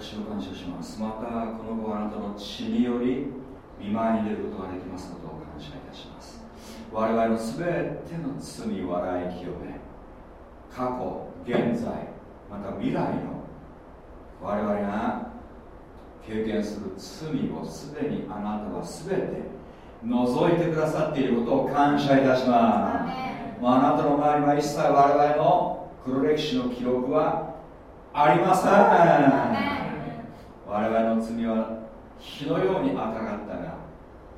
私を感謝します。またこの子はあなたの血により見舞いに出ることができますことを感謝いたします。我々の全ての罪笑い清め過去現在また未来の我々が経験する罪をすでにあなたは全て除いてくださっていることを感謝いたします。あなたの周りは一切我々の黒歴史の記録はありません我々の罪は火のように赤かったが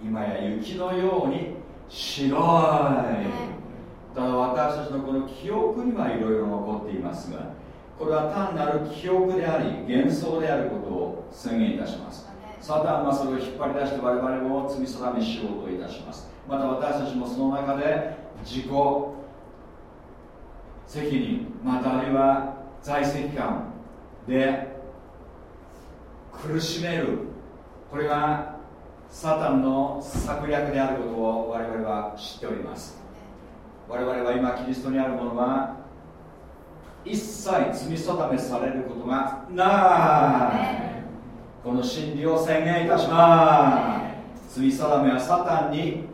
今や雪のように白い。ただ私たちのこの記憶にはいろいろ残っていますがこれは単なる記憶であり幻想であることを宣言いたします。サタンはそれを引っ張り出して我々も罪定めしようといたします。また私たちもその中で自己責任またあるいは在籍感で苦しめる。これがサタンの策略であることを我々は知っております。我々は今キリストにあるものは一切罪定めされることがない。この真理を宣言いたします。罪定めはサタンに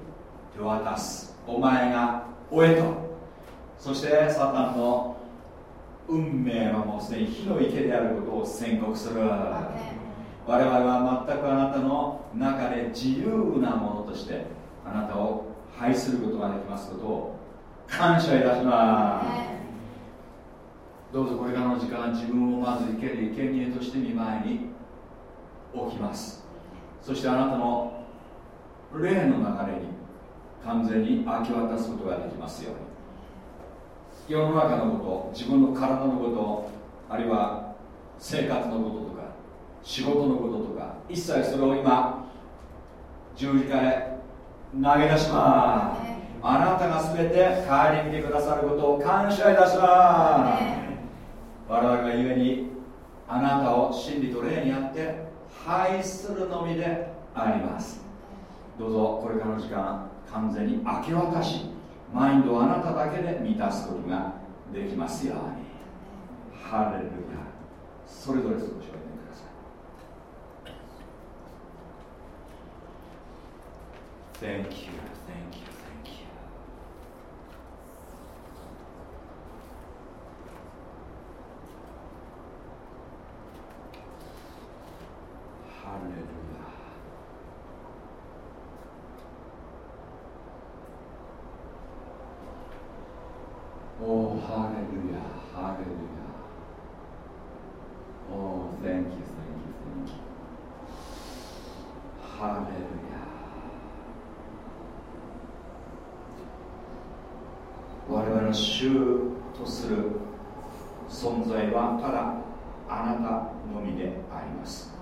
手渡す。お前が終えと。そしてサタンの運命はもうすでに火の池であることを宣告する。我々は全くあなたの中で自由なものとしてあなたを拝することができますことを感謝いたします。どうぞこれからの時間自分をまず生ける生贄として見舞いに置きます。そしてあなたの霊の流れに完全に明け渡すことができますように。世の中のこと自分の体のことあるいは生活のこととか仕事のこととか一切それを今十字架へ投げ出します。あなたが全て帰り見てくださることを感謝いたします。我々がゆえにあなたを真理と霊にあって愛するのみであります。どうぞこれからの時間完全に明け渡しマインドをあなただけで満たすことができますように。ハレルヤ。それぞれ少しおいてください Thank you, thank you, thank you. ハレルヤおーハレルヤハレルヤおー Thank you, thank you, thank you ハレルヤ我々の主とする存在はただあなたのみであります。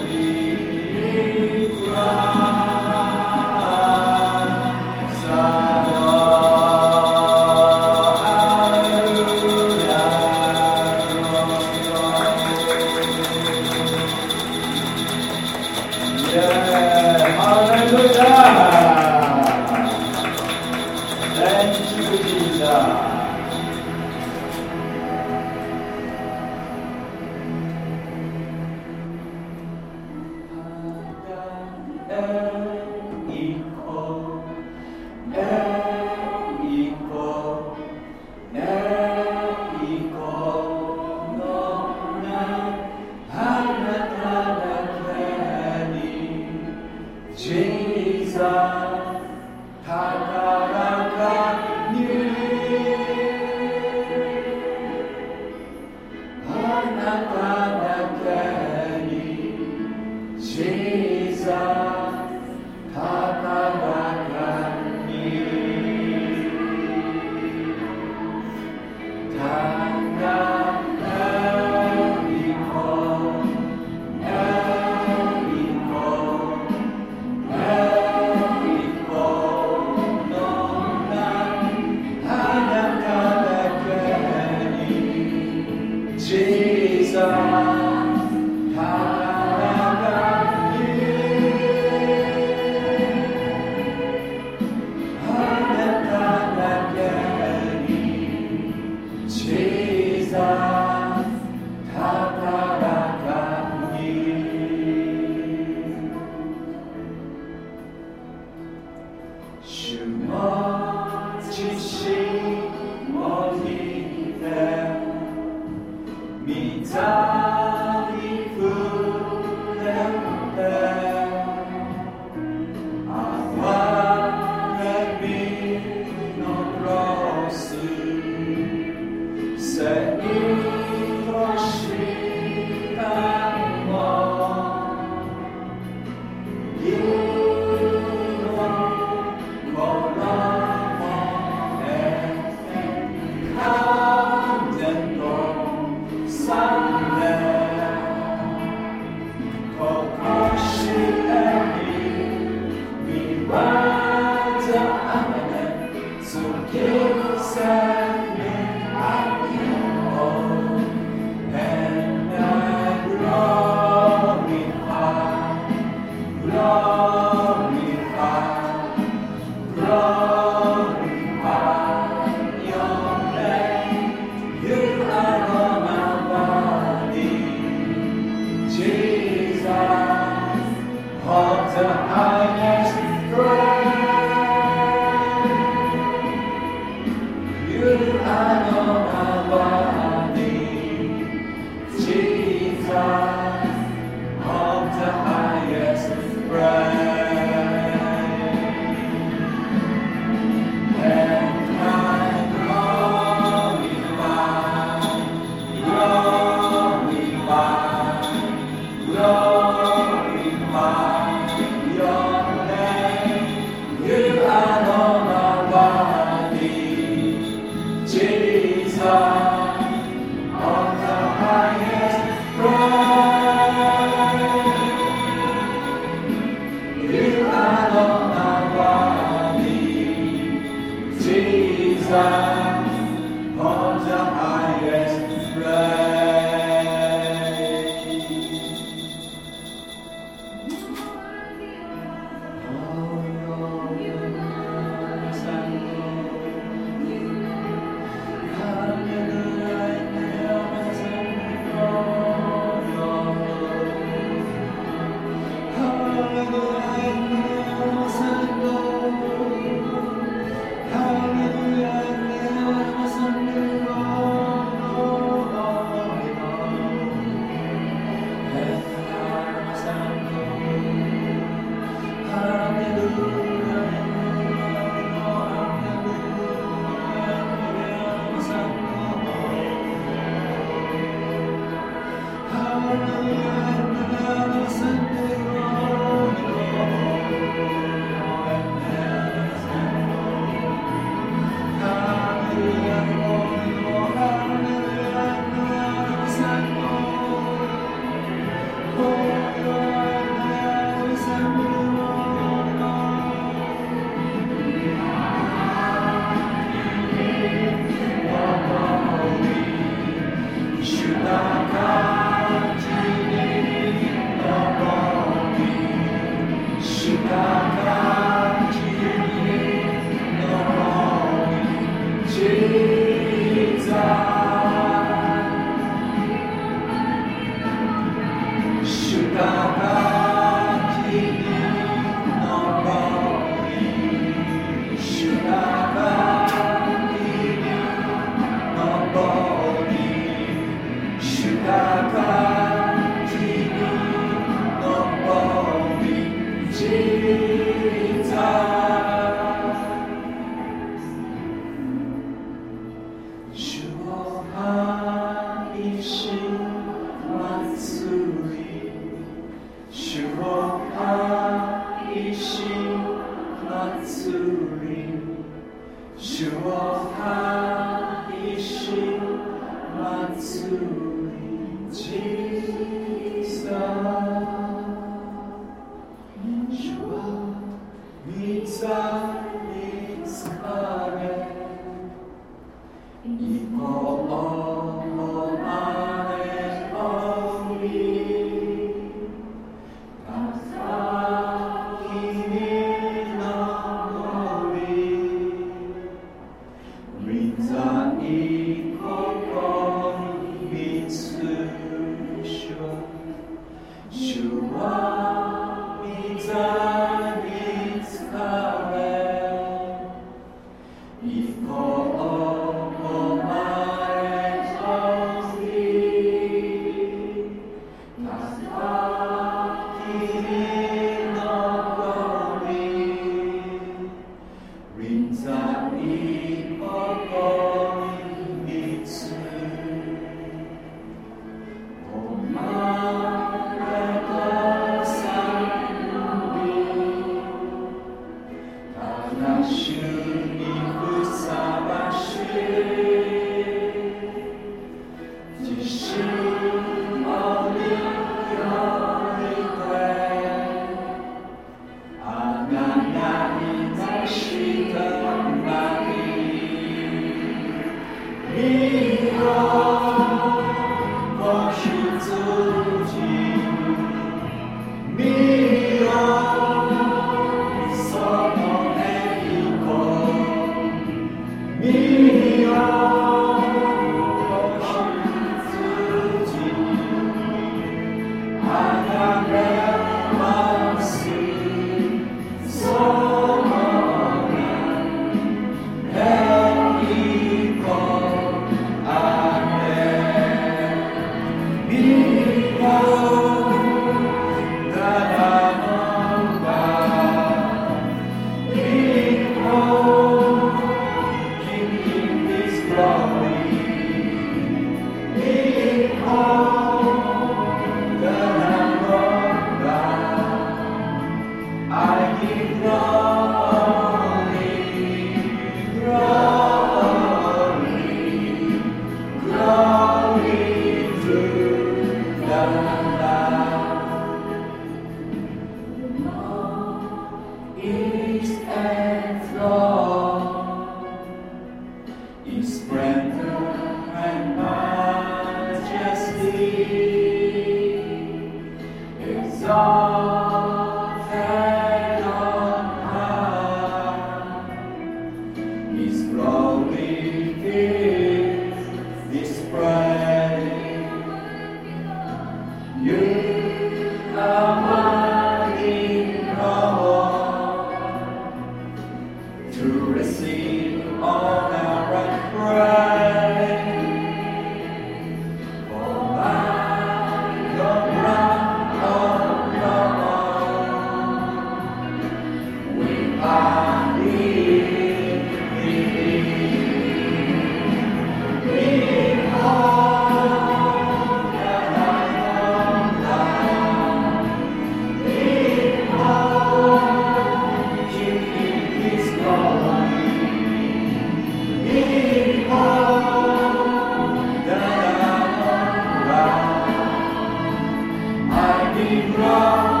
Libra.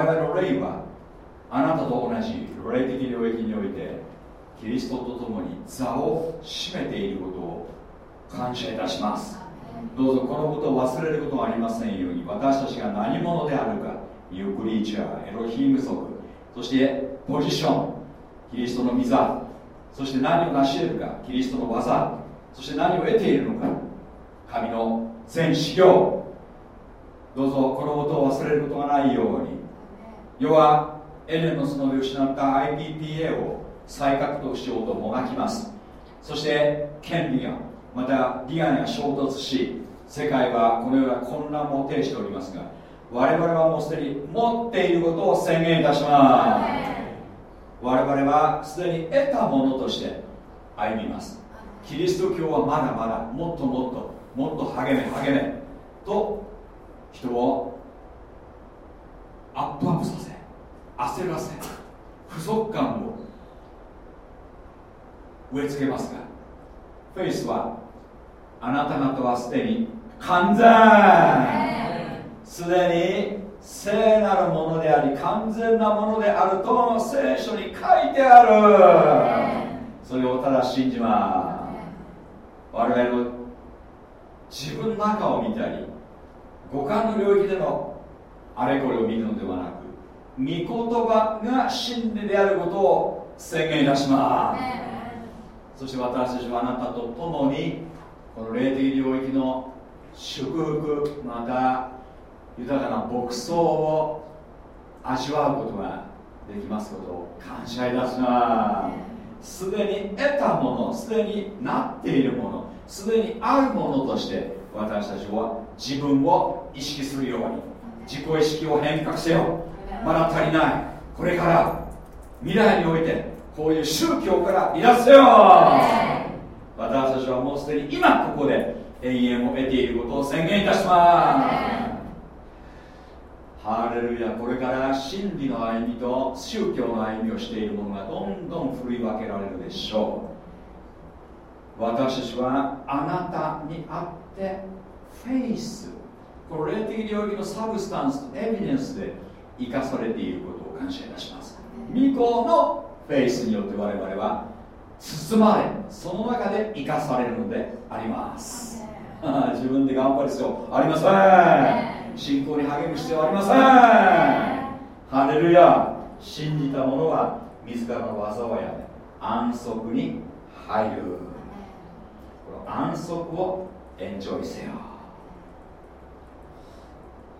我々の霊はあなたと同じ霊的領域においてキリストと共に座を占めていることを感謝いたします。どうぞこのことを忘れることがありませんように私たちが何者であるかユークリーチャーエロヒーム族そしてポジションキリストの御座そして何を成し得るかキリストの技そして何を得ているのか神の全修行どうぞこのことを忘れることがないように世はエレンの園で失った IPPA を再獲得しようともがきます。そして権利がまた利害が衝突し世界はこのような混乱も呈しておりますが我々はもうすでに持っていることを宣言いたします。我々はすでに得たものとして歩みます。キリスト教はまだまだもっともっともっと励め励めと人をアップアップさせ焦らせ不足感を植え付けますがフェイスはあなた方はすでに完全。すでに聖なるものであり完全なものであると聖書に書いてある。それをただ信じます。我々の自分の中を見たり五感の領域でのあれこれを見るのではなく御言葉が真理であることを宣言いたします。そして私たちはあなたと共にこの霊的領域の祝福また豊かな牧草を味わうことができますことを感謝いたします。すでに得たものすでになっているものすでにあるものとして私たちは自分を意識するように自己意識を変革せよ。まだ足りない。これから未来においてこういう宗教から離脱せよ。私たちはもうすでに今ここで永遠を得ていることを宣言いたします。ハレルヤ。これから真理の歩みと宗教の歩みをしている者がどんどん振り分けられるでしょう。私たちはあなたにあって faith この霊的領域の substance とエビデンスで生かされていることを感謝いたします。御子のフェイスによって我々は包まれその中で生かされるのであります。自分で頑張る必要ありません。信仰に励む必要ありません。ハレルヤ。信じた者は自らの技をやめ安息に入る。この安息をエンジョイせよ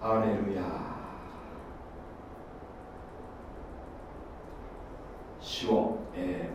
ハレルヤ主を、え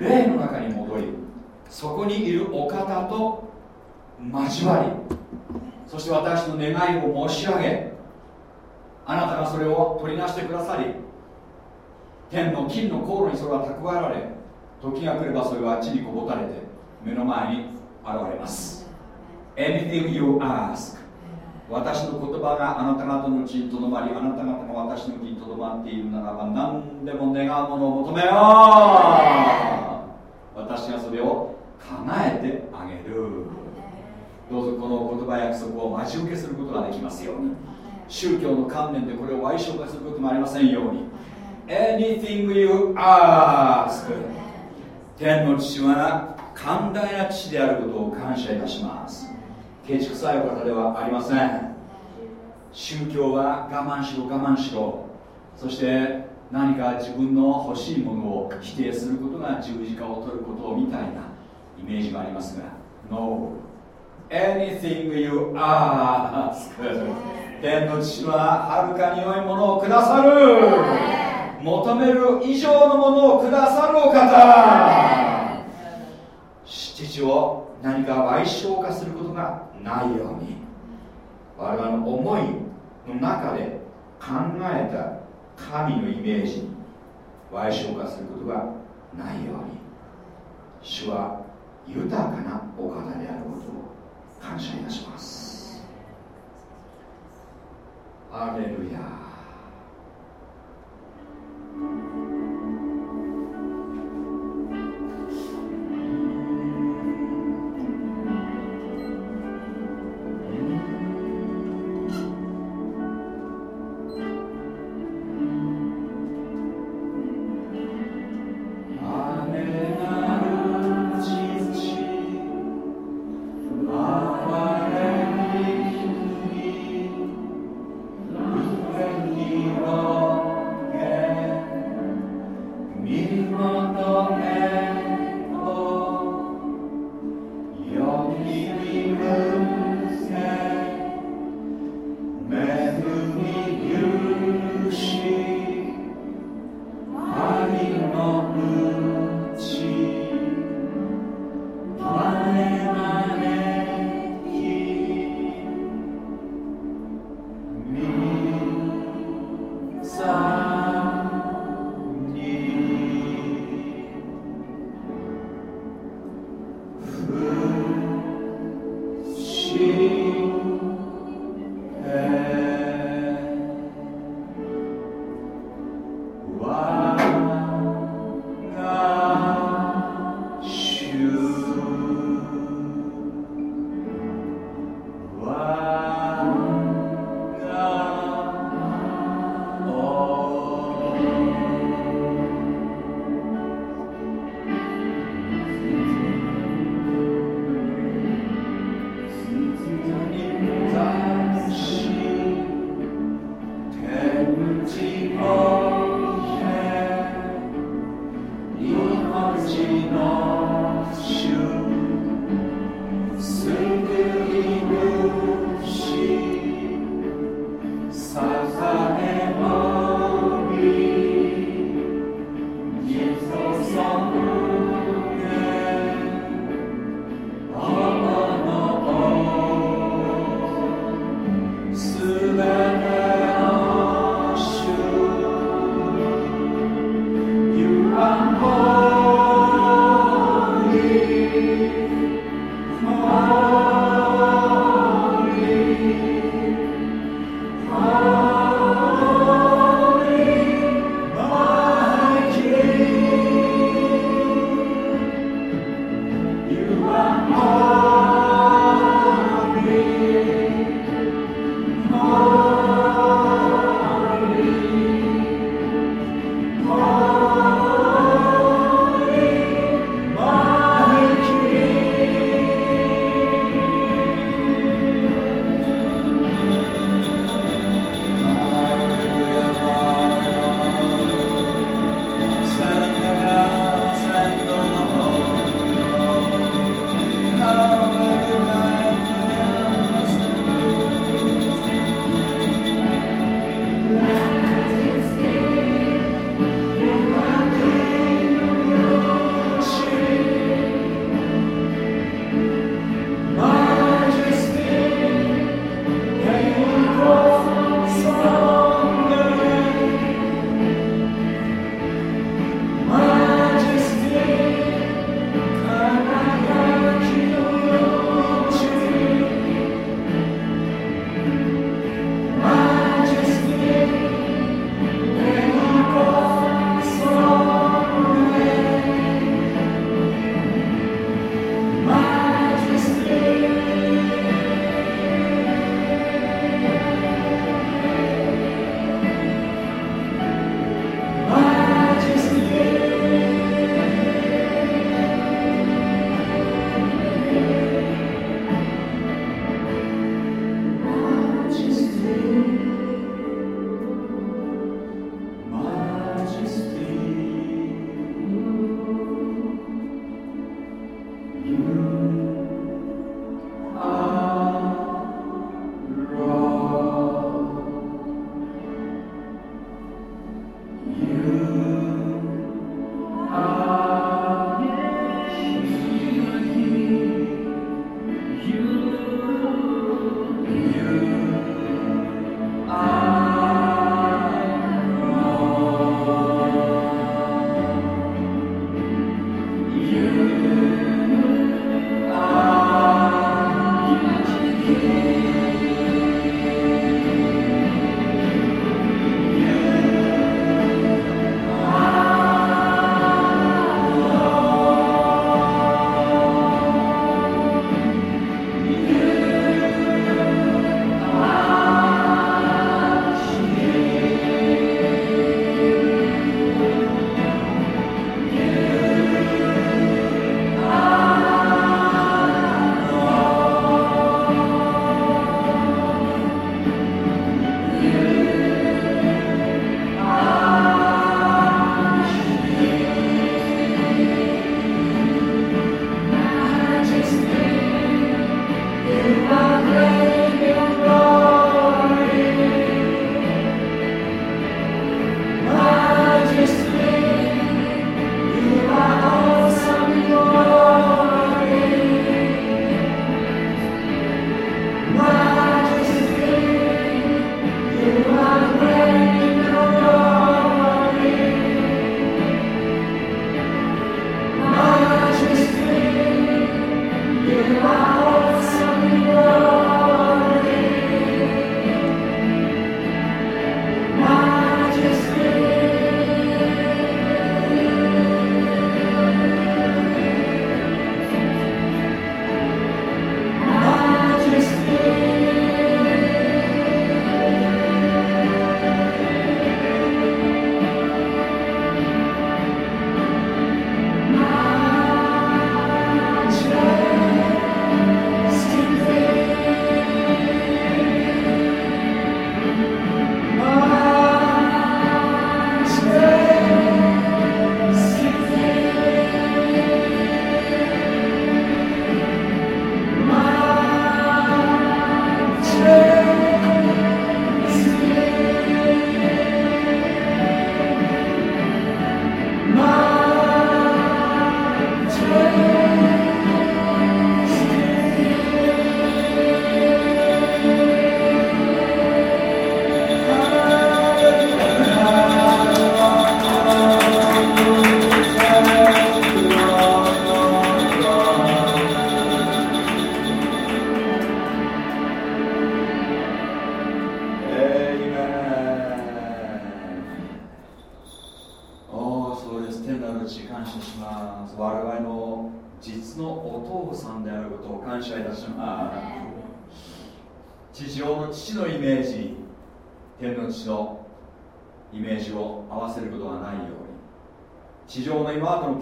霊の中に戻りそこにいるお方と交わりそして私の願いを申し上げあなたがそれを取りなしてくださり天の金の航路にそれは蓄えられ時が来ればそれは地にこぼたれて目の前に現れます。Anything you ask 私の言葉があなた方のうちにとどまりあなた方が私のうちにとどまっているならば何でも願うものを求めよう。私がそれを叶えてあげる。どうぞこの言葉約束を待ち受けすることができますように。宗教の観念でこれを賠償化することもありませんように。Anything you ask. 天の父は寛大な父であることを感謝いたします。建築さえお方ではありません。宗教は我慢しろ我慢しろ。そして何か自分の欲しいものを否定することが十字架を取ることみたいなイメージがありますが No. Anything you ask. 天の父ははるかに良いものをくださる。求める以上のものをくださるお方。父を何か賠償化することがないように我々の思いの中で考えた神のイメージに賠償化することがないように主は豊かなお方であることを感謝いたします。アレルヤ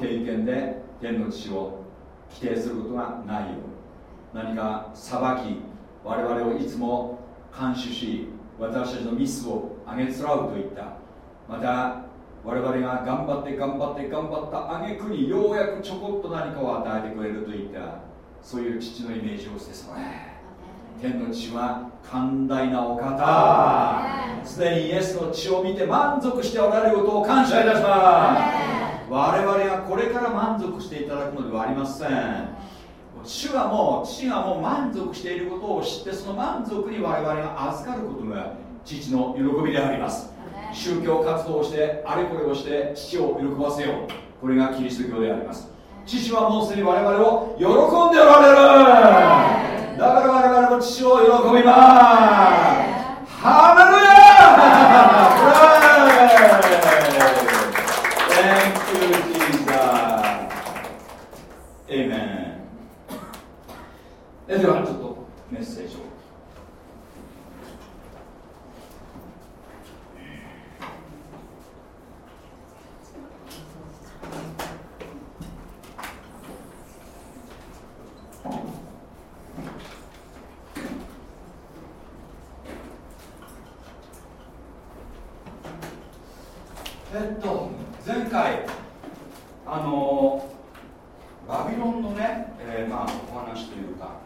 経験で天の地を規定することがないよう。何か裁き我々をいつも監視し私たちのミスをあげつらうといった。また我々が頑張って頑張って頑張った挙句にようやくちょこっと何かを与えてくれるといった。そういう父のイメージをしてそれ天の父は寛大なお方。すでにイエスの血を見て満足しておられることを感謝いたします。我々がこれから満足していただくのではありません。主はもう父がもう満足していることを知ってその満足に我々が預かることが父の喜びであります。宗教活動をしてあれこれをして父を喜ばせようこれがキリスト教であります父はもうすでに我々を喜んでおられるだから我々も父を喜びますハレルヤ Thank you, Jesus. Amen. ではちょっとメッセージをえっと前回あのバビロンのね、えー、まあお話というか、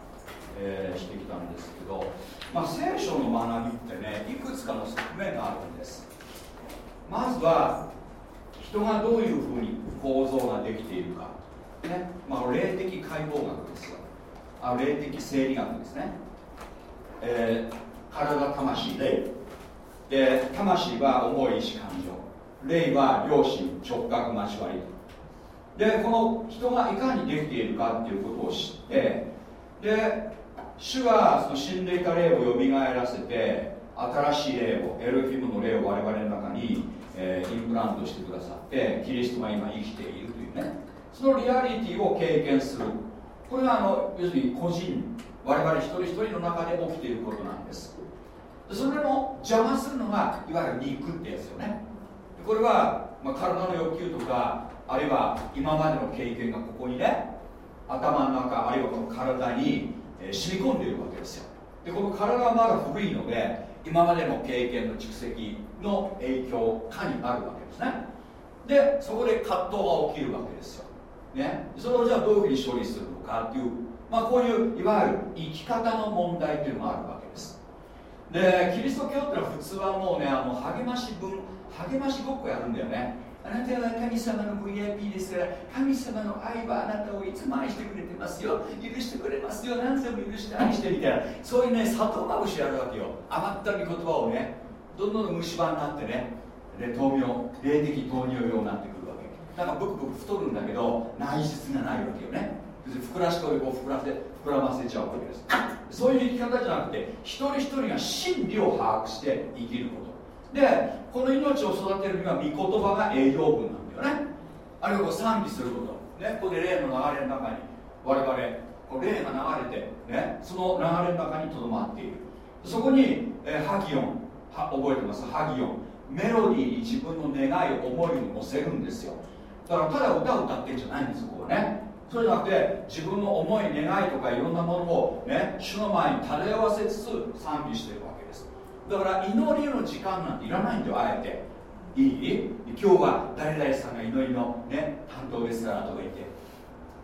えー、してきたんですけど、まあ、聖書の学びってねいくつかの側面があるんですまずは人がどういうふうに構造ができているか、ねまあ、霊的解剖学ですよあ霊的生理学ですね、えー、体魂霊で魂は重い意志感情霊は良心直角交わり。でこの人がいかにできているかっていうことを知ってで主はその死んでいた霊をよみがえらせて新しい霊をエルフィムの霊を我々の中に、えー、インプラントしてくださってキリストが今生きているというね。そのリアリティを経験する。これがあの要するに個人我々一人一人の中で起きていることなんです。それの邪魔するのがいわゆる肉ってやつよね。これは、まあ、体の欲求とかあるいは今までの経験がここにね頭の中あるいはこの体に、えー、染み込んでいるわけですよ。でこの体はまだ古いので今までの経験の蓄積の影響下にあるわけですね。でそこで葛藤が起きるわけですよ、ね、それをじゃあどういうふうに処理するのかっていう、まあ、こういういわゆる生き方の問題っていうのがあるわけです。でキリスト教っていうのは普通はもうねあの励まし文励ましごっこやるんだよね。あなたは神様の VIP ですから神様の愛はあなたをいつも愛してくれてますよ。許してくれますよ。何でも許して愛してみたいな。そういうね砂糖まぶしやるわけよ。甘ったるい言葉をねどんどん虫歯になってねで糖尿霊的糖尿病になってくるわけ。だからブクブク太るんだけど内実がないわけよね。膨らしとこう膨らせ膨らませちゃうわけです。そういう生き方じゃなくて一人一人が真理を把握して生きること。でこの命を育てるには御言葉が栄養分なんだよね。あるいは賛美すること、ね、ここで霊の流れの中に我々こう霊が流れて、ね、その流れの中にとどまっている。そこに、えー、ハギオンは覚えてます？ハギオン。メロディーに自分の願い思いを乗せるんですよ。だからただ歌を歌ってんじゃないんですここね。そうじゃなくて自分の思い願いとかいろんなものをね主の前に漂わせつつ賛美してる。だから祈りの時間なんていらないんだよあえて。いい？今日は誰々さんが祈りの、ね、担当ですからとか言って。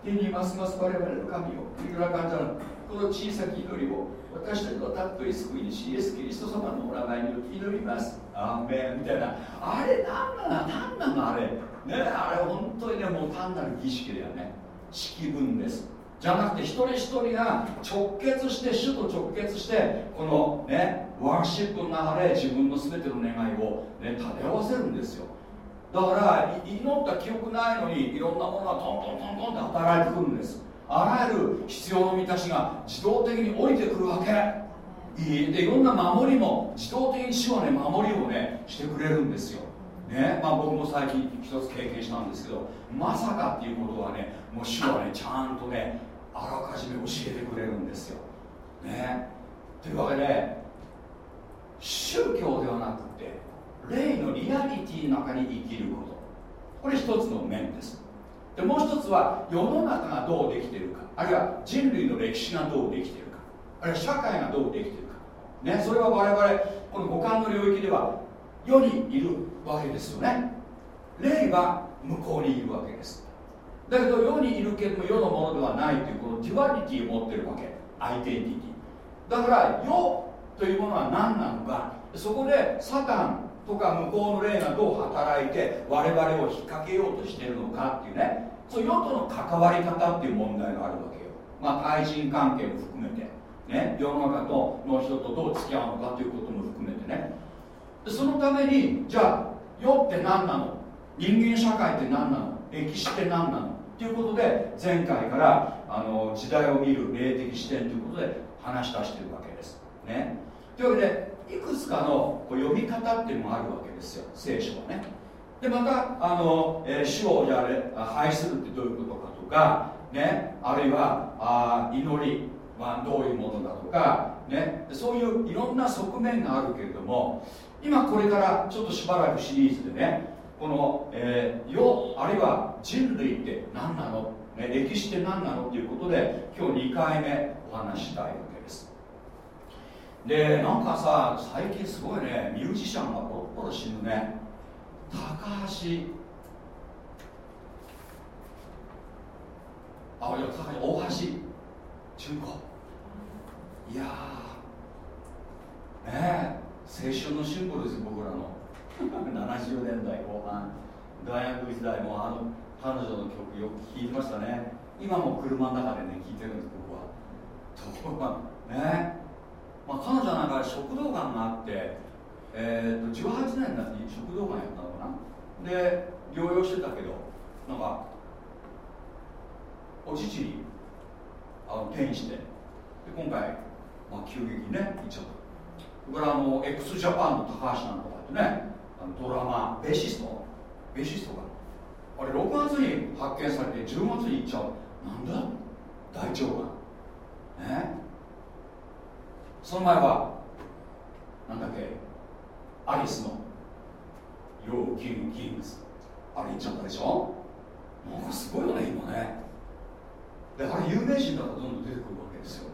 手にますます我々の神をいくら感じなこの小さき祈りを私たちのたっぷり救いにイエス・キリスト様のお名前によって祈ります。アーメン。みたいな。あれ何なの？何なの？あれ。ねあれ本当にねもう単なる儀式だよね。式文です。じゃなくて一人一人が直結して主と直結してこのねワーシップの流れ自分の全ての願いを、ね、立て合わせるんですよ。だから祈った記憶ないのにいろんなものがトントントントンって働いてくるんです。あらゆる必要の満たしが自動的に降りてくるわけ。いい。でいろんな守りも自動的に主はね守りをねしてくれるんですよ。ね。まあ、僕も最近一つ経験したんですけどまさかっていうことはねもう主はねちゃんとねあらかじめ教えてくれるんですよ、ね、というわけで宗教ではなくて霊のリアリティの中に生きること。これ一つの面です。でもう一つは世の中がどうできているか。あるいは人類の歴史がどうできているか。あるいは社会がどうできているか。ねそれは我々この五感の領域では世にいるわけですよね。霊は向こうにいるわけです。だけど世にいるけれども世のものではないというこの duality を持っているわけ。アイデンティティ。だから世というものは何なのか。そこでサタンとか向こうの霊がどう働いて我々を引っ掛けようとしているのかっていうね。そう世との関わり方っていう問題があるわけよ。まあ対人関係も含めて。ね。世の中との人とどう付き合うのかということも含めてね。そのためにじゃあ世って何なの？人間社会って何なの？歴史って何なの？ということで前回からあの時代を見る霊的視点ということで話し出してるわけです。ね。というわけでいくつかのこう読み方っていうのもあるわけですよ聖書はね。でまたあの、えー、主をじゃあ拝するってどういうことかとかねあるいはあ祈りはどういうものだとかねそういういろんな側面があるけれども今これからちょっとしばらくシリーズでねこの、えー、世あるいは人類って何なの、ね、歴史って何なの？っていうことで今日2回目お話したい。でなんかさ最近すごいねミュージシャンがポロポロ死ぬね。高橋。あいや高橋大橋。純子いやね青春のシンボルです僕らの。70年代後半。大学時代もあの彼女の曲よく聴いてましたね。今も車の中でね聴いてるんです僕は。ところがね、まあ、彼女なんか食道がんがあって、えー、と18年になって食道がんやったのかな？で療養してたけどなんかお乳にあの転移してで今回、まあ、急激にね行っちゃったこれはあの x ジャパンの高橋なんとかってねあのドラマベーシスト？ベーシストがあれ6月に発見されて10月に行っちゃう。なんだ？大腸がん。ね？その前はなんだっけアリスの「ヨー・キング・キングス」あれ行っちゃったでしょ？なんかすごいよね今ね。であれ有名人だからどんどん出てくるわけですよ。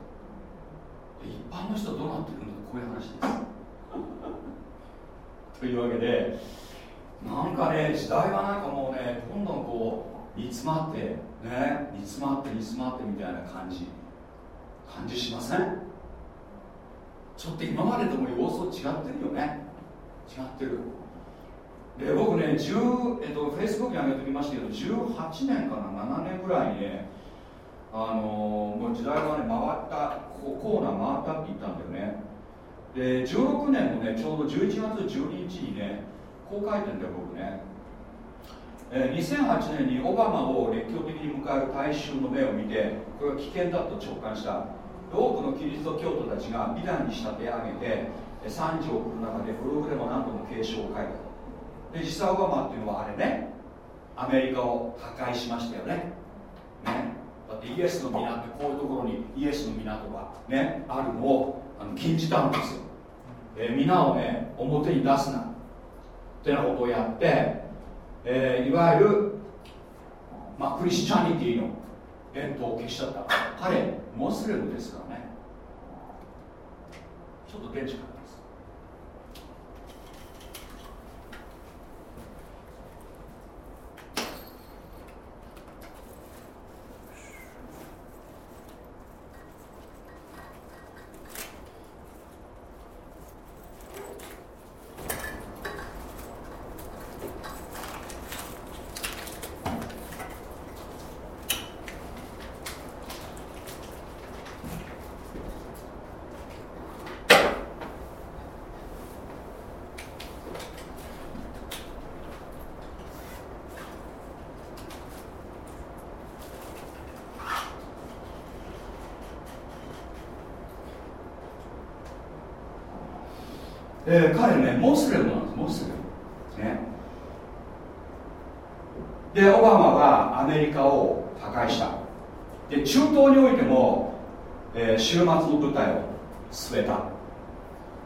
一般の人はどうなってるんだこういう話です。というわけでなんかね時代はなんかもうねどんどんこう煮詰まってね煮詰まって煮詰まってみたいな感じ。感じしません？ちょっと今までとも様子違ってるよね。違ってる。で僕ね10、えっと、フェイスブックに上げておきましたけど18年かな7年ぐらいにねあのもう時代はね回ったコーナー回ったって言ったんだよね。で16年のねちょうど11月12日にねこう書いてんだよ僕ね、えー、2008年にオバマを列強的に迎える大衆の目を見てこれは危険だと直感した。多くのキリスト教徒たちが美談に仕立て上げて惨事を送る中でブログでも何度も警鐘を書いたで実際オバマっていうのはあれねアメリカを破壊しましたよね。ね。だってイエスの港こういうところにイエスの港がねあるのをあの禁じたんですよ、え、皆をね表に出すな。ってなことをやって、えー、いわゆる、まあ、クリスチャニティの伝統を消しちゃった。彼モスレムですからね。ちょっと電池かえー、彼ねモスレムなんですモスレムねでオバマはアメリカを破壊したで中東においても、えー、終末の舞台を据えた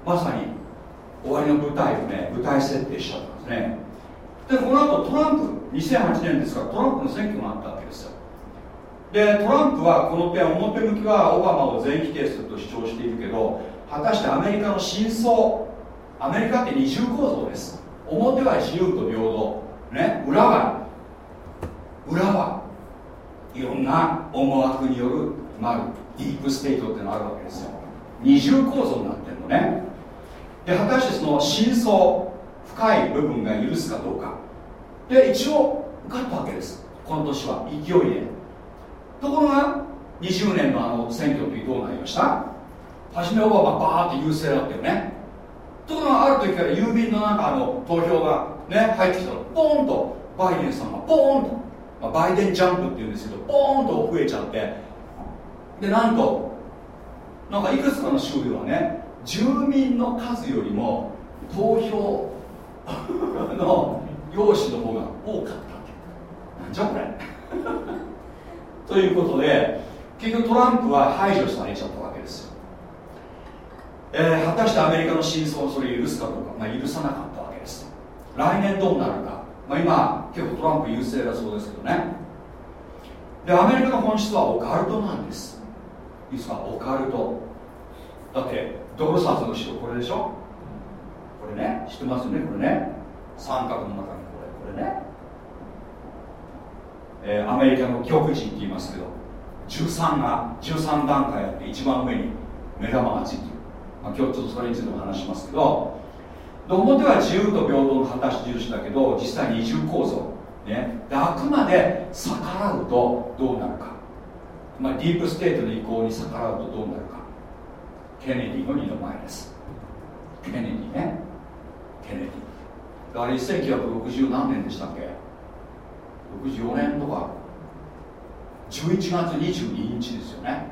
まさに終わりの舞台をね舞台設定しちゃったんですねでこの後トランプ2008年ですからトランプの選挙があったわけですよでトランプはこの点表向きはオバマを全否定すると主張しているけど果たしてアメリカの真相アメリカって二重構造です。表は自由と平等。ね裏は裏はいろんな思惑による、まあ、ディープステートってのがあるわけですよ。二重構造になってるのね。で果たしてその真相深い部分が許すかどうか。で一応受かったわけです。この年は。勢いで。ところが20年のあの選挙の時どうなりました？初めオバマバーって優勢だったよね。ところがある時から郵便のなんかあの投票がね入ってきたらポーンとバイデンさんがポーンと、まあ、バイデンジャンプっていうんですけどポーンと増えちゃって。でなんとなんかいくつかの州ではね住民の数よりも投票の用紙の方が多かったなんじゃこれ。ということで結局トランプは排除されちゃったわけですよ、えー、果たしてアメリカの真相をそれ許すかどうか、まあ、許さなかったわけです。来年どうなるか、まあ、今結構トランプ優勢だそうですけどね。でアメリカの本質はオカルトなんです。いいですか？オカルト。だってドロサーズの城これでしょ？これね。知ってますよね？これね。三角の中にこれ。これね。えー、アメリカの極人って言いますけど。13が13段階あって一番上に目玉がついている、まあ、今日ちょっとそれについても話しますけど表は自由と平等の果たし印だけど実際二重構造、ね、であくまで逆らうとどうなるか、まあ、ディープステートの意向に逆らうとどうなるか。ケネディの二の前です。ケネディね。ケネディ。だから1960何年でしたっけ？64年とか。11月22日ですよね。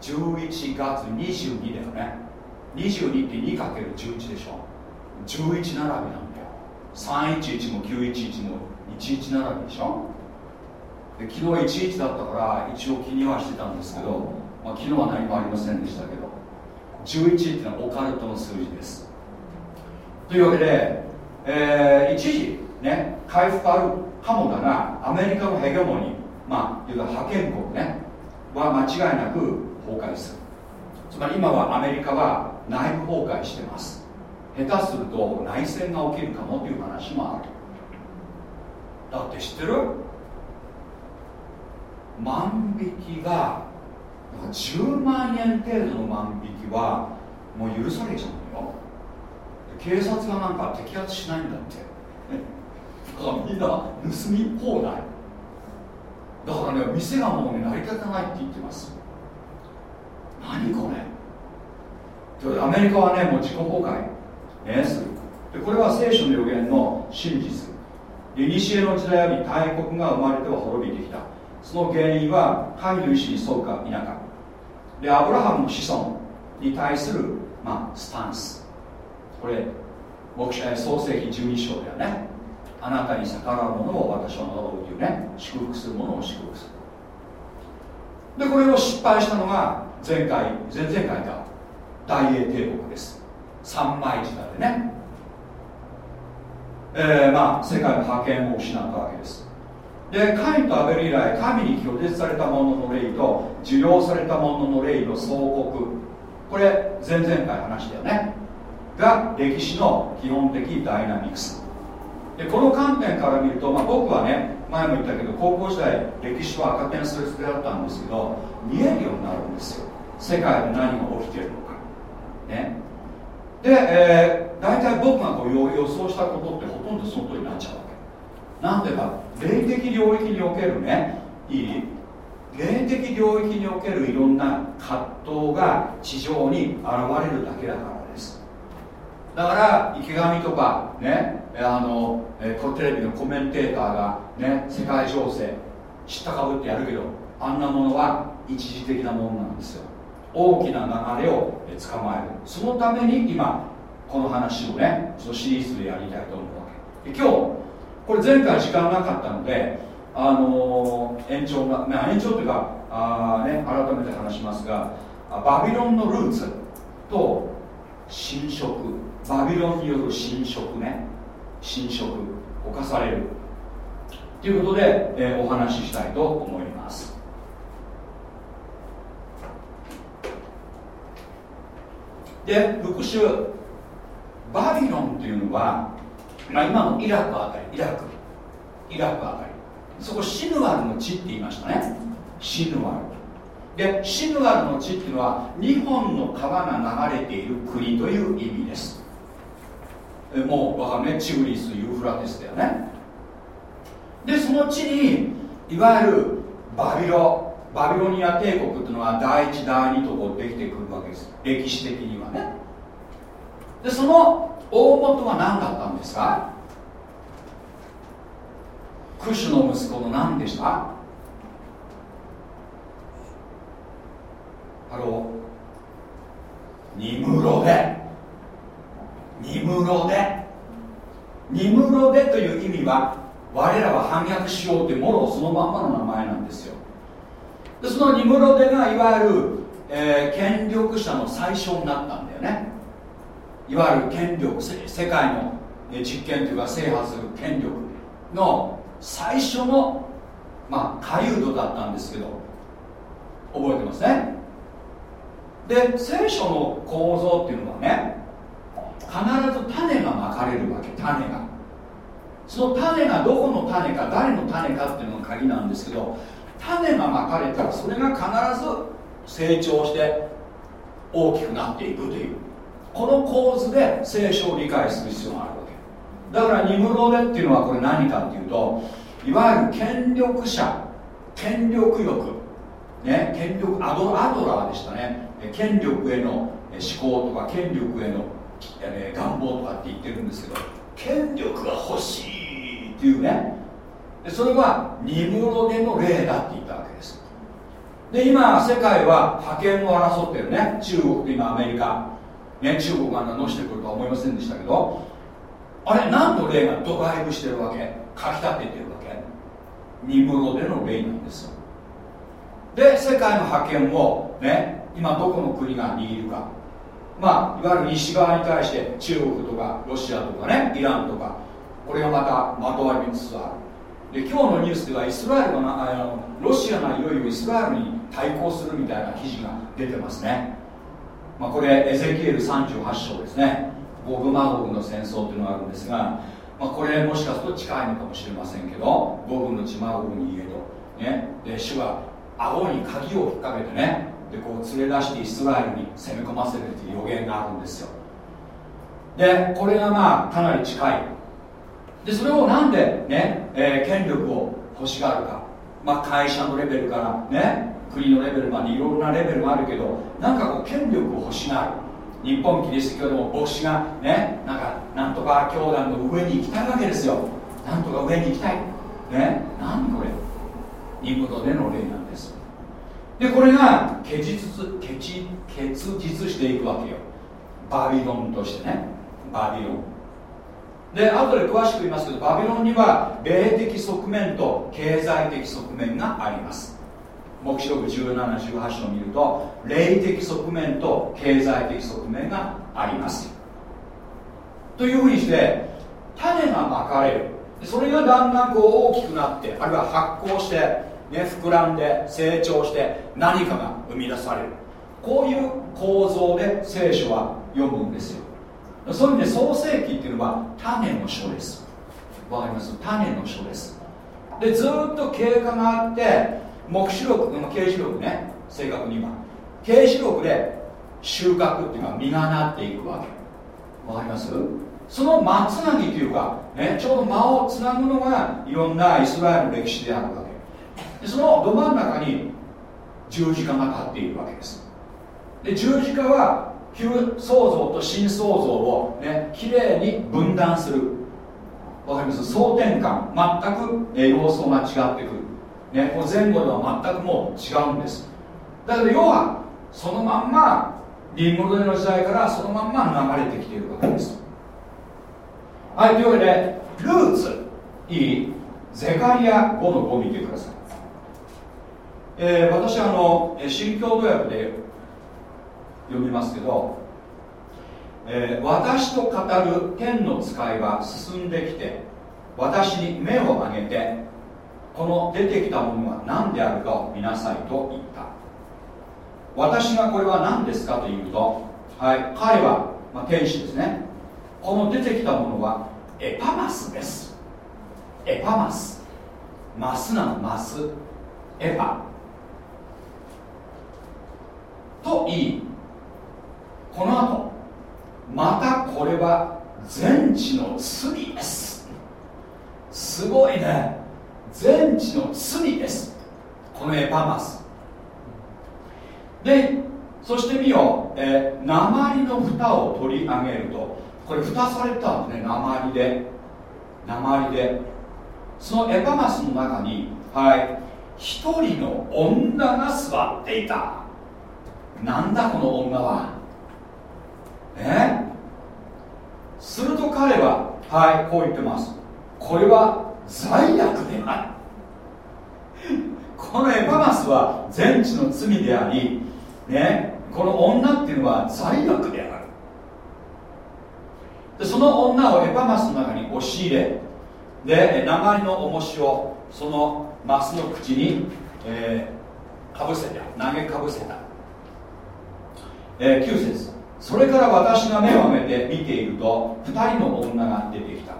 11月22だよね。22って 2×11 でしょ。11並びなんだよ。311も911も11並びでしょ。で昨日11だったから一応気にはしてたんですけど、まあ、昨日は何もありませんでしたけど11っていうのはオカルトの数字です。というわけで、えー、一時ね回復あるかもだがアメリカのヘゲモニーまあいうか覇権国ねは間違いなく崩壊する。つまり今はアメリカは内部崩壊してます。下手すると内戦が起きるかもという話もある。だって知ってる？万引きが10万円程度の万引きはもう許されちゃうのよ。警察がなんか摘発しないんだって。みんな盗み放題。だからね店がもうね成り立たないって言ってます。何これ。アメリカはねもう自己崩壊。ねする。でこれは聖書の予言の真実。で西の時代に大国が生まれては滅びてきた。その原因は神の意志に沿うか否か。でアブラハムの子孫に対する、まあ、スタンス。これ創世記12章だよね。あなたに逆らうものを私は呪うというね祝福するものを祝福する。でこれを失敗したのが前回前々回か大英帝国です。三枚舌でね。えー、まあ世界の覇権を失ったわけです。でカインとアベル以来神に拒絶された者のの霊と受容された者のの霊の相国これ前々回話したよね。が歴史の基本的ダイナミクス。でこの観点から見ると、まあ、僕はね前も言ったけど高校時代歴史は赤点するつだったんですけど見えるようになるんですよ。世界で何が起きてるのか。ね。で、えー、大体僕がこう予想したことってほとんどその通りになっちゃうわけ。なんでか。霊的領域におけるねいい霊的領域におけるいろんな葛藤が地上に現れるだけだからです。だから池上とかねあのこテレビのコメンテーターがね世界情勢知ったかぶってやるけどあんなものは一時的なものなんですよ。大きな流れを捕まえる。そのために今この話をねそのシリーズでやりたいと思うわけ。で今日ここれ前回時間なかったのであのー、延長が、まあ、延長というかあ、ね、改めて話しますがバビロンのルーツと侵食。バビロンによる侵食ね。侵食犯される。ということで、えー、お話ししたいと思います。で復習バビロンというのは、まあ、今のイラクあたりイラク。イラクあたり。そこシヌアルの地って言いましたね。シヌアル。でシヌアルの地っていうのは2本の川が流れている国という意味です。もうわかるね。チグリスユーフラテスだよね。でその地にいわゆるバビロバビロニア帝国っていうのは第一第二とこうできてくるわけです。歴史的にはね。でその大元は何だったんですか？クシュの息子の何でした？ハロー。ニムロデニムロデニムロデという意味は我らは反逆しようってもろそのまんまの名前なんですよ。でそのニムロデがいわゆる、えー、権力者の最初になったんだよね。いわゆる権力世界の実験というか制覇する権力の最初のまあ狩人だったんですけど覚えてますね。で聖書の構造っていうのはね必ず種がまかれるわけ。種が。その種がどこの種か誰の種かっていうのが鍵なんですけど種がまかれたらそれが必ず成長して大きくなっていくというこの構図で聖書を理解する必要があるわけ。だからニムロデっていうのはこれ何かっていうといわゆる権力者権力欲ね権力アドアドラーでしたね。権力への思考とか権力への、え願望とかって言ってるんですけど権力が欲しいっていうね。でそれはニムロデの例だって言ったわけです。で今世界は覇権を争ってるね。中国と今アメリカ。ね中国がのしてくるとは思いませんでしたけどあれ何の例がドライブしてるわけ？かきたててるわけ？ニムロデの例なんですよ。で世界の覇権をね今どこの国が握るか。まあいわゆる西側に対して中国とかロシアとかねイランとかこれがまたまとわりつつある。で今日のニュースではイスラエルがあのロシアがいよいよイスラエルに対抗するみたいな記事が出てますね、まあ、これエゼキエル38章ですね。ゴグマゴグの戦争っていうのがあるんですが、まあ、これもしかすると近いのかもしれませんけどゴグの地マゴグに言えと、ね、で主は顎に鍵を引っ掛けてねでこう連れ出してイスラエルに攻め込ませるという予言があるんですよ。でこれがまあかなり近い。でそれをなんでね、えー、権力を欲しがるか。まあ会社のレベルからね国のレベルまでいろいろなレベルがあるけどなんかこう権力を欲しがる。日本キリスト教でも牧師がねなんかなんとか教団の上に行きたいわけですよ。なんとか上に行きたい。ね何これ。ニムロでの例なんでこれが結実結結実していくわけよ。バビロンとしてね。バビロン。で後で詳しく言いますけどバビロンには霊的側面と経済的側面があります。黙示録1718を見ると霊的側面と経済的側面があります。というふうにして種がまかれる。それがだんだんこう大きくなってあるいは発酵して、ね、膨らんで成長して何かが生み出される。こういう構造で聖書は読むんですよ。そういう意味で創世記っていうのは種の書です。わかります？種の書です。でずっと経過があって黙示録の刑事録ね正確には刑事録で収穫っていうのは実がなっていくわけ。わかります？その間つなぎというか、ね、ちょうど間をつなぐのがいろんなイスラエルの歴史であるわけ。でそのど真ん中に十字架が立っているわけです。で十字架は旧創造と新創造をねきれいに分断する。わかります？総転換。全く、え様相が違ってくる。ね、もう前後では全くもう違うんです。だけど要はそのまんまリンゴドの時代からそのまんま流れてきているわけです。はいというわけでルーツ。いい。ゼカリア5の5見てください、えー、私あの新共同訳で読みますけど、えー、私と語る天の使いは進んできて私に目を上げてこの出てきたものは何であるかを見なさいと言った。私がこれは何ですかというと、はい、彼は、まあ、天使ですね。この出てきたものはエパマスです。エパマス。マスなのマス。エパ。と言いこの後またこれは全地の罪です。すごいね。全地の罪です。このエパマス。でそして見よ、えー、鉛の蓋を取り上げると。これ蓋されてたんですね。鉛で。鉛で。そのエパマスの中にはい。一人の女が座っていた。なんだこの女は。え？すると彼ははいこう言ってます。これは罪悪である。このエパマスは全地の罪でありねこの女っていうのは罪悪である。でその女をエパマスの中に押し入れで鉛の重しをそのマスの口に、えー、かぶせた投げかぶせた、えー、9節。それから私が目を上げて見ていると2人の女が出てきた。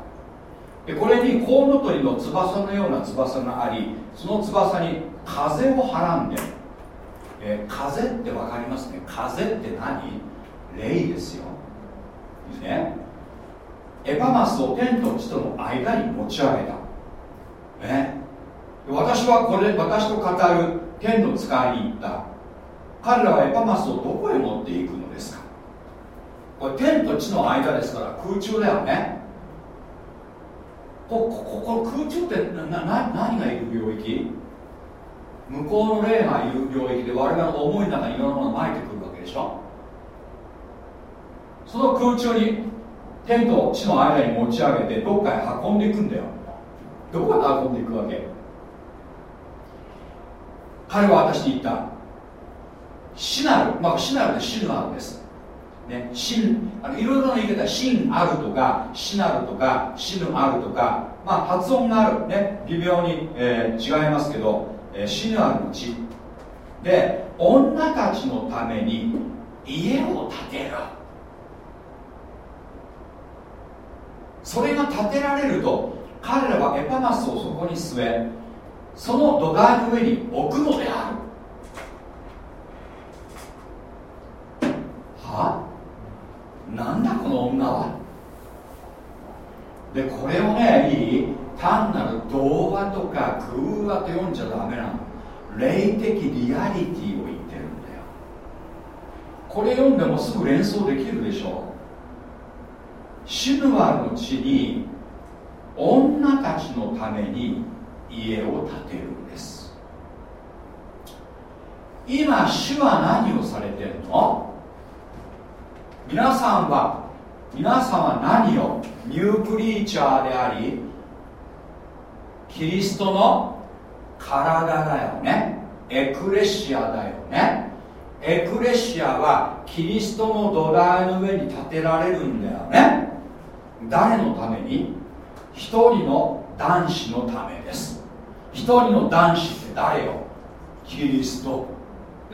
でこれにコウノトリの翼のような翼がありその翼に風をはらんで、えー、風って分かりますね。風って何？霊ですよ。いいね。エパマスを天と地との間に持ち上げた、ね、私はこれ私と語る天の使いに行った。彼らはエパマスをどこへ持っていくのですか？これ天と地の間ですから空中だよね。こここ空中ってなな何がいる領域？向こうの霊がいる領域で我々の思いの中にいろんなものが巻いてくるわけでしょ？その空中に天と地の間に持ち上げてどっかへ運んでいくんだよ。どこへ運んでいくわけ？彼は私に言った。死なるまあ死なるって死ぬあるです。ね死あのいろいろな言い方死あるとか死なるとか死ぬあるとかまあ発音がある。ね微妙に、えー、違いますけど、えー、死ぬあるの地。で女たちのために家を建てる。それが建てられると彼らはエパマスをそこに据えその土台の上に置くのであるはなんだこの女は？でこれをねいい単なる童話とか空話と読んじゃダメなの。霊的リアリティを言ってるんだよ。これ読んでもすぐ連想できるでしょ。シヌワルの地に女たちのために家を建てるんです。今主は何をされてるの？皆さんは皆さんは何をニュークリーチャーでありキリストの体だよね。エクレシアだよね。エクレシアはキリストの土台の上に建てられるんだよね。誰のために？一人の男子のためです。一人の男子って誰よ？キリスト。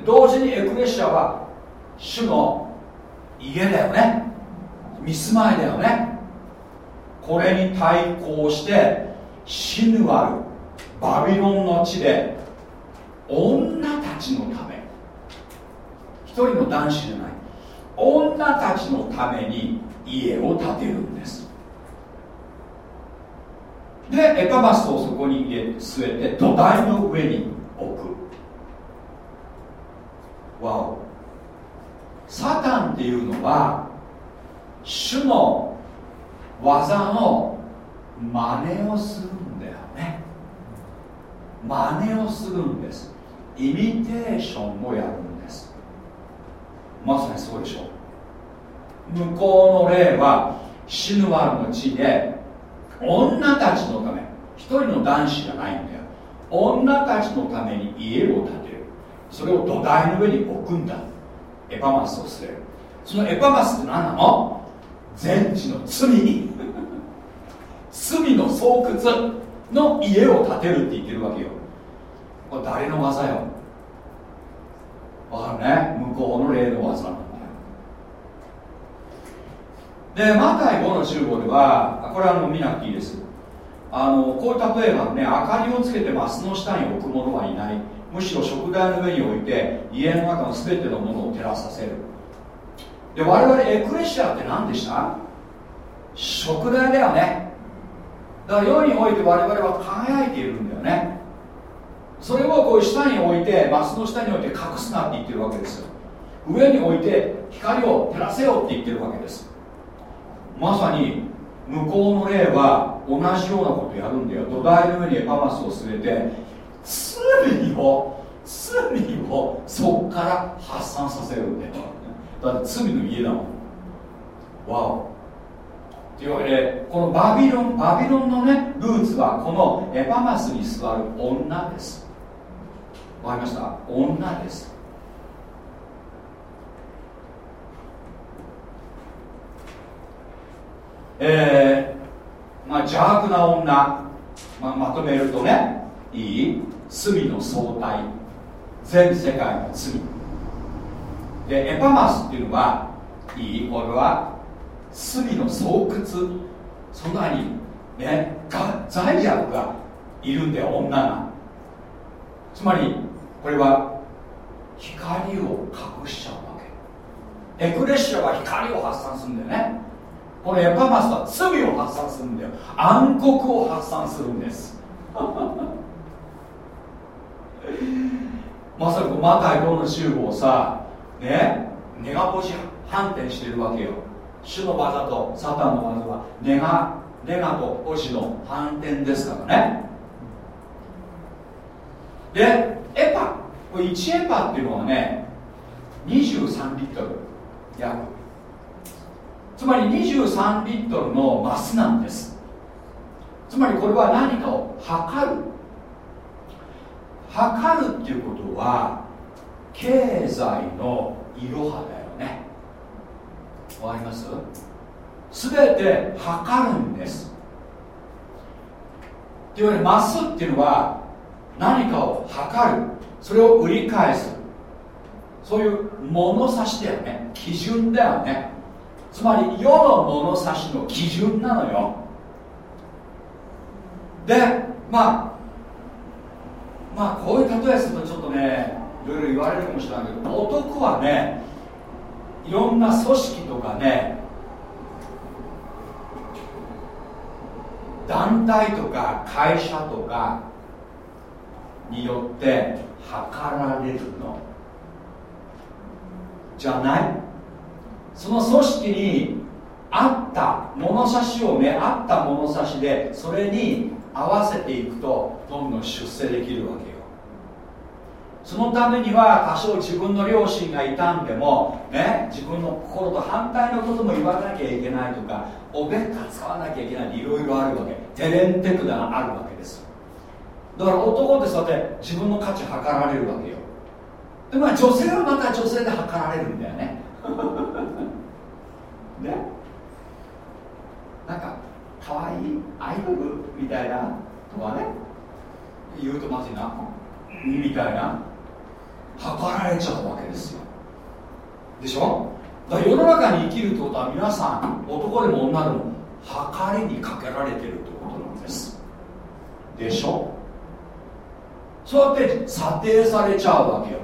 同時にエクレシアは主の家だよね。見住まいだよね。これに対抗して死ぬあるバビロンの地で女たちのため。一人の男子じゃない。女たちのために家を建てるんです。でエパバスをそこに入れ据えて土台の上に置く。わお。サタンっていうのは主の技の真似をするんだよね。真似をするんです。イミテーションをやるんです。まさにそうでしょう。向こうの霊はシヌワルの地で女たちのため一人の男子じゃないんだよ。女たちのために家を建てる。それを土台の上に置くんだ。エパマスを据えるそのエパマスって何なの？全地の罪に。罪の巣窟の家を建てるって言ってるわけよ。これ誰の技よ？わかるね向こうの霊の技なんだよ。でマタイ5の15ではこれはもう見なくていいです。あのこういう例えばね明かりをつけてマスの下に置く者はいない。むしろ食台の上に置いて家の中の全てのものを照らさせる。で我々エクレシアって何でした？食台だよね。だから世において我々は輝いているんだよね。それをこう下に置いてマスの下に置いて隠すなって言ってるわけですよ。上に置いて光を照らせよって言ってるわけです。まさに向こうの霊は同じようなことやるんだよ。土台の上にエパマスを据えて罪を罪をそっから発散させるんだよだって罪の家だもん。わお。というわけでこのバビロンバビロンのねルーツはこのエパマスに座る女です。わかりました？女です。えー、まあ邪悪な女、まあ、まとめるとねいい？罪の相対全世界の罪。でエパマスっていうのはいいこれは罪の巣窟。その中にねが罪悪がいるんだよ女が。つまりこれは光を隠しちゃうわけ。エクレシアは光を発散するんだよね。このエパマスは罪を発散するんだよ。暗黒を発散するんです。まさにマタイ5の15をさねネガポジ反転してるわけよ。主の技とサタンの技はネガネガとポジの反転ですからね。でエパこれ1エパっていうのはね23リットル約。つまり23リットルのマスなんです。つまりこれは何かを測る測るっていうことは経済のいろはだよね。わかります？すべて測るんです。っていうわけでマスっていうのは何かを測る。それを売り返す。そういう物差しだよね。基準だよね。つまり世の物差しの基準なのよ。でまあまあこういう例えするとちょっとねいろいろ言われるかもしれないけど男はねいろんな組織とかね団体とか会社とかによって測られるの。じゃない？その組織に合った物差しをね合った物差しでそれに合わせていくとどんどん出世できるわけよ。そのためには多少自分の両親が傷んでも、ね、自分の心と反対のことも言わなきゃいけないとかおべっか使わなきゃいけないっていろいろあるわけ。テレンテクダがあるわけです。だから男ってそうやって自分の価値測られるわけよ。でまあ女性はまた女性で測られるんだよね。ね。なんか可愛いアイドルみたいなとかね言うとまずいな。みたいな測られちゃうわけですよ。でしょ？だ世の中に生きるってことは皆さん男でも女でも測りにかけられてるってことなんです。でしょ？そうやって査定されちゃうわけよ。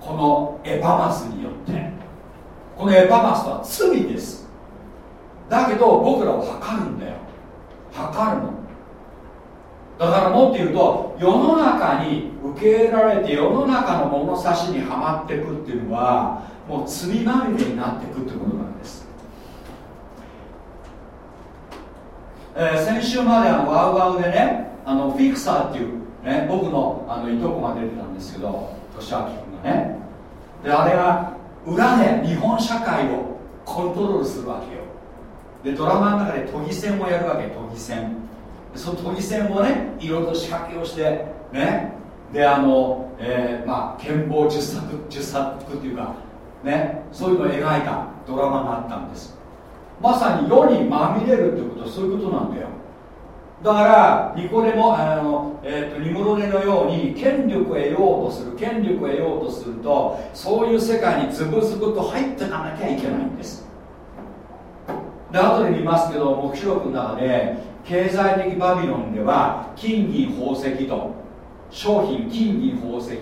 このエパマスによって。このエパマスは罪です。だけど僕らを測るんだよ。測るの。だからもっと言うと世の中に受け入れられて世の中の物差しにはまっていくっていうのはもう罪まみれになっていくってことなんです、えー、先週まであのワウワウでねあのフィクサーっていう、ね、僕のあのいとこが出てたんですけど俊明君がね。であれが裏で日本社会をコントロールするわけでドラマの中で都議選をやるわけ都議選その都議選をねいろいろと仕掛けをしてね。であの、えー、まあ憲法十作十作っていうかね。そういうのを描いたドラマがあったんです。まさに世にまみれるってことはそういうことなんだよ。だからニコレもあの、えーと、ニモロネのように権力を得ようとする権力を得ようとするとそういう世界にズブズブと入っていかなきゃいけないんです。で後で見ますけど黙示録の中で経済的バビロンでは金銀宝石と商品金銀宝石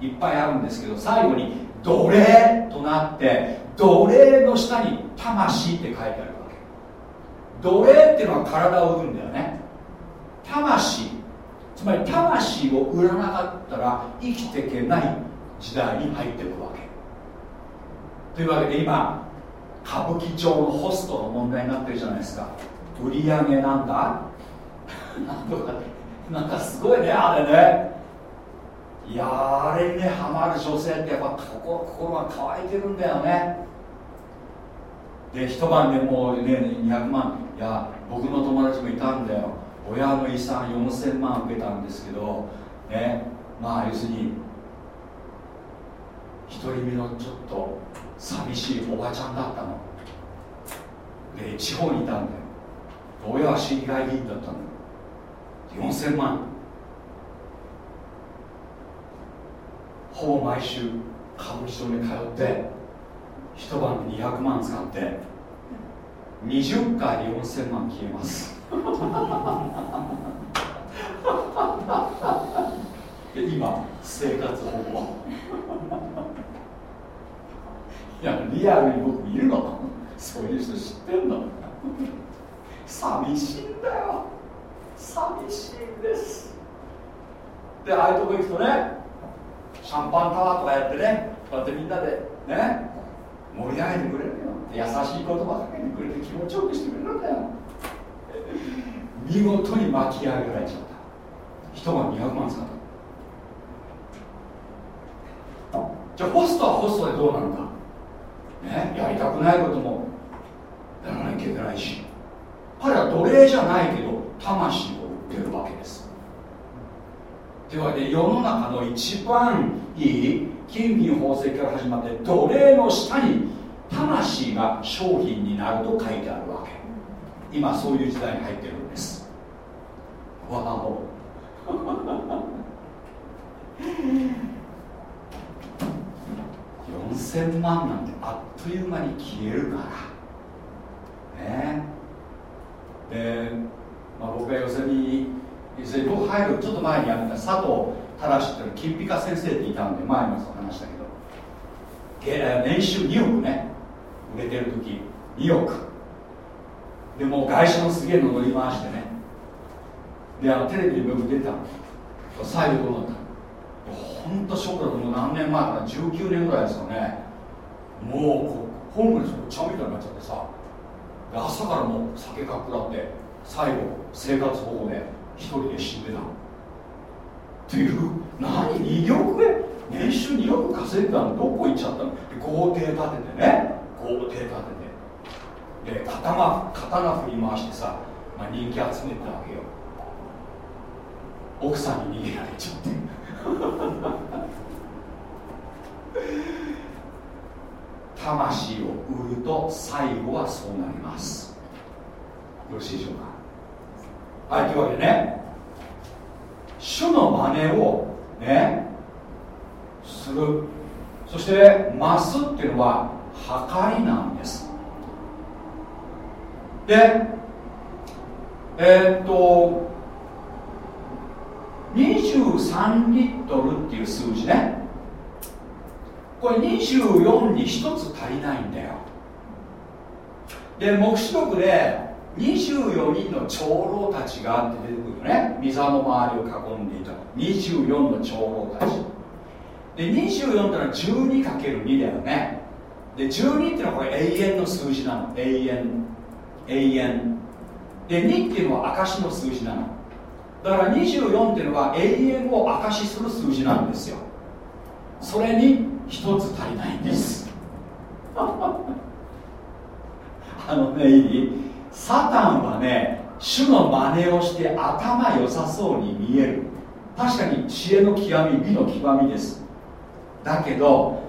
いっぱいあるんですけど最後に奴隷となって奴隷の下に魂って書いてあるわけ。奴隷っていうのは体を売るんだよね。魂。つまり魂を売らなかったら生きていけない時代に入っていくわけ。というわけで今歌舞伎町のホストの問題になってるじゃないですか。売り上げなんだ？なんとかなんかすごいねあれね。いやあれにねハマる女性ってやっぱ心心が乾いてるんだよね。で一晩でもうね200万。いや僕の友達もいたんだよ。親の遺産4000万受けたんですけどね。まあ要するに独り身のちょっと寂しいおばちゃんだったの。で地方にいたんだよ。親は市議会議員だったの。4000万。ほぼ毎週歌舞伎町に通って一晩で200万使って20回で4000万消えます。で今生活保護。いやリアルに僕いるのそういう人知ってんの寂しいんだよ。寂しいんです。でああいうとこ行くとねシャンパンタワーとかやってねこうやってみんなでね盛り上げてくれるよ。優しい言葉かけてくれて気持ちよくしてくれるんだよ。見事に巻き上げられちゃった。人が200万使った。じゃあホストはホストでどうなるんだ？ねやりたくないこともやらなきゃいけないし彼は奴隷じゃないけど魂を売ってるわけです。というわけで世の中の一番いい金銀宝石から始まって奴隷の下に魂が商品になると書いてあるわけ。今そういう時代に入ってるんです。わお4000万なんてあっという間に消えるから。ね。で、まあ、僕が寄せに僕入るちょっと前にやった佐藤正っていう金ピカ先生っていたんで前も話したけど年収2億ね売れてる時2億。でもう会社のすげえの乗り回してね。であのテレビで僕出た最後どうなった本当ショックだともう。何年前から19年ぐらいですよね。もうこうホームレスの茶みたいになっちゃってさ。朝からもう酒かっくらって最後生活保護で一人で死んでたっていう何？2億円？年収2億稼いでたの。どこ行っちゃったの？豪邸建ててね。豪邸建てて。で刀刀振り回してさ、まあ、人気集めてたわけよ。奥さんに逃げられちゃって 魂を売ると最後はそうなります。よろしいでしょうか？はいというわけでね主の真似をねする。そして増すっていうのは計りなんです。でえー、っと23リットルっていう数字ね。これ24に1つ足りないんだよ。で黙示録で24人の長老たちがって出てくるよね。溝の周りを囲んでいた24の長老たち。で24ってのは 12×2 だよね。で12ってのはこれ永遠の数字なの。永遠。永遠。で2っていうのは証の数字なの。だから24っていうのは永遠を証しする数字なんですよ。それに一つ足りないんです。あのねいいサタンはね主の真似をして頭良さそうに見える。確かに知恵の極み美の極みです。だけど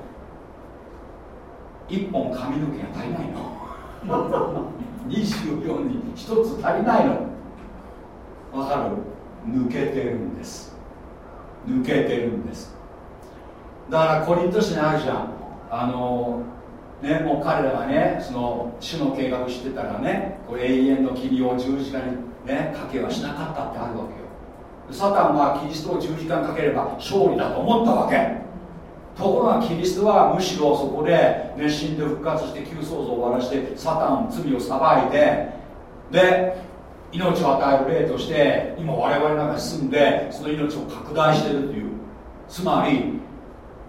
一本髪の毛が足りないの。24に一つ足りないの。わかる？抜けてるんです。抜けてるんです。だからコリント市にあるじゃん。あのねもう彼らがねその主の計画してたらねこれ永遠の霧を十字架にねかけはしなかったってあるわけよ。サタンはキリストを十字架にかければ勝利だと思ったわけ。ところがキリストはむしろそこで、ね、死んで復活して旧創造を終わらしてサタンの罪を裁いてで命を与える霊として今我々の中に住んでその命を拡大してるっていう。つまり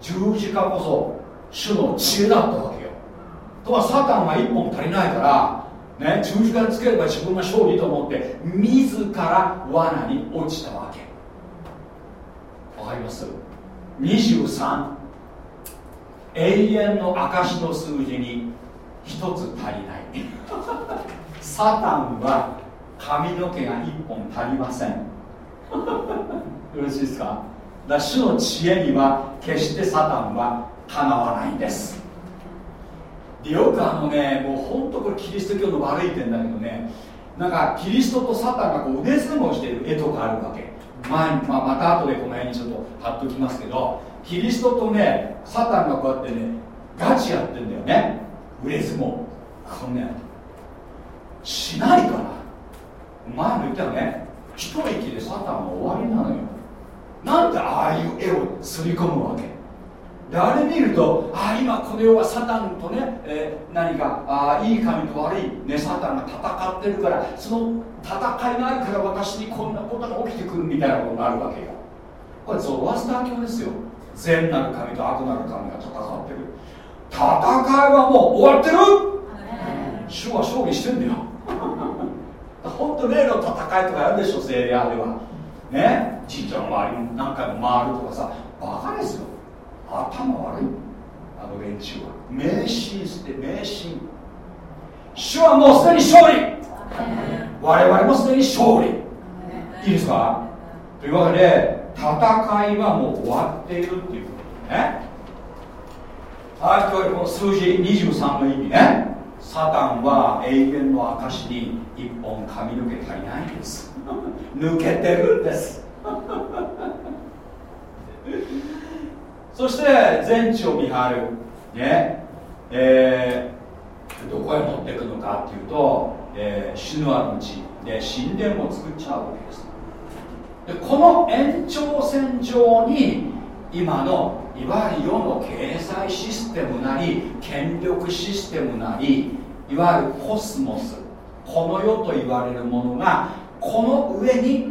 十字架こそ主の知恵だったわけよ。とはサタンが一本足りないからね十字架につければ自分が勝利と思って自ら罠に落ちたわけ。わかります？23永遠の証の数字に一つ足りない。サタンは髪の毛が一本足りません。よろしいですか？だ主の知恵には決してサタンはかなわないんです。でよくあのねもう本当これキリスト教の悪い点だけどねなんかキリストとサタンがこう腕相撲してる絵とかあるわけ。前に、まあ、また後でこの辺にちょっと貼っときますけどキリストとねサタンがこうやってねガチやってんだよね。腕相撲。このねしないから。前も言ったよね。一息でサタンは終わりなのよ。なんでああいう絵をすり込むわけ？であれ見るとああ今この世はサタンとね、えー、何かあいい神と悪い、ね、サタンが戦ってるからその戦いがあるから私にこんなことが起きてくるみたいなことがあるわけよ。これゾロアスター教ですよ。善なる神と悪なる神が戦ってる。戦いはもう終わってる。主は勝利してんだよ本当例の戦いとかやるでしょ聖霊アでは。ね？神社の周りに何回も回るとかさ。バカですよ。頭悪い。あの連中は。迷信して迷信。主はもうすでに勝利。我々もすでに勝利。いいですか？というわけで戦いはもう終わっているっていうことね。はいというわけでこの数字23の意味ね。サタンは永遠の証に一本髪の毛足りないんです。抜けてるんです。そして全地を見張る。ね。えー、どこへ持っていくのかっていうと、えー、死ぬある地で神殿を作っちゃうわけです。でこの延長線上に今のいわゆる世の経済システムなり権力システムなりいわゆるコスモス。この世と言われるものがこの上に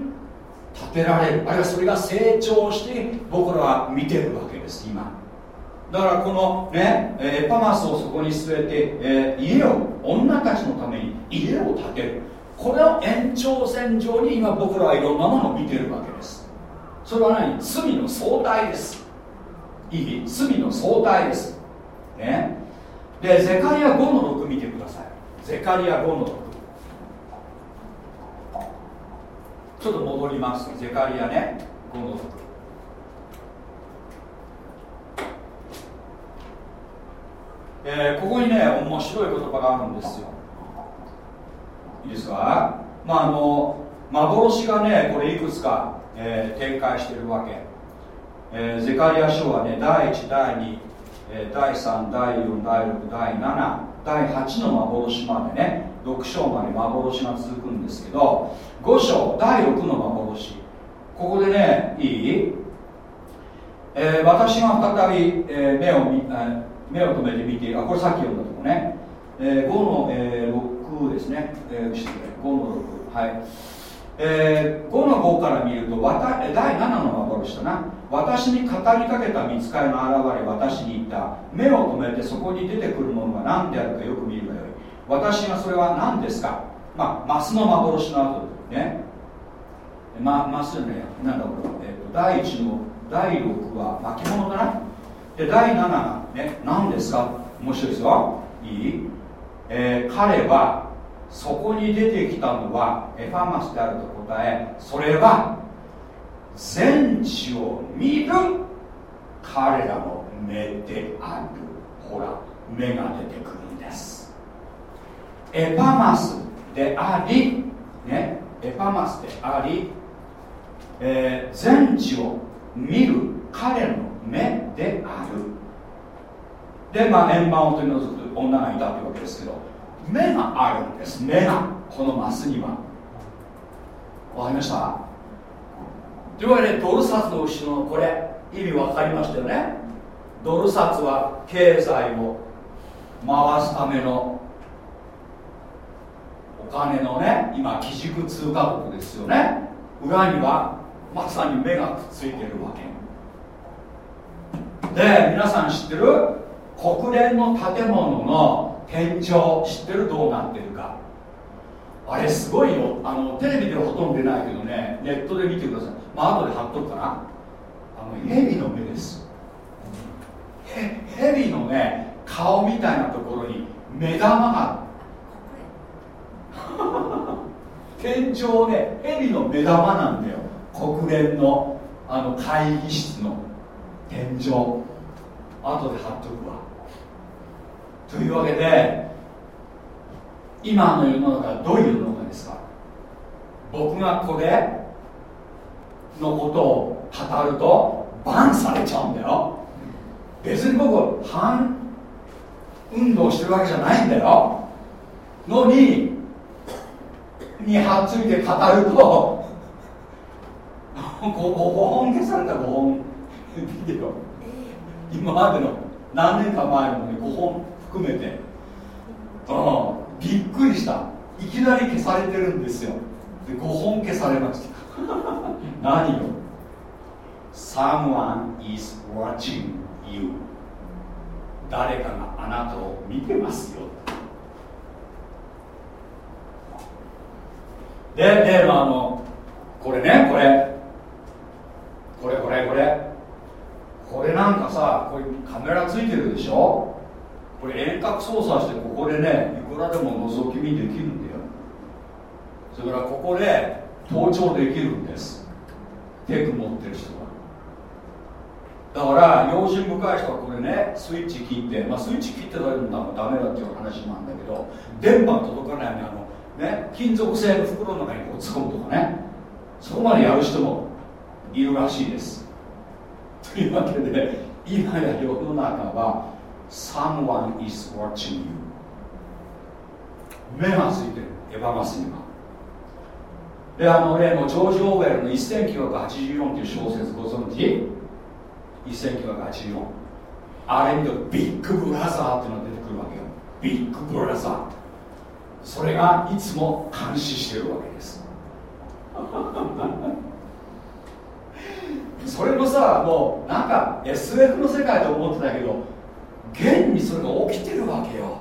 建てられる。あるいはそれが成長して僕らは見てるわけです今。だからこのねエパマスをそこに据えて、えー、家を女たちのために家を建てる。これを延長線上に今僕らはいろんなものを見てるわけです。それは何？罪の相対です。いい罪の相対です。ね。でゼカリア5の6見てください。ゼカリア5の6ちょっと戻ります。ゼカリアね。5のえー、ここにね面白い言葉があるんですよ。いいですか？まああの幻がねこれいくつか、えー、展開してるわけ、えー、ゼカリア書はね第1第2、えー、第3第4第6第7第8の幻までね6章まで幻が続くんですけど5章第6の幻。ここでねいい、えー、私が再び、えー、目を見、えー、目を留めて見てあこれさっき読んだとこね、えー、5の、えー、6ですね、えー、5の6はい。えー、5の5から見ると第7の幻だな。私に語りかけた見つかりが現れ私に言った。目を留めてそこに出てくるものが何であるかよく見るがよ私がそれは何ですか？まあマスの幻の後ね。まマスねなんだこれ、えーと、第1の第6は巻物だな？で第7がね何ですか？面白いですよ。いい、えー、彼はそこに出てきたのはエファマスであると答えそれは全地を見る彼らの目である。ほら目が出てくる。エパマスでありねエパマスであり、えー、全地を見る彼の目である。でまあ円盤を取り除く女がいたというわけですけど目があるんです。目がこのマスには。わかりました？というわけでドル札の後ろのこれ意味分かりましたよね。ドル札は経済を回すための金のね今基軸通貨国ですよね。裏にはまさに目がくっついてるわけ。で皆さん知ってる？国連の建物の天井知ってる？どうなってるか。あれすごいよ。あのテレビではほとんど出ないけどねネットで見てください。まあ後で貼っとくかな。あのヘビの目です。ヘビのね顔みたいなところに目玉が天井ねヘビの目玉なんだよ。国連のあの会議室の天井。後で貼っとくわ。というわけで今の世の中はどういう世の中ですか？僕がこれのことを語るとバンされちゃうんだよ。別に僕反運動してるわけじゃないんだよ。のににはっついて語ると5本消された5本。ビデオ今までの何年か前のね5本含めて。あびっくりした。いきなり消されてるんですよ。で5本消されました。何よ。Someone is watching you. 誰かがあなたを見てますよ。でであのこれねこれ。これこれこれ。これなんかさこれカメラついてるでしょ？これ遠隔操作してここでねいくらでも覗き見できるんだよ。それからここで盗聴できるんです。テク持ってる人は。だから用心深い人はこれねスイッチ切って、まあ、スイッチ切ってたらダメだっていう話なんだけど電波届かないようにね金属製の袋の中にこう突っ込むとかね。そこまでやる人もいるらしいです。というわけで今や世の中は Someone is watching you 目がついてる。エヴァマスには。であの例のジョージ・オーウェルの1984っていう小説ご存知？1984あれ見るとビッグブラザーっていうのが出てくるわけよ。ビッグブラザーって。それがいつも監視してるわけです。それもさもうなんか SF の世界と思ってたけど現にそれが起きてるわけよ。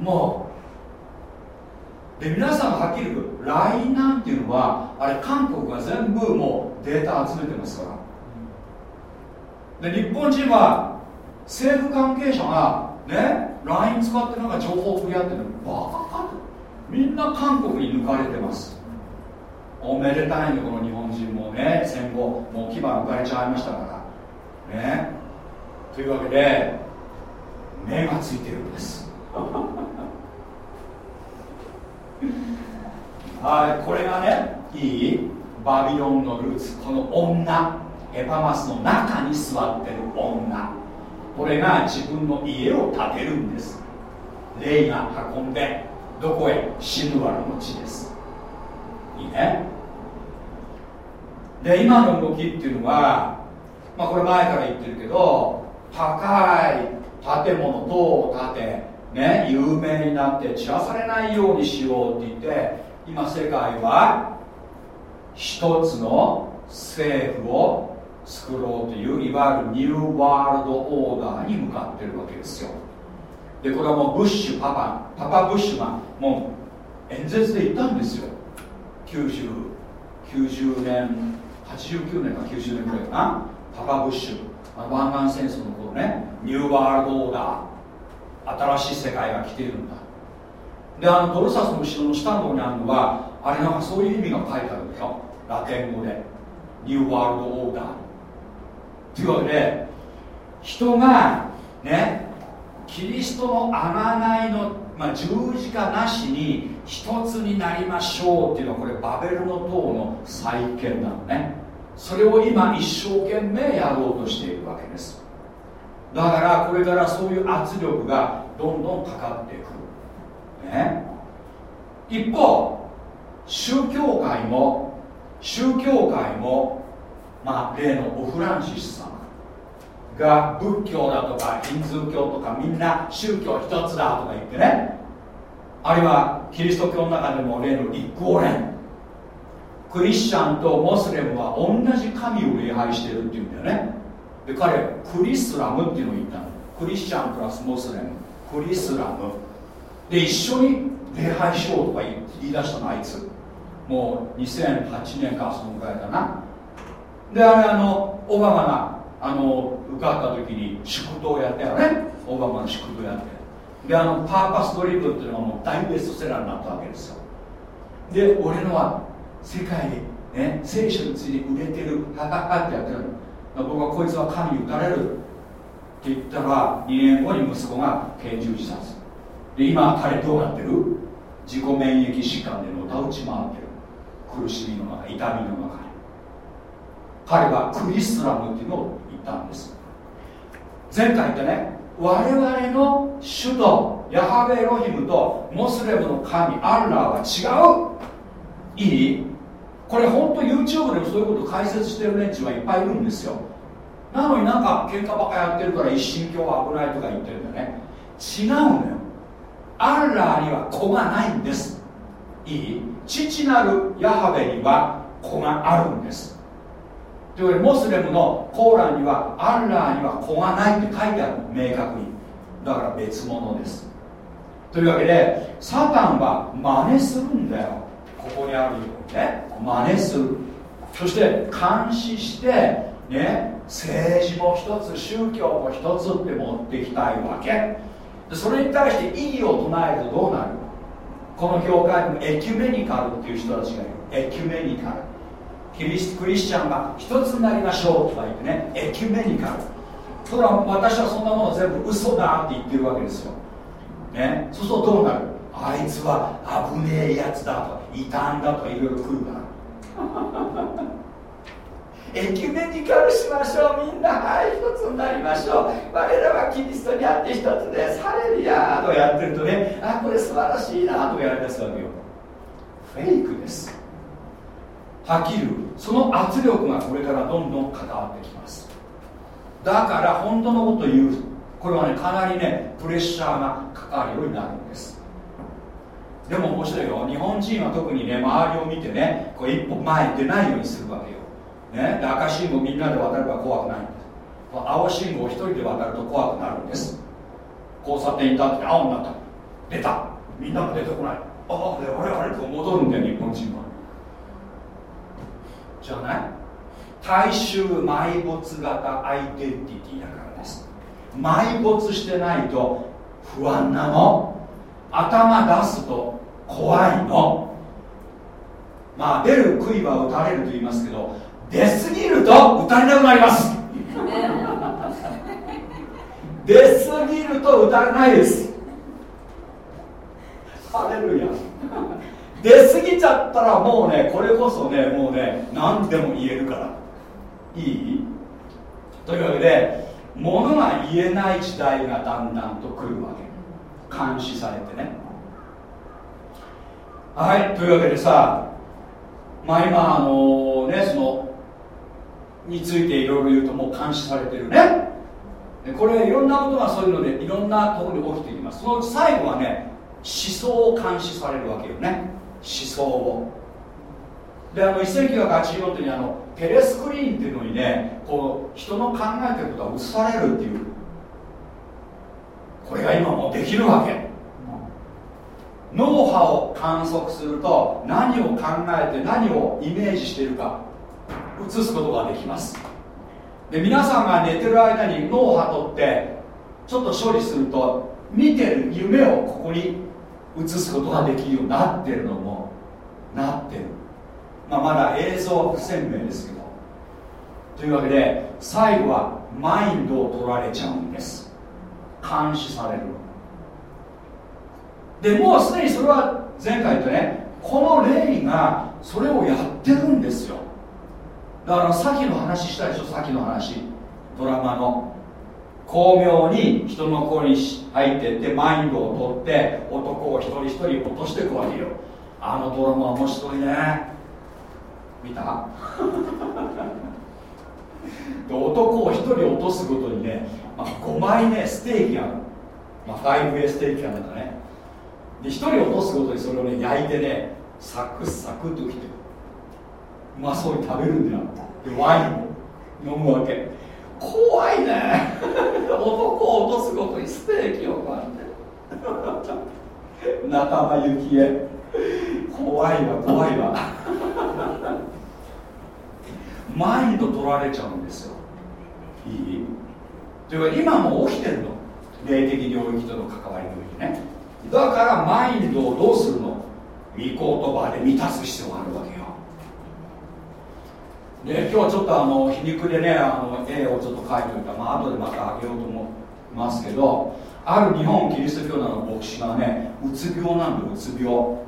もう。で皆さんはっきり言う LINE なんていうのはあれ韓国が全部もうデータ集めてますから。で日本人は政府関係者がね LINE 使ってなんか情報を送り合ってるのバカかみんな韓国に抜かれてます。おめでたいねこの日本人もね。戦後もう牙抜かれちゃいましたから。ね。というわけで目がついてるんです。はいこれがねいい。バビロンのルーツ。この女。エパマスの中に座ってる女。これが自分の家を建てるんです。霊が運んでどこへ？シヌワルの地です。いいね？で今の動きっていうのはまあこれ前から言ってるけど高い建物と建てね有名になって散らされないようにしようって言って今世界は一つの政府を作ろうといういわゆるニューワールドオーダーに向かってるわけですよ。でこれはもうブッシュパパパパブッシュがもう演説で言ったんですよ。90 90年89年か90年ぐらいかな。パパブッシュ湾岸戦争の頃ね。ニューワールドオーダー新しい世界が来ているんだ。であのドルサスの後ろの下の方にあるのはあれなんかそういう意味が書いてあるんだよ。ラテン語で。ニューワールドオーダー。というわけで人がねキリストの贖いの、まあ、十字架なしに一つになりましょうっていうのはこれバベルの塔の再建なのね。それを今一生懸命やろうとしているわけです。だからこれからそういう圧力がどんどんかかっていく、ね、一方宗教界も宗教界もまあ例のオフランシスさんが仏教だとかヒンズー教とかみんな宗教一つだとか言ってね。あるいはキリスト教の中でも例の立候連。クリスチャンとモスレムは同じ神を礼拝してるっていうんだよね。で彼クリスラムっていうのを言ったの。クリスチャンプラスモスレム。クリスラム。で一緒に礼拝しようとか言い出したのあいつ。もう2008年かそのぐらいかな。であれあのオバマがあの受かった時に祝祷やったよね。オバマの祝祷やって。であのパーパスドリブっていうのがもう大ベストセラーになったわけですよ。で俺のは世界で、ね、聖書について売れてるハハハってやってる僕はこいつは神に打たれる。って言ったら2年後に息子が拳銃自殺。で今彼どうなってる？自己免疫疾患でのたうち回ってる。苦しみの中痛みの中に。彼はクリスラムっていうのを言ったんです。前回言ったね。我々の主とヤハベエロヒムとモスレムの神アッラーは違う。いい？これ本当 YouTube でもそういうこと解説してる連中はいっぱいいるんですよ。なのになんか喧嘩ばっかやってるから一神教は危ないとか言ってるんだよね。違うのよ。アッラーには子がないんです。いい？父なるヤハベには子があるんです。というわけでモスレムのコーランにはアッラーには子がないって書いてある明確に。だから別物です。というわけでサタンは真似するんだよ。ここにあるようにね。真似する。そして監視してね政治も一つ宗教も一つって持ってきたいわけ。それに対して異議を唱えるとどうなる？この教会にもエキュメニカルっていう人たちがいる。エキュメニカル。キリストクリスチャンが一つになりましょうとか言ってねエキュメニカルそれは私はそんなもの全部嘘だって言ってるわけですよ。ね。そうするとどうなる？あいつは危ねえやつだと異端だとかいろいろ来るから。エキュメニカルしましょうみんなはい一つになりましょう。我らはキリストにあって一つです。ハレルヤーとやってるとねあこれ素晴らしいなとやりだすわけよ。フェイクです。はっきりその圧力がこれからどんどん関わってきます。だから本当のこと言う。これはねかなりねプレッシャーがかかるようになるんです。でも面白いよ。日本人は特にね周りを見てねこう一歩前に出ないようにするわけよ、ね、で赤信号みんなで渡れば怖くないんです。青信号一人で渡ると怖くなるんです。交差点に立って青になった。出た。みんなも出てこない。あああれあれと戻るんだよ日本人は。じゃない？大衆埋没型アイデンティティだからです。埋没してないと不安なの。頭出すと怖いの。まあ出る杭は打たれると言いますけど出すぎると打たれなくなります。出すぎると打たれないです。ハレルヤ。出すぎちゃったらもうねこれこそねもうね何でも言えるから。いい？というわけで物が言えない時代がだんだんと来るわけ。監視されてね。はいというわけでさまあ今あのねそのについていろいろ言うともう監視されてるね。これいろんなことがそういうのでいろんなところに起きていきます。その最後はね思想を監視されるわけよね。想をであの1984年にあのテレスクリーンっていうのにねこう人の考えてることが映されるっていう。これが今もできるわけ。脳波を観測すると何を考えて何をイメージしているか映すことができます。で皆さんが寝てる間に脳波取ってちょっと処理すると見てる夢をここに映すことができるようになってるのもなってる、まあ、まだ映像不鮮明ですけど。というわけで最後はマインドを取られちゃうんです。監視されるでもうすでにそれは前回言ったねこの霊がそれをやってるんですよ。だからさっきの話したでしょさっきの話。ドラマの。巧妙に人の子に入っていってマインドを取って男を一人一人落としていくわけよ。あのドラマ面白いね。見た？で男を一人落とすごとにね、まあ、5枚ねステーキがある、まあ、5A ステーキがなんかね。で1人落とすごとにそれをね焼いてねサクサクときてうまそうに食べるんだよ。でワインを飲むわけ。怖いね。男を落とすごとにステーキをこうやって仲間由紀恵。怖いわ怖いわ。マインド取られちゃうんですよ。いい？というか今も起きてるの。霊的領域との関わりの上にね。だからマインドをどうするの？御言葉で満たす必要があるわけよ。で今日はちょっとあの皮肉でねあの絵をちょっと描いておいた。まあ後でまたあげようと思いますけどある日本キリスト教団の牧師がねうつ病なんだうつ病。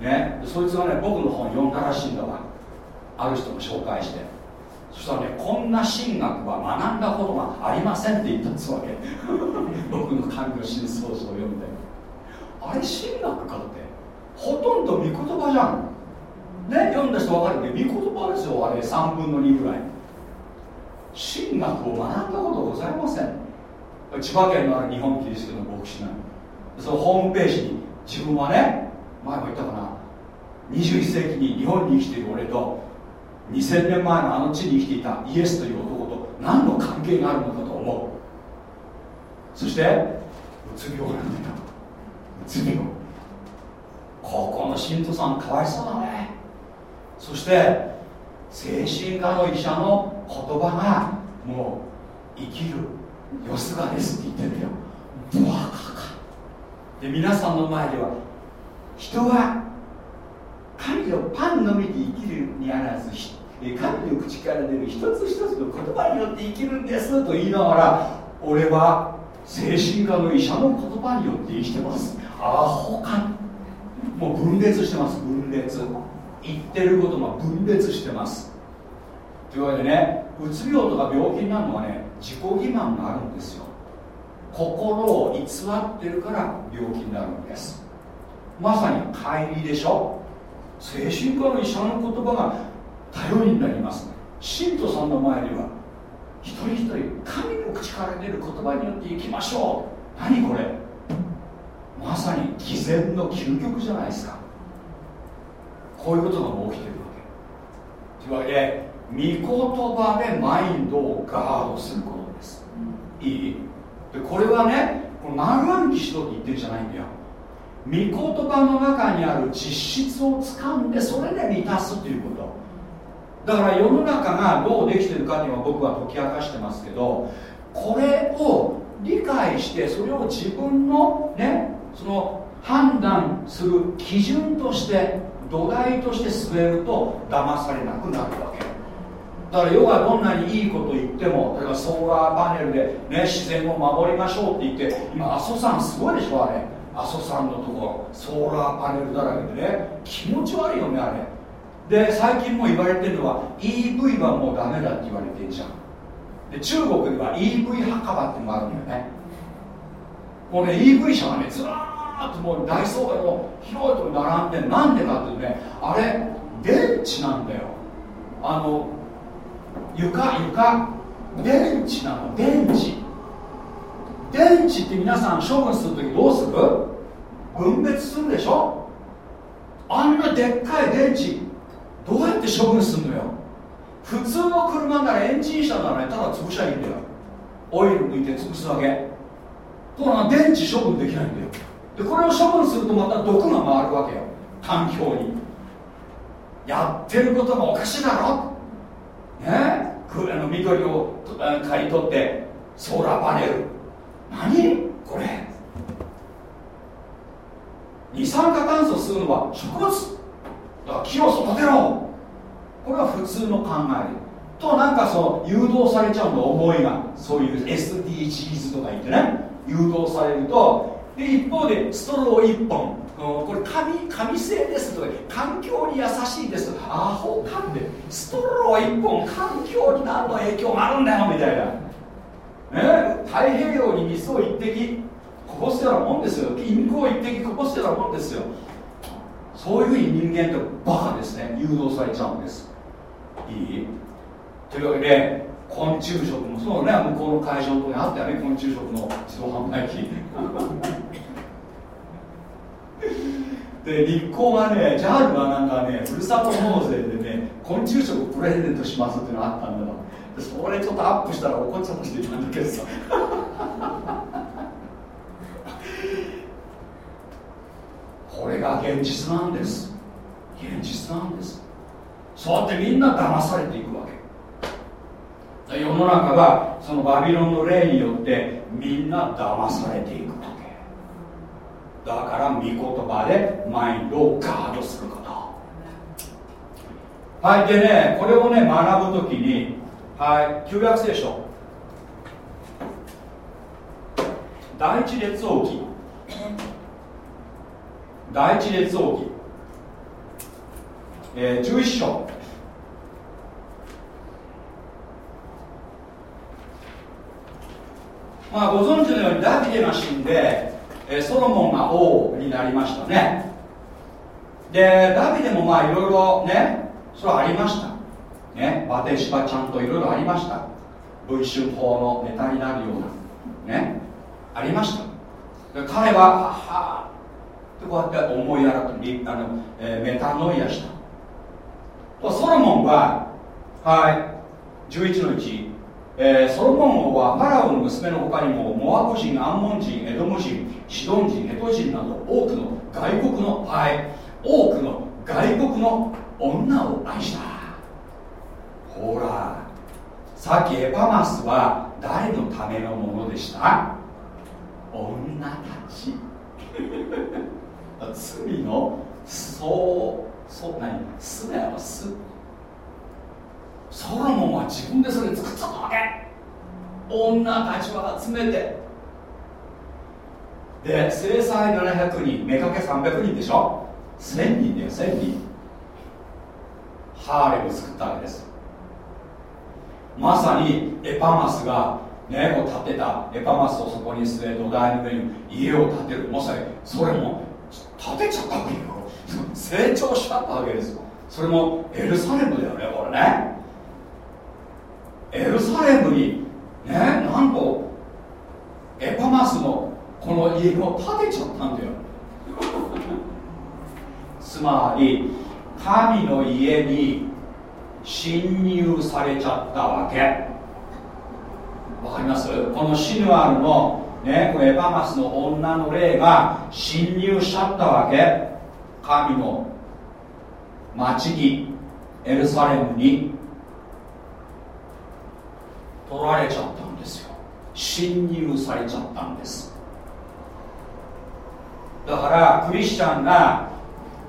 ねそいつがね僕の本読んだらしいんだわ。ある人も紹介して。そしたらねこんな神学は学んだことがありませんって言ったんですわけ。僕の神の真相書を読んで。あれ神学かって。ほとんど御言葉じゃん。ね読んだ人分かるけど御言葉ですよあれ3分の2ぐらい。神学を学んだことございません。千葉県のある日本キリスト教の牧師なの。そのホームページに自分はね前も言ったかな21世紀に日本に生きている俺と2000年前のあの地に生きていたイエスという男と何の関係があるのかと思う。そしてうつ病なんだようつ病。ここの信徒さんかわいそうだね。そして精神科の医者の言葉がもう生きるよすがですって言ってるよ。ブワーカか。で皆さんの前では人は神のパンのみで生きるにあらず神の口から出る一つ一つの言葉によって生きるんですと言いながら俺は精神科の医者の言葉によって生きてます。アホか。もう分裂してます分裂。言ってることが分裂してます。というわけでねうつ病とか病気になるのはね自己欺瞞があるんですよ。心を偽ってるから病気になるんです。まさに乖離でしょ。精神科の医者の言葉が頼りになります信徒さんの前では一人一人神の口から出る言葉によっていきましょう。何これ。まさに偽善の究極じゃないですか。こういうことが起きてるわけ。というわけで御言葉でマインドをガードすることです、いい？でこれはねこの丸暗記しろって言ってるんじゃないんだよ。御言葉の中にある実質をつかんでそれで満たすということ。だから世の中がどうできてるかっていうのは僕は解き明かしてますけどこれを理解してそれを自分のねその判断する基準として土台として据えると騙されなくなるわけ。だから世がどんなにいいこと言っても例えばソーラーパネルで、ね、自然を守りましょうって言って今阿蘇山すごいでしょあれ。阿蘇山のところ。ソーラーパネルだらけでね気持ち悪いよねあれ。で最近も言われてるのは EV はもうダメだって言われてんじゃん。で中国では EV 墓場ってのもあるんだよね。もうね EV 車がねずらーっともう大倉庫の広いところ並んでなんでかっていうねあれ電池なんだよ。あの床床。電池なの。電池。電池って皆さん処分する時どうする？分別するでしょ？あんなでっかい電池どうやって処分するのよ？普通の車ならエンジン車ならねただ潰しゃいいんだよ。オイル抜いて潰すだけ。ころが電池処分できないんだよ。でこれを処分するとまた毒が回るわけよ。環境に。やってることがおかしいだろ。ね？あの緑を刈り取ってソーラーパネル。何？これ。二酸化炭素吸うのは植物。だから木を育てろ。これは普通の考え。となんかその誘導されちゃうの思いが。そういう SDGs とか言ってね。誘導されるとで一方でストロー1本。これ紙紙製ですとか環境に優しいですアホかんでストロー1本環境に何の影響があるんだよみたいな、ね、太平洋に水を一滴こぼすようなもんですよ。インクを一滴こぼすようなもんですよ。そういうふうに人間ってバカですね。誘導されちゃうんです。いい？というわけで昆虫食もそうね向こうの会場のとこにあったよね昆虫食の自動販売機。で立候がね JAL がなんかねふるさと納税でね昆虫食プレゼントしますっていうのがあったんだよ。それちょっとアップしたら怒っちゃったしてたんだけどさ。これが現実なんです。現実なんです。そうやってみんな騙されていくわけ世の中はそのバビロンの霊によってみんな騙されていくわけ。だから御言葉でマインドをガードすること。はいでねこれをね学ぶときにはい旧約聖書。第一列王記。第一列王記、えー、11章。まあご存知のようにダビデが死んで、ソロモンが王になりましたね。でダビデもまあいろいろねそれはありました。ねバテシバちゃんといろいろありました。文春法のネタになるようなねありました。彼はははでこうやって思いやらとあの、えー、メタノイアした。ソロモンははい11の1、えー、ソロモン王はファラオの娘の他にもモアブ人アンモン人エドム人シドン人ヘト人など多くの外国のはい多くの外国の女を愛した。ほらさっきエパマスは誰のためのものでした？女たち。罪のそうそう何？すだよす。ソロモンは自分でそれ作ったわけ。女たちを集めて。で制裁700人目かけ300人でしょ？1000人だよ1000人。ハーレム作ったわけです。まさにエパマスがねこう建てた。エパマスをそこに据え土台の上に家を建てる。まさにそれも建てちゃったわけよ。成長しちゃったわけですよ。それもエルサレムだよねこれね。エルサレムにねなんとエパマスのこの家を建てちゃったんだよ。つまり神の家に侵入されちゃったわけ。わかります？このシヌアルのね、これエパマスの女の霊が侵入しちゃったわけ。神の町にエルサレムに。取られちゃったんですよ。侵入されちゃったんです。だからクリスチャンが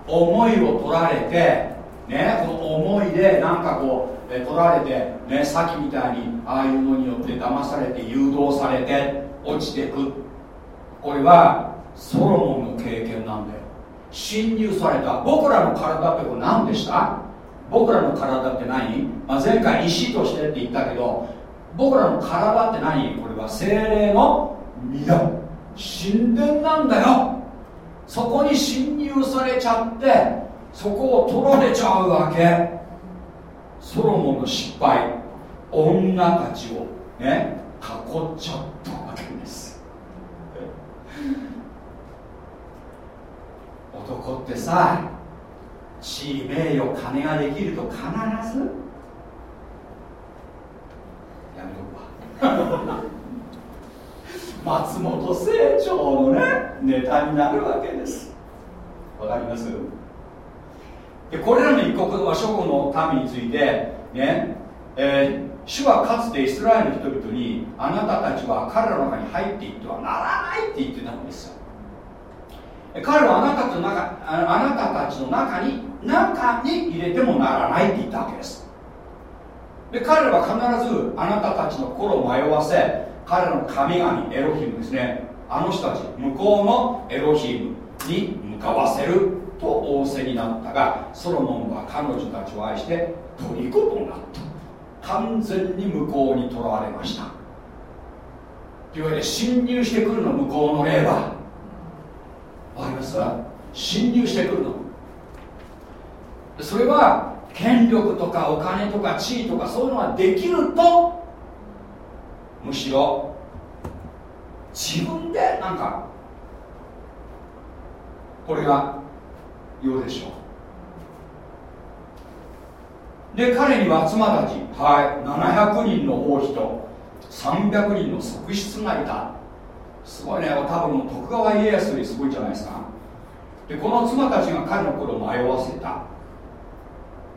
思いを取られてねこの思いでなんかこう取られてねさっきみたいにああいうのによって騙されて誘導されて落ちてく。これはソロモンの経験なんだよ。侵入された。僕らの体ってこれ何でした？僕らの体って何、まあ、前回石としてって言ったけど僕らの体って何？これは精霊の身だ。神殿なんだよ。そこに侵入されちゃってそこを取られちゃうわけ。ソロモンの失敗。女たちをね囲っちゃったわけです。男ってさ地位名誉金ができると必ずめとくわ松本清張のねネタになるわけです。わかります？でこれらの一国は諸国の民についてね、えー、主はかつてイスラエルの人々にあなたたちは彼らの中に入っていってはならないって言ってたんですよ。彼はあなたと中あなたたちの中に中に入れてもならないって言ったわけです。で彼らは必ずあなたたちの心を迷わせ彼らの神々エロヒムですね。あの人たち向こうのエロヒムに向かわせると仰せになったがソロモンは彼女たちを愛して虜となった。完全に向こうにとらわれました。というわけで侵入してくるの向こうの霊は。わかります？侵入してくるの。それは権力とかお金とか地位とかそういうのができるとむしろ自分でなんかこれがようでしょう。で彼には妻たち、はい、700人の王妃と300人の側室がいた。すごいね多分徳川家康よりすごいじゃないですか。でこの妻たちが彼の頃を迷わせた。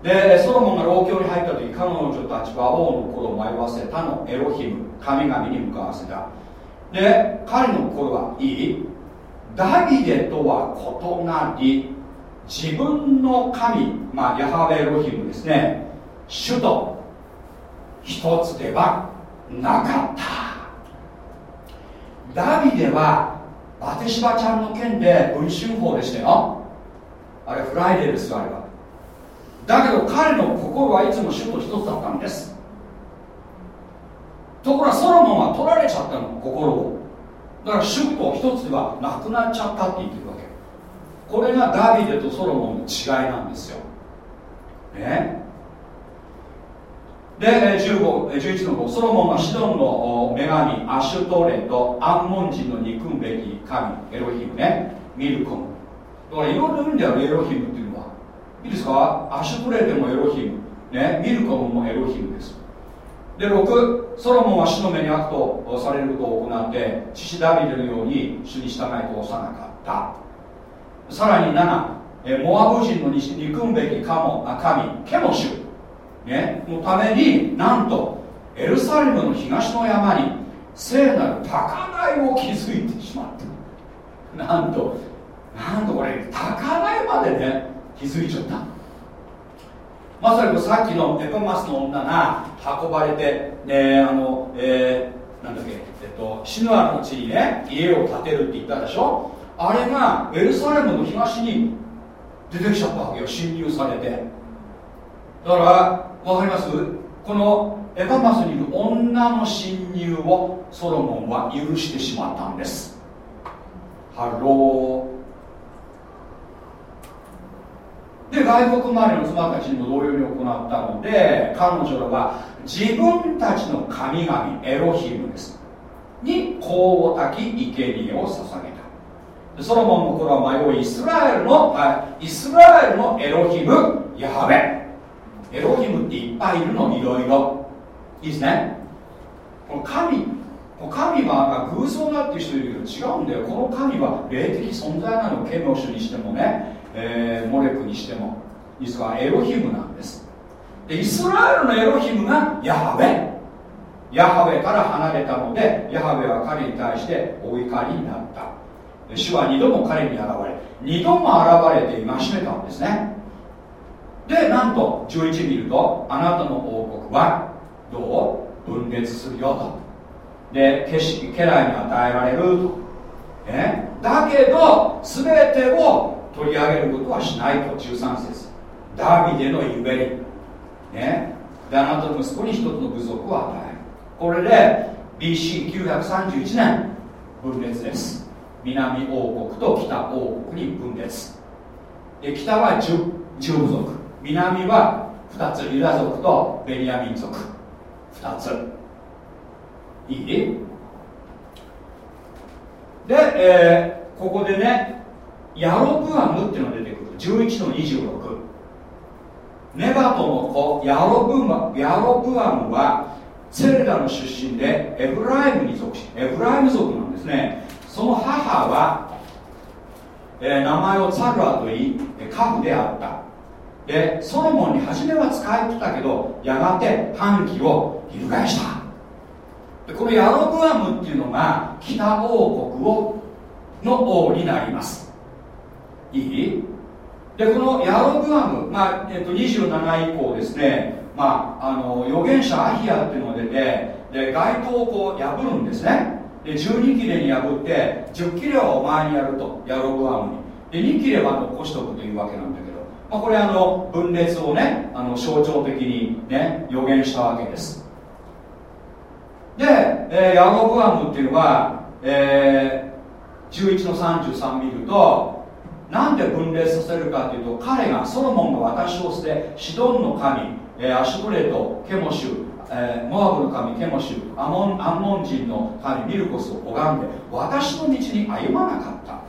でソロモンが老境に入った時彼女たちは王の頃を迷わせたの。エロヒム神々に向かわせた。で彼の頃はいい？ダビデとは異なり自分の神、まあ、ヤハベエロヒムですね。主と一つではなかった。ダビデはバテシバちゃんの件で文春砲でしたよ。あれフライデーですよあれはだけど彼の心はいつも主と一つだったんです。ところがソロモンは取られちゃったの心を。だから主と一つではなくなっちゃったって言ってるわけ。これがダビデとソロモンの違いなんですよ。ね。で15 11の5ソロモンはシドンの女神アシュトーレとアンモン人の憎むべき神エロヒムね。ミルコム。だからいろいろ意味であるエロヒムっていうのいいですか？アシュトレでもエロヒム、ね、ミルコムもエロヒムです。で6ソロモンは主の目に悪とされることを行って父ダビデのように主に従い通さなかった。さらに7モアブ人の憎むべき神ケモシュ。ね、のためになんとエルサレムの東の山に聖なる高台を築いてしまった。なんとなんとこれ高台までね築いちゃった？まさにさっきのエパマスの女が運ばれて、ね、あの、えー、なんだっけ、えっと、シヌアの地にね家を建てるって言ったでしょ？あれがエルサレムの東に出てきちゃったわけよ侵入されて。だからわかります？このエパ枡にいる女の侵入をソロモンは許してしまったんです。ハロー。で外国生まれの妻たちにも同様に行ったので彼女らは自分たちの神々エロヒムです。に香を焚き生贄を捧げた。ソロモンの頃は迷いイスラエルのイスラエルのエロヒムヤハベ。エロヒムっていっぱいいるのいろいろ。いいですね。この神神は偶像だっていう人いるけど違うんだよ。この神は霊的存在なの。ケモシュにしてもね、えー、モレクにしてもいいですかエロヒムなんです。でイスラエルのエロヒムがヤハベ。ヤハベから離れたのでヤハベは彼に対してお怒りになった。主は二度も彼に現れ二度も現れて戒めたんですね。でなんと11見るとあなたの王国はどう分裂するよと。で家家来に与えられると、ね、だけど全てを取り上げることはしないと13節。ダビデのゆえにね。であなたの息子に一つの部族を与える。これで BC931 年分裂です。南王国と北王国に分裂。で北は 10, 10部族。南は2つユダ族とベニヤ民族。2つ。いい？で、えー、ここでねヤロブアムっていうのが出てくる。11の26ネバトの子。ヤロブマヤロブアムはセレダの出身でエブライムに属しエブライム族なんですね。その母は、えー、名前をツァルアといいカフであった。でソロモンに初めは使えてたけどやがて反旗を翻した。でこのヤロブアムっていうのが北王国をの王になります。いい？でこのヤロブアム、まあえっと、27以降ですね、まあ、あの預言者アヒヤっていうのが出てで街灯をこう破るんですね。で12切れに破って10切れを前にやるとヤロブアムに。で2切れは残しておくというわけなんだけど、まあ、これあの分裂をねあの象徴的にね予言したわけです。で、えー、ヤロブアムっていうのは、えー、11の33見るとなんで分裂させるかというと彼がソロモンが私を捨てシドンの神、えー、アシュブレトケモシュ、えー、モアブの神ケモシュアモンアンモン人の神ミルコスを拝んで私の道に歩まなかった。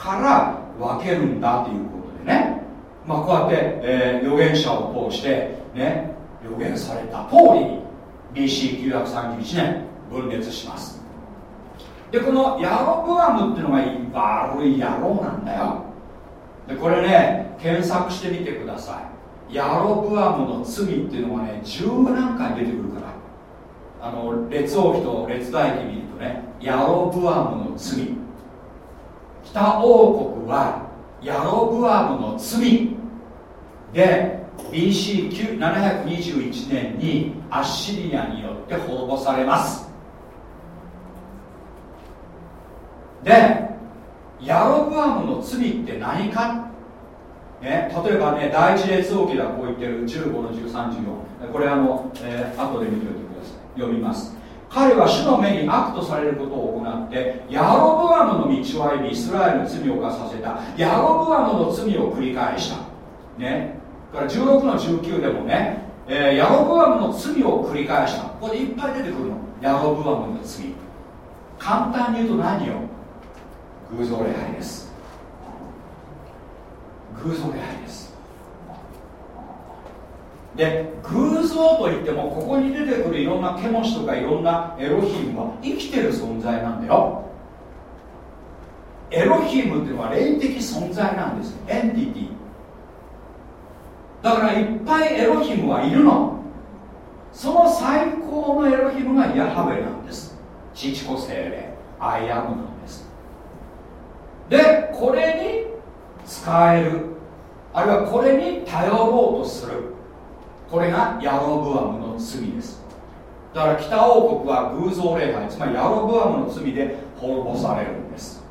から分けるんだということでね、まあ、こうやって、えー、預言者を通してね予言された通りに BC931 年分裂します。でこのヤロブアムっていうのが悪い野郎なんだよ。でこれね検索してみてください。ヤロブアムの罪っていうのがね十何回出てくるから。あの列王記と列代記見るとねヤロブアムの罪。北王国はヤロブアムの罪。で BC721 年にアッシリアによって滅ぼされます。でヤロブアムの罪って何か、ね、例えばね第一列王記ではこう言ってる15の1314これあの、えー、後で見ておいてください。読みます。彼は主の目に悪とされることを行ってヤロブアムの道を歩みイスラエルの罪を犯させた。ヤロブアムの罪を繰り返した。ね。から16の19でもね、えー、ヤロブアムの罪を繰り返した。ここでいっぱい出てくるの。ヤロブアムの罪。簡単に言うと何よ？偶像礼拝です。偶像礼拝です。で偶像といってもここに出てくるいろんなケモシとかいろんなエロヒムは生きてる存在なんだよ。エロヒムっていうのは霊的存在なんです。エンティティ。だからいっぱいエロヒムはいるの。その最高のエロヒムがヤハベなんです。父子精霊。アイアムなんでこれに使える。あるいはこれに頼ろうとする。これがヤロブアムの罪です。だから北王国は偶像礼拝つまりヤロブアムの罪で滅ぼされるんです。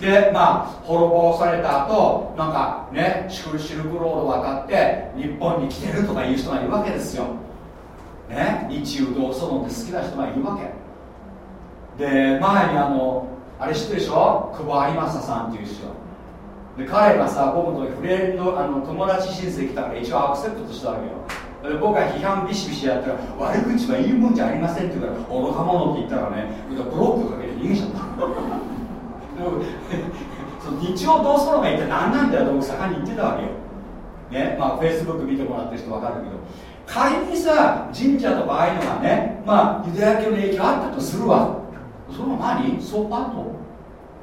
でまあ滅ぼされた後なんかねシクルシルクロード渡って日本に来てるとかいう人がいるわけですよ。ね日中同窓論って好きな人がいるわけ。で前にあのあれ知ってるでしょ？久保有正さんっていう人。で彼がさ僕のフレンドあの友達申請来たから一応アクセプトしたわけよ。で僕が批判ビシビシやったら悪口はいいもんじゃありませんって言うから愚か者って言ったらねブロックかけて逃げちゃった。その日曜同窓論が一体何なんだよと僕盛んに言ってたわけよ。ねまあフェイスブック見てもらってる人分かるけど。仮にさ神社とかああいうのがねまあユダヤ教の影響あったとするわ。その何ソパート。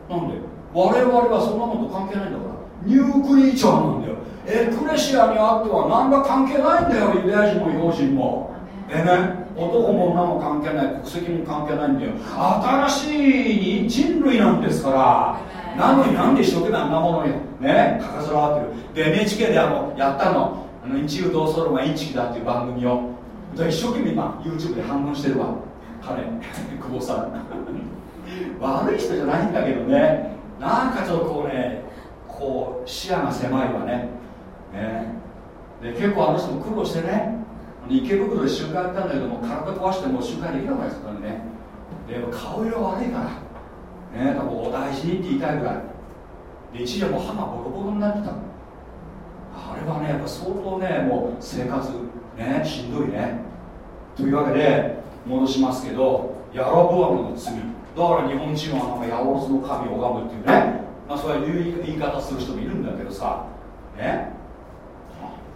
なんで我々はそんなものと関係ないんだから。ニュークリーチャーなんだよ。エクレシアにあっては何ら関係ないんだよユダヤ人も。用心もえね？男も女も関係ない国籍も関係ないんだよ。新しい人類なんですから。なのになんで一生懸命あんなものにね？かかずらわってるで NHK であのやったの。あの一遊同窓論がインチキだっていう番組を。一生懸命今 YouTube で反論してるわ。彼。久保さん。悪い人じゃないんだけどね。なんかちょっとこうねこう視野が狭いわね。ね。で結構あの人も苦労してね。池袋で瞬間やったんだけども体壊してもう瞬間できなくないですからね。で顔色悪いから。ね多分お大事にって言いたいぐらい。で一時はもう歯がボロボロになってた。あれはねやっぱ相当ねもう生活ねしんどいね。というわけで戻しますけどヤロブアムの罪。だから日本人はなんかヤロズの神を拝むっていうね。まあそういう言い方する人もいるんだけどさ。ね。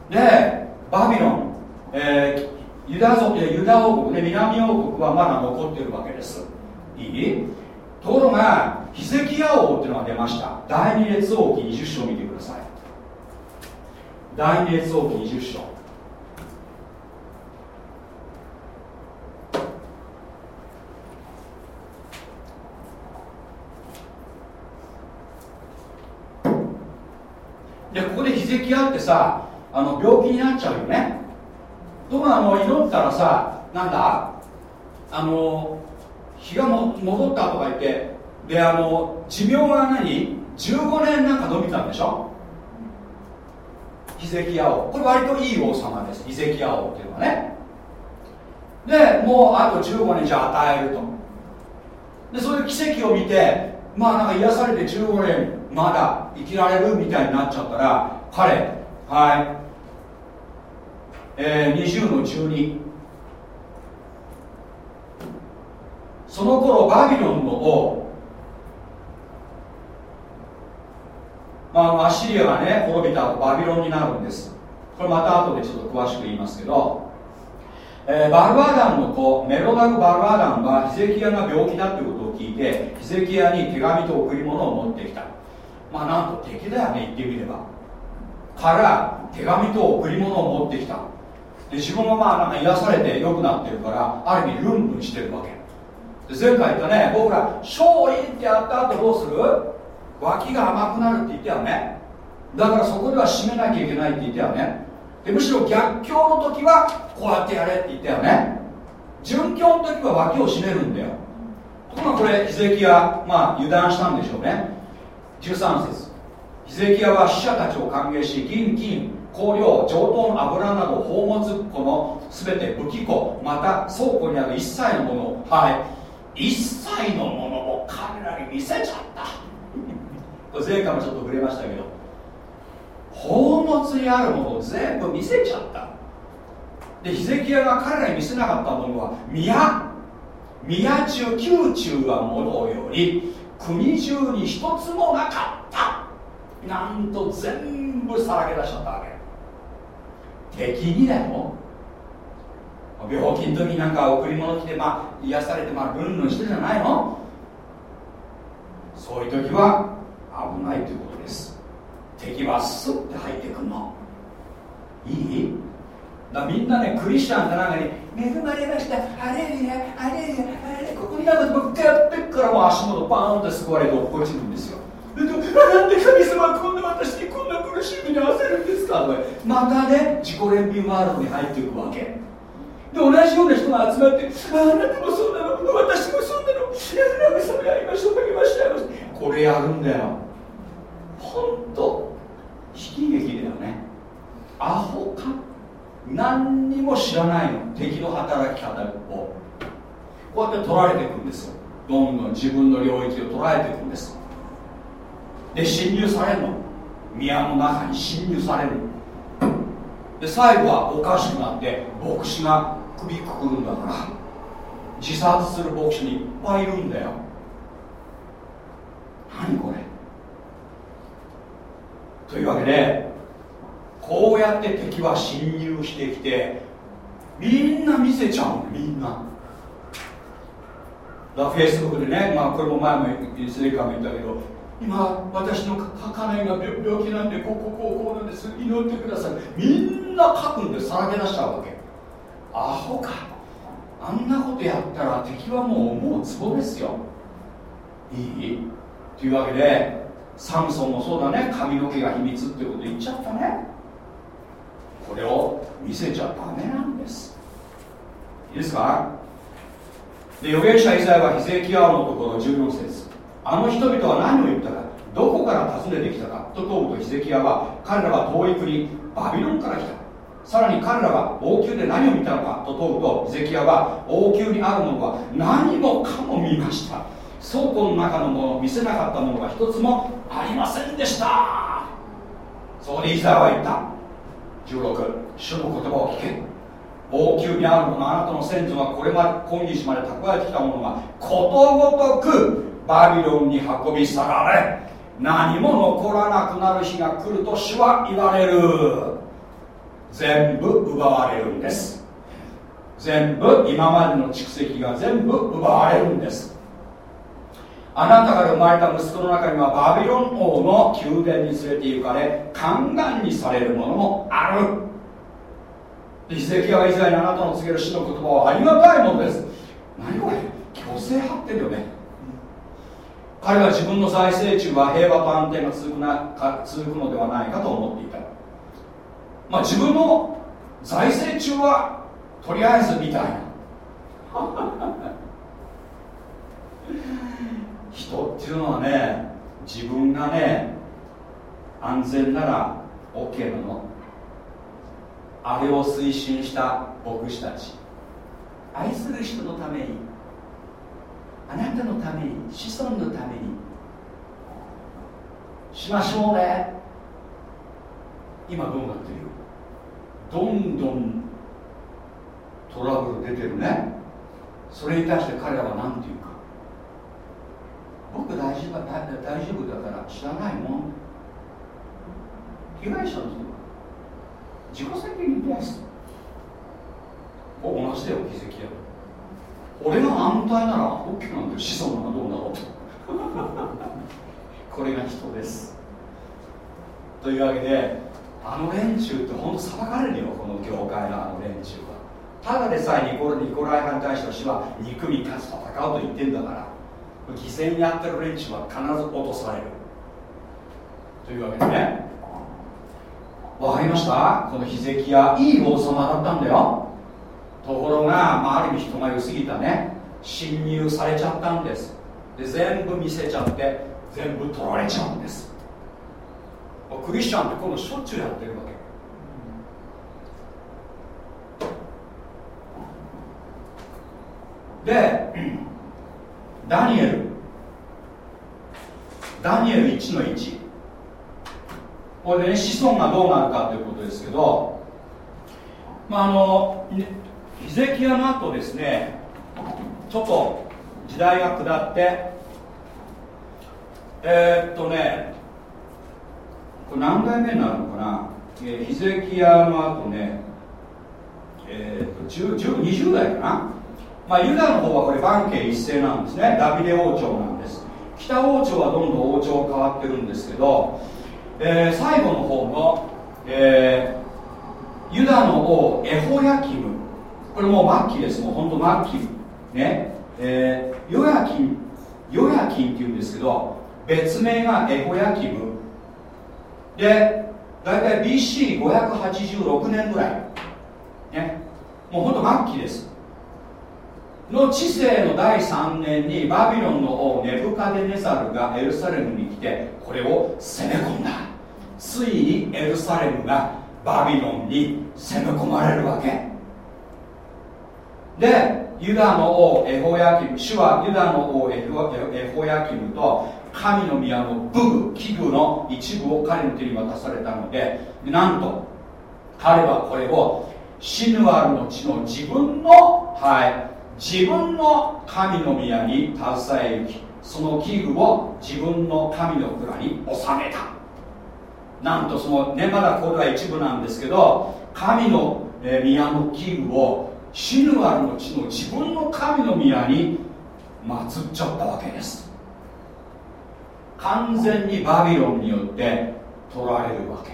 でバビロン。えー、ユダ族ユダ王国で南王国はまだ残ってるわけです。いい？ところがヒゼキヤ王っていうのが出ました。第二列王記20章見てください。第二列王記20章でここでヒゼキヤってさあの病気になっちゃうよね。ところがあの祈ったらさなんだあの日がも戻ったとか言ってであの寿命が何？15年なんか伸びたんでしょ？ヒゼキヤ王。これ割といい王様です。ヒゼキヤ王っていうのはね。でもうあと15年じゃ与えると。でそういう奇跡を見てまあなんか癒されて15年まだ生きられるみたいになっちゃったら彼はい。えー、20の12その頃バビロンの王。まあ、アッシリアがね滅びた後バビロンになるんです。これまた後でちょっと詳しく言いますけど、えー、バルアダンの子メロダグ・バルアダンはヒゼキヤが病気だってことを聞いてヒゼキヤに手紙と贈り物を持ってきた。まあなんと敵だよね言ってみれば。から手紙と贈り物を持ってきた。で自分はまあなんか癒されて良くなってるからある意味ルンルンしてるわけ。で前回言ったね僕ら勝利ってやった後どうする？脇が甘くなるって言ったよね。だからそこでは締めなきゃいけないって言ったよね。でむしろ逆境の時はこうやってやれって言ったよね。順境の時は脇を締めるんだよ。ところがこれヒゼキヤまあ油断したんでしょうね。13節。ヒゼキヤは死者たちを歓迎し銀金香料上等の油など宝物庫の全て武器庫また倉庫にある一切のものをはい。一切のものを彼らに見せちゃった。これ前回もちょっと触れましたけど宝物にあるものを全部見せちゃった。でヒゼキヤが彼らに見せなかったものは宮。宮中宮中はものより国中に一つもなかった。なんと全部さらけ出しちゃったわけ。敵にだよ病気の時なんか贈り物来てまあ癒されてまあルンルンしてじゃないの？そういう時は危ないということです。敵はスッて入ってくるの。いい？だみんなねクリスチャンってなんかに恵まれました。あれやあれやあれれここになんかばっかやってっからもう足元バーンって救われて落っこちるんですよ。なんで神様はこんな私にこんな苦しみに合わせるんですか？またね自己憐憫ワールドに入っていくわけ？で同じような人が集まってあなたもそうなの？私もそうなの？神様やりましょう励ましちゃいますこれやるんだよ。本当悲劇だよね。アホか？何にも知らないの。敵の働き方を。こうやって取られていくんですよ。どんどん自分の領域を捉えていくんですで侵入されるの。宮の中に侵入される。で最後はおかしくなって牧師が首くくるんだから。自殺する牧師にいっぱいいるんだよ。何これ。というわけでこうやって敵は侵入してきてみんな見せちゃうみんな。だフェイスブックでね、まあ、これも前もすでかも言ったけど今私の家内が病気なんでこうこうこうこうなんです。祈ってください。みんな書くんでさらけ出しちゃうわけ。アホか。あんなことやったら敵はもうもうツボですよ。いい？というわけでサムソンもそうだね。髪の毛が秘密ってこと言っちゃったね。これを見せちゃダメなんです。いいですか？で預言者イザヤはヒゼキヤのところ14節。あの人々は何を言ったかどこから訪ねてきたかと問うとヒゼキヤは彼らは遠い国バビロンから来た。さらに彼らは王宮で何を見たのかと問うとヒゼキヤは王宮にあるものは何もかも見ました。倉庫の中のものを見せなかったものが一つもありませんでした。そこでイザヤは言った。16主の言葉を聞け。王宮にあるものあなたの先祖がこれまで今日まで蓄えてきたものがことごとくバビロンに運び去られ何も残らなくなる日が来ると主は言われる。全部奪われるんです。全部今までの蓄積が全部奪われるんです。あなたから生まれた息子の中にはバビロン王の宮殿に連れて行かれ宦官にされるものもある。遺跡は以前にあなたの告げる死の言葉はありがたいものです。何これ虚勢張ってるよね。彼は自分の財政中は平和と安定が続くなか続くのではないかと思っていた。まあ自分の財政中はとりあえずみたい。な 人っていうのはね自分がね安全なら OK なの。あれを推進した牧師たち。愛する人のためにあなたのために子孫のためにしましょうね。今どうなっているどんどんトラブル出てるね。それに対して彼らは何て言うか。僕大丈夫大丈夫だから知らないもん。被害者の人。は自己責任です同じだよ気づきや。俺が安泰なら OK なんて子孫がどうなろうとこれが人です。というわけであの連中って本当裁かれるよこの業界のあの連中は。ただでさえニコニコライ派に対しては死は憎み勝つ戦うと言ってんだから犠牲にやってる連中は必ず落とされる。というわけでねわかりました？このヒゼキヤいい王様だったんだよ。ところが、まあ、ある意味人が良すぎたね。侵入されちゃったんです。で全部見せちゃって全部取られちゃうんです。クリスチャンって今度しょっちゅうやってるわけ。で ダニエル。ダニエル1の1これでね子孫がどうなるかということですけどまああのヒゼキヤの後ですねちょっと時代が下ってえー、っとねこれ何代目になるのかな、えー、ヒゼキヤの後ねえー、っと20代かな。まあユダの方はこれ万慶一世なんですね。ダビデ王朝なんです。北王朝はどんどん王朝変わってるんですけど、えー、最後の方の、えー、ユダの王エホヤキム。これもう末期です。もう本当末期。ね。えー、ヨヤキン。ヨヤキンっていうんですけど別名がエホヤキムで大体 BC586 年ぐらい。ね。もうほんと末期です。の知性の第3年にバビロンの王ネブカデネザルがエルサレムに来てこれを攻め込んだ。ついにエルサレムがバビロンに攻め込まれるわけ。でユダの王エホヤキム主はユダの王エホヤキムと神の宮の武具器具の一部を彼の手に渡されたのでなんと彼はこれをシヌアルの地の自分のはい自分の神の宮に携え行きその器具を自分の神の蔵に収めた。なんとそのねまだこれは一部なんですけど神の宮の器具をシヌアルの地の自分の神の宮に祀っちゃったわけです。完全にバビロンによって取られるわけ。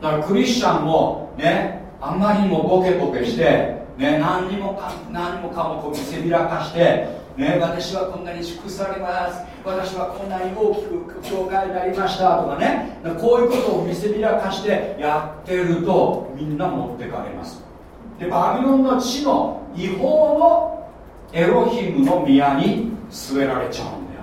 だからクリスチャンもねあんまりにもボケボケして、ね、何にもか何もかもこう見せびらかして、ね、私はこんなに祝されます。私はこんなに大きく教会になりましたとかね。こういうことを見せびらかしてやってるとみんな持ってかれます。でバビロンの地の違法のエロヒムの宮に据えられちゃうんだ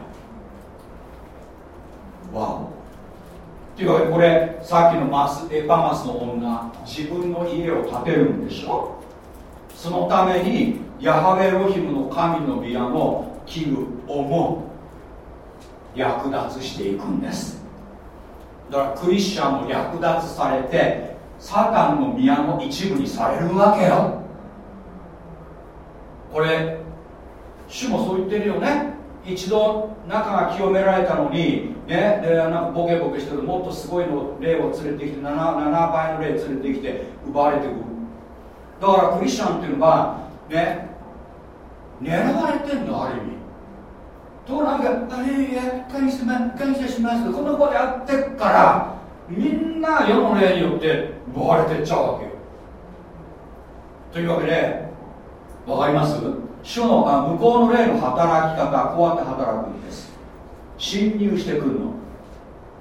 よ。わお。っていうわけでこれさっきのマスエパマスの女自分の家を建てるんでしょ？そのためにヤハベロヒムの神の宮の器具をも略奪していくんです。だからクリスチャンも略奪されてサタンの宮の一部にされるわけよ。これ主もそう言ってるよね。一度中が清められたのにねでなんかボケボケしてるもっとすごいの霊を連れてきて 7, 7倍の霊連れてきて奪われてくる。だからクリスチャンっていうのはね狙われてんのある意味。となんか「あれ感謝します感謝します」こんなことやってっからみんな世の霊によって奪われてっちゃうわけよ。というわけで分かります？主のあ向こうの霊の働き方こうやって働くんです。侵入してくるの。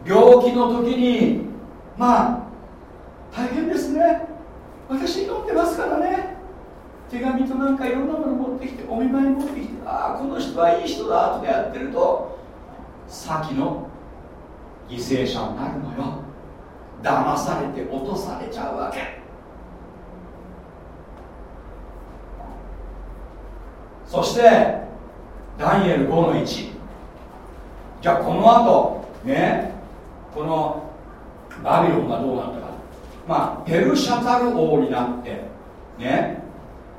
病気の時にまあ大変ですね。私祈ってますからね。手紙となんかいろんなもの持ってきてお見舞い持ってきてああこの人はいい人だとかやってると先の犠牲者になるのよ。騙されて落とされちゃうわけ。そしてダニエル5の1じゃあこの後ねこのバビロンがどうなったか。まあペルシャタル王になってね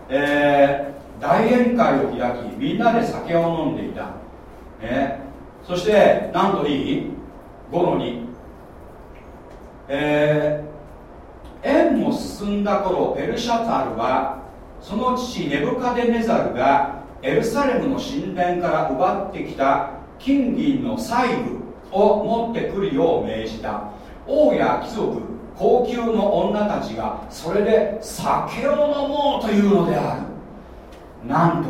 えー、大宴会を開きみんなで酒を飲んでいた、ね、そして何といい？5の2えー、縁も進んだ頃ペルシャタルはその父ネブカデネザルがエルサレムの神殿から奪ってきた金銀の細部を持ってくるよう命じた。王や貴族高級の女たちがそれで酒を飲もうというのである。なんと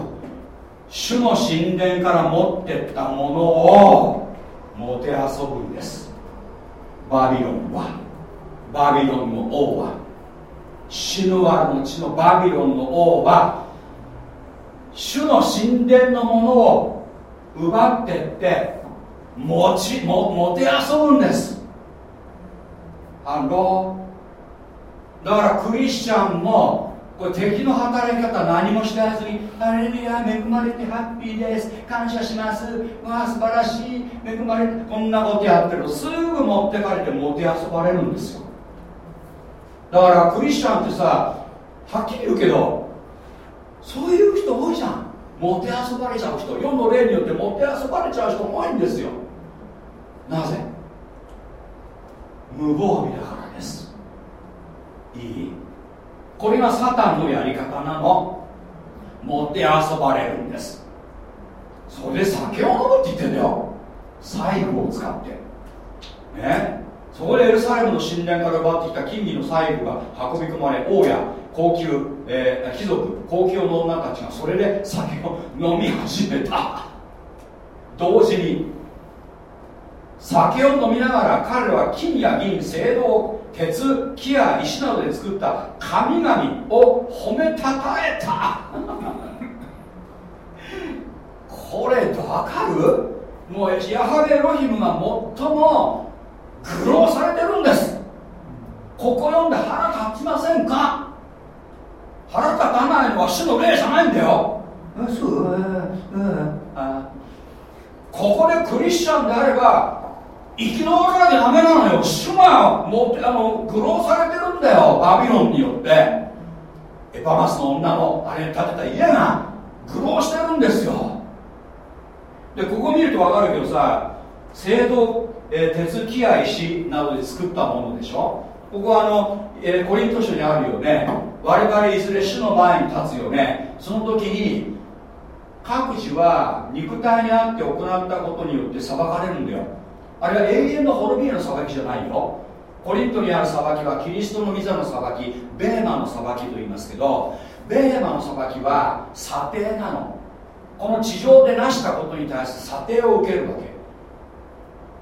主の神殿から持ってったものをもてあそぶんです。バビロンは。バビロンの王はシヌワルの地のバビロンの王は主の神殿のものを奪ってって持ちももて遊ぶんです。あのだからクリスチャンもこれ敵の働き方何も知らずに「ハレルヤ恵まれてハッピーです。感謝します。わあ素晴らしい。恵まれてこんなことやってる。とすぐ持ってかれてもてあそばれるんですよ。だからクリスチャンってさはっきり言うけどそういう人多いじゃん。もてあそばれちゃう人。世の例によってもてあそばれちゃう人多いんですよ。なぜ？無防備だからです。いい？これがサタンのやり方なの。持って遊ばれるんです。それで酒を飲むって言ってんだよ。財布を使って。ね？そこでエルサレムの神殿から奪ってきた金銀の財布が運び込まれ王や高級、えー、貴族高級の女たちがそれで酒を飲み始めた。同時に酒を飲みながら彼らは金や銀青銅鉄木や石などで作った神々を褒めたたえた。これわかる？もうヤハベロヒムが最も愚弄されてるんです。ここ読んで腹立ちませんか？腹立たないのは主の霊じゃないんだよ。そう、うん、ここでクリスチャンであれば生き残らなきゃダメなのよ。主がもうあの愚弄されてるんだよ。バビロンによって。エパマスの女のあれに建てた家が愚弄してるんですよ。でここ見ると分かるけどさ青銅、えー、鉄木や石などで作ったものでしょ？ここはあの、えー、コリント書にあるよね。我々いずれ主の前に立つよね。その時に各自は肉体にあって行ったことによって裁かれるんだよ。あれは永遠の滅びへの裁きじゃないよ。コリントにある裁きはキリストの御座の裁きベーマの裁きと言いますけどベーマの裁きは査定なの。この地上で成したことに対して査定を受けるわけ。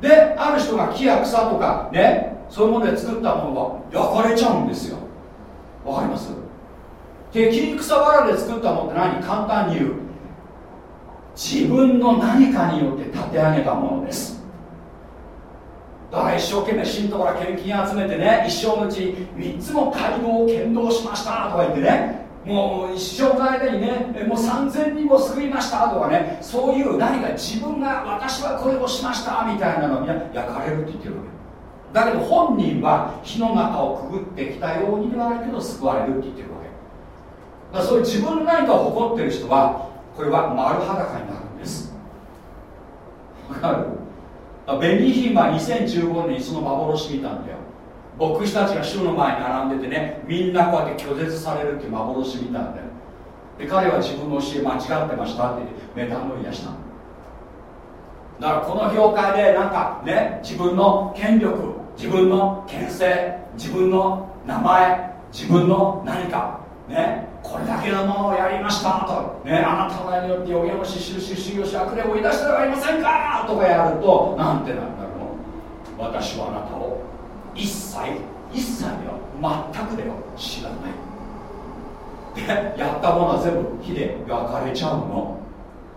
である人が木や草とかねそういうもので作ったものは焼かれちゃうんですよ。わかります？敵に草原で作ったものって何？簡単に言う。自分の何かによって立て上げたものです。だから一生懸命信徒から献金集めてね一生のうちに3つも街道を剣道しましたとか言ってねもう一生の間にねもう3000人も救いましたとかねそういう何か自分が私はこれをしましたみたいなのをみんな焼かれるって言ってるわけ。だけど本人は火の中をくぐってきたようにではあるけど救われるって言ってるわけ。だからそういう自分の何かを誇ってる人はこれは丸裸になるんです。わかる？ベニヒンは2015年にその幻見たんだよ。牧師たちが主の前に並んでてねみんなこうやって拒絶されるっていう幻見たんだよ。で彼は自分の教え間違ってましたってメタノイアしただからこの業界でなんかね自分の権力自分の権勢自分の名前自分の何かねこれだけのものをやりましたと、ね、あなたの名によって予言をし収集修行し悪霊を追い出してはありませんかとかやるとなんてなるの私はあなたを一切一切では全くでは知らない。でやったものは全部火で焼かれちゃうの。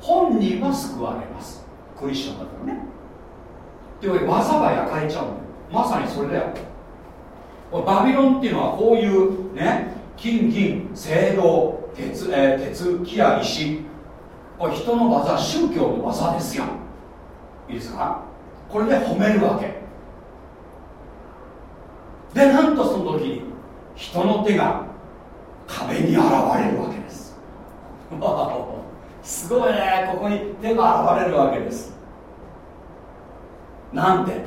本人は救われます。クリスチャンだからね。というわけで技は焼かれちゃうの。まさにそれだよ。バビロンっていうのはこういうね金銀青銅鉄,、えー、鉄木や石。これ人の技宗教の技ですよ。いいですか？これで褒めるわけ。でなんとその時に人の手が壁に現れるわけです。すごいね。ここに手が現れるわけです。なんで？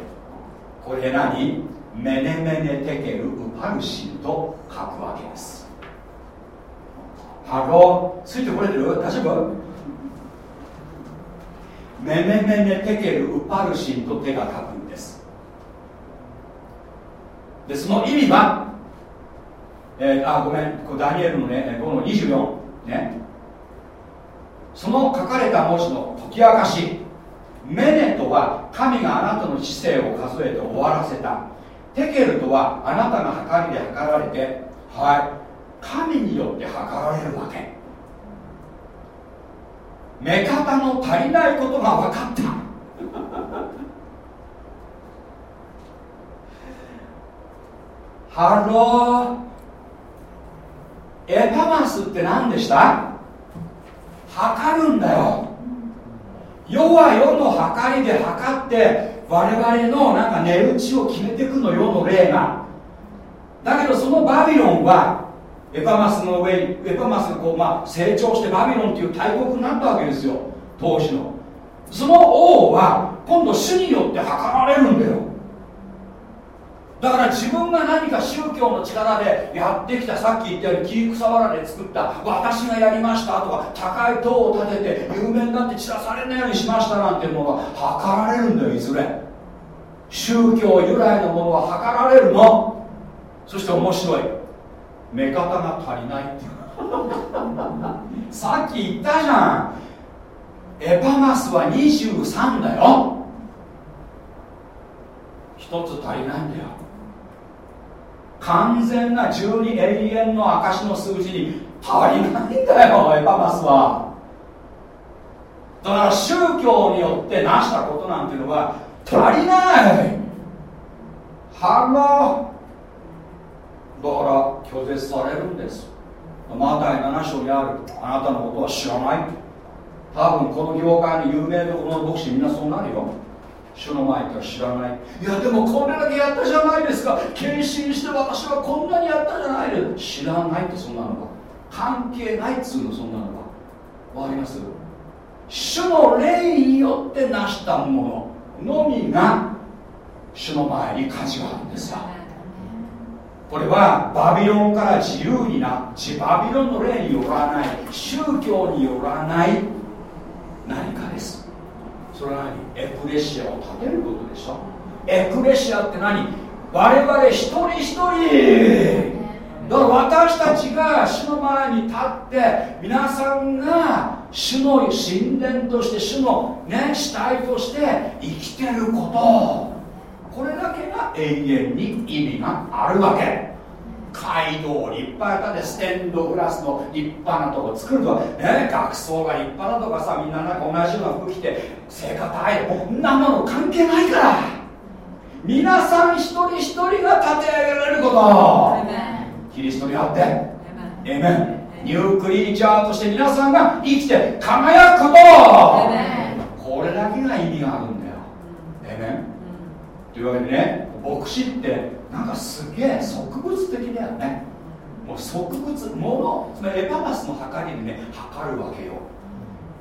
これ何？メネメネテケルウパルシンと書くわけです。ハロー。ついてこれてる？大丈夫？メメメネテケルウパルシンと手が書く。でその意味は、えー、あごめんこダニエルのねこの24ね。その書かれた文字の解き明かしメネとは神があなたの知性を数えて終わらせた。テケルとはあなたが計りで測られてはい。神によって測られるわけ。目方の足りないことが分かった。ハロー。エパ枡って何でした？測るんだよ。世は世の測りで測って我々のなんか値打ちを決めていくの世の霊が。だけどそのバビロンはエパマスの上にエパマスがこう、まあ、成長してバビロンという大国になったわけですよ当時の。その王は今度主によって測られるんだよ。だから自分が何か宗教の力でやってきたさっき言ったように木草原で作った私がやりましたとか高い塔を建てて有名になって散らされないようにしましたなんていうものが測られるんだよいずれ。宗教由来のものは測られるの。そして面白い。目方が足りないっていう。さっき言ったじゃん。エパマスは23だよ。一つ足りないんだよ。完全な12永遠の証の数字に足りないんだよエパマスは。だから宗教によって成したことなんていうのは足りない。ハローだから拒絶されるんです。マタイ7章にある。あなたのことは知らない。多分この業界の有名どころの牧師みんなそうなるよ。主の前では知らない。いやでもこれだけやったじゃないですか。献身して私はこんなにやったじゃないです。知らないってそんなのか関係ないっつうのそんなのかわかります？主の霊によって成したもののみが主の前に価値があるんですよ。これはバビロンから自由になちバビロンの霊によらない宗教によらない何かです。それは何エクレシアを立てることでしょ？エクレシアって何？我々一人一人。だから私たちが主の前に立って皆さんが主の神殿として主のね死体として生きてること。これだけが永遠に意味があるわけ。街道を立派やったでステンドグラスの立派なとこ作るとか、ね、学装が立派だとかさみんななんか同じような服着て生活あえこんなもの関係ないから。皆さん一人一人が立て上げられること。キリストにあって。エメンニュークリーチャーとして皆さんが生きて輝くこと。これだけが意味があるんだよ。エメンというわけでね牧師ってなんかすげえ植物的だよね。もう植物ものつまりエパマスの測りでね測るわけよ。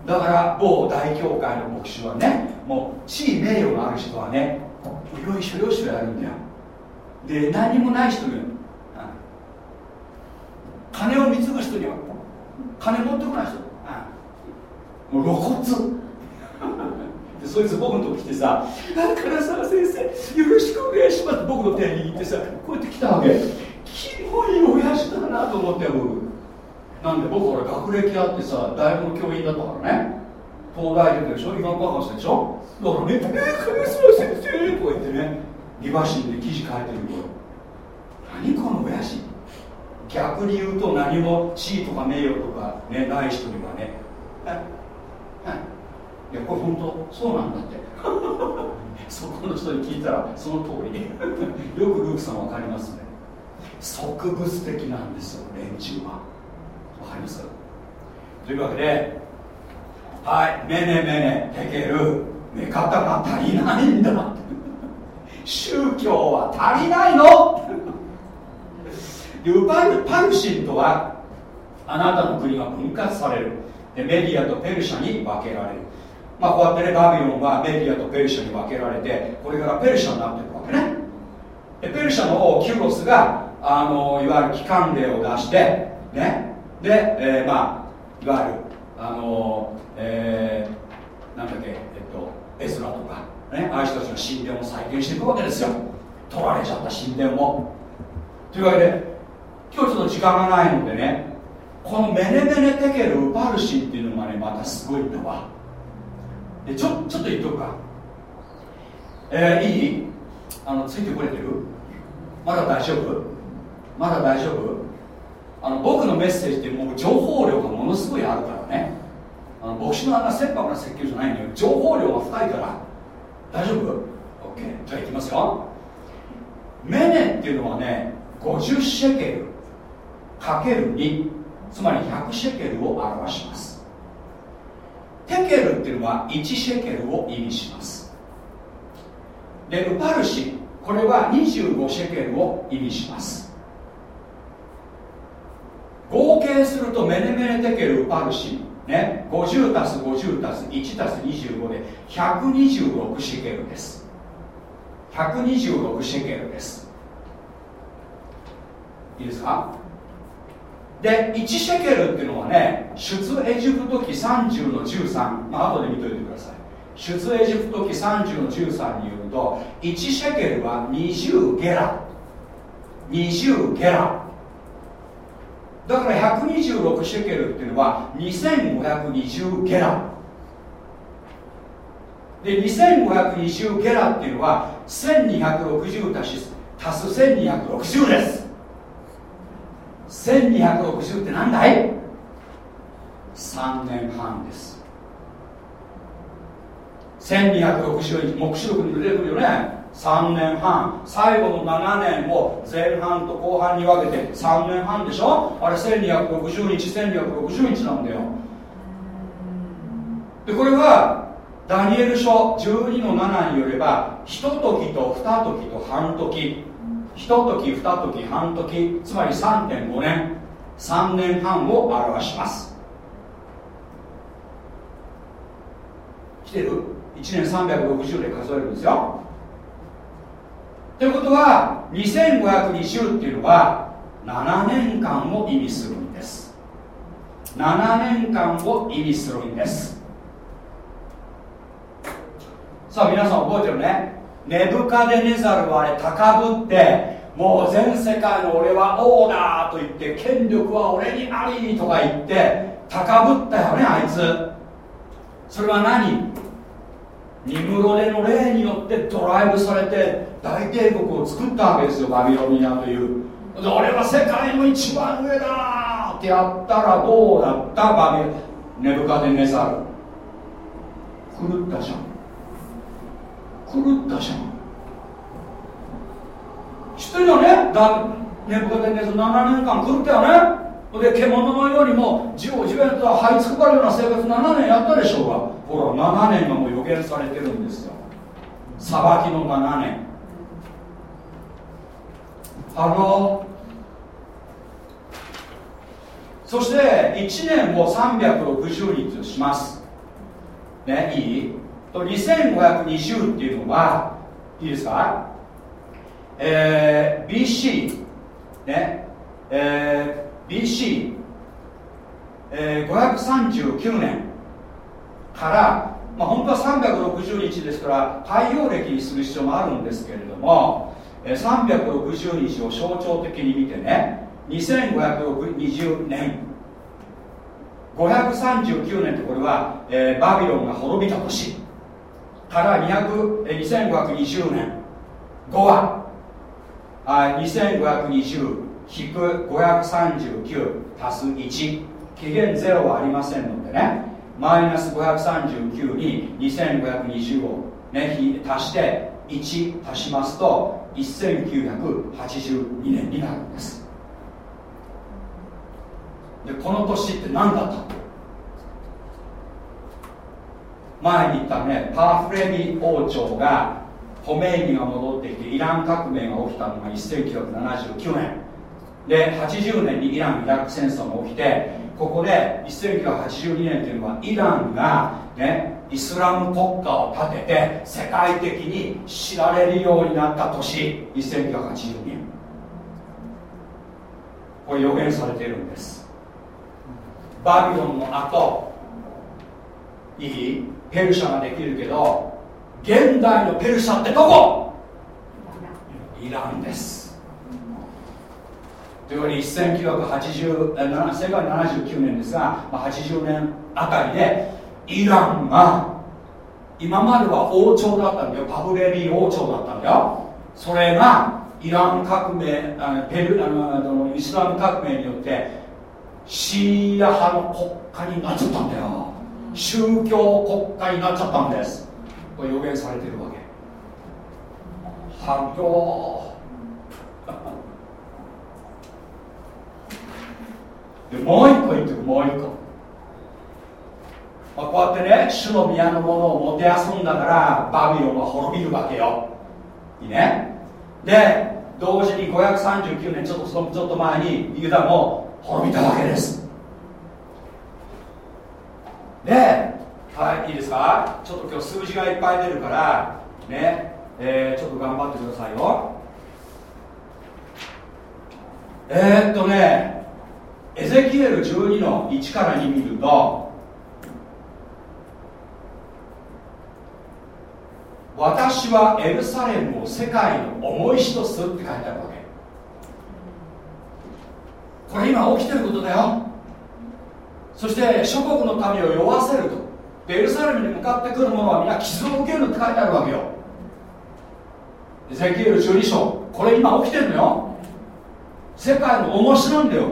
だから某大教会の牧師はねもう地位名誉がある人はねいろいろよいしょやるんだよ。で何もない人に金を貢ぐ人には金持ってこない人もう露骨。でそいつ僕のとこ来てさ「唐沢先生よろしくお願いします」って僕の手に握ってさこうやって来たわけ。キモい親父だなと思って僕。なんで僕ほら学歴あってさ大学の教員だったからね。東大出てでしょ？医学博士でしょ？だからね「えー、金沢先生」とか言ってねリバシンで記事書いてるよ何この親父。逆に言うと何も地位とか名誉とか、ね、ない人にはね。はいいいやこれ本当そうなんだって。そこの人に聞いたらその通り。よくルークさん分かりますね。植物的なんですよ連中は。わかります？というわけではいめねめねてける。目方が足りないんだ 宗教は足りないの？でウパルパルシンとはあなたの国が分割される。でメディアとペルシャに分けられる。まあこうやってねバビロンはメディアとペルシャに分けられてこれからペルシャになっていくわけね。でペルシャの王キュロスがあのいわゆる機関令を出してね。で、えー、まあいわゆるあのえー、なんだっけえっとエスラとかね。ああいう人たちの神殿を再建していくわけですよ。取られちゃった神殿を。というわけで今日ちょっと時間がないのでねこのメネメネテケルウパルシンっていうのがねまたすごいんだわでちょちょっと言っとくか。えー、いい？あのついてこれてる？まだ大丈夫？まだ大丈夫？あの僕のメッセージってもう情報量がものすごいあるからね。あの牧師のあんな切迫な説教じゃないのよ。情報量が深いから。大丈夫 ?OK じゃあいきますよ。メネっていうのはね50シェケルかける2つまり100シェケルを表します。テケルっていうのは1シェケルを意味します。でウパルシこれは25シェケルを意味します。合計するとメネメネテケルウパルシね50たす50たす1たす25で126シェケルです。126シェケルです。いいですか？で1シェケルっていうのはね出エジプト記30の13まあ後で見といてください。出エジプト記30の13によると1シェケルは20ゲラ。20ゲラ。だから126シェケルっていうのは2520ゲラ。で2520ゲラっていうのは1260足す足す1260です。1260って何だい ?3 年半です。1260日目視録に出てくるよね。3年半。最後の7年を前半と後半に分けて3年半でしょ？あれ1260日1260日なんだよ。でこれはダニエル書12の7によれば一時と二時と半時一時二時半時つまり3.5年3年半を表します。来てる？1年360で数えるんですよ。ということは2520っていうのは7年間を意味するんです。7年間を意味するんです。さあ皆さん覚えてるね。ネブカデネザルはあれ高ぶってもう全世界の俺は王だと言って権力は俺にありとか言って高ぶったよねあいつ。それは何？ニムロデの霊によってドライブされて大帝国を作ったわけですよバビロニアという。俺は世界の一番上だってやったらどうだったバビネブカデネザル。狂ったじゃん。狂ったじゃん知ってるよね？だネブカデネザル7年間狂ったよね？で獣のようにもじをじわと這いつくばるような生活7年やったでしょうがほら7年がもう予言されてるんですよ。裁きの7年。ハローそして1年を360日とします。ねいい？と2520っていうのはいいですか？えー、BC ねえー BC、えー、539年から、まあ、本当は360日ですから太陽暦にする必要もあるんですけれども、えー、360日を象徴的に見てね2520年539年ってこれは、えー、バビロンが滅びた年。から2520年。5はあ2520引く539足す1期限0はありませんのでね。マイナス539に2520を、ね、足して1足しますと1982年になるんです。でこの年って何だった？前に言ったねパーフレミ王朝がホメイニが戻ってきてイラン革命が起きたのが1979年。で80年にイラン・イラク戦争が起きてここで1982年というのはイランが、ね、イスラム国家を建てて世界的に知られるようになった年1982年。これ予言されているんです。バビロンの後いいペルシャができるけど現代のペルシャってどこ？イランです。というわけで1980 1979年ですが、まあ、80年あたりでイランが今までは王朝だったんだよ。パブレビー王朝だったんだよ。それがイラン革命あペルあのイスラム革命によってシーア派の国家になっちゃったんだよ。宗教国家になっちゃったんです。これ予言されているわけ。反響。でもう一個言ってくもう一個、まあ、こうやってね主の宮のものをもてあそんだからバビロンは滅びるわけよ。いいね。で同時に539年ちょっとそのちょっと前にユダも滅びたわけです。ではいいいですか？ちょっと今日数字がいっぱい出るからねえ。ー、ちょっと頑張ってくださいよ。えー、っとねエゼキエル12の1から2見ると私はエルサレムを世界の重い石とするって書いてあるわけ。これ今起きてることだよ。そして諸国の民を酔わせるとでエルサレムに向かってくる者は皆傷を受けるって書いてあるわけよ。ゼキエル12章これ今起きてるのよ。世界の重しなんだよ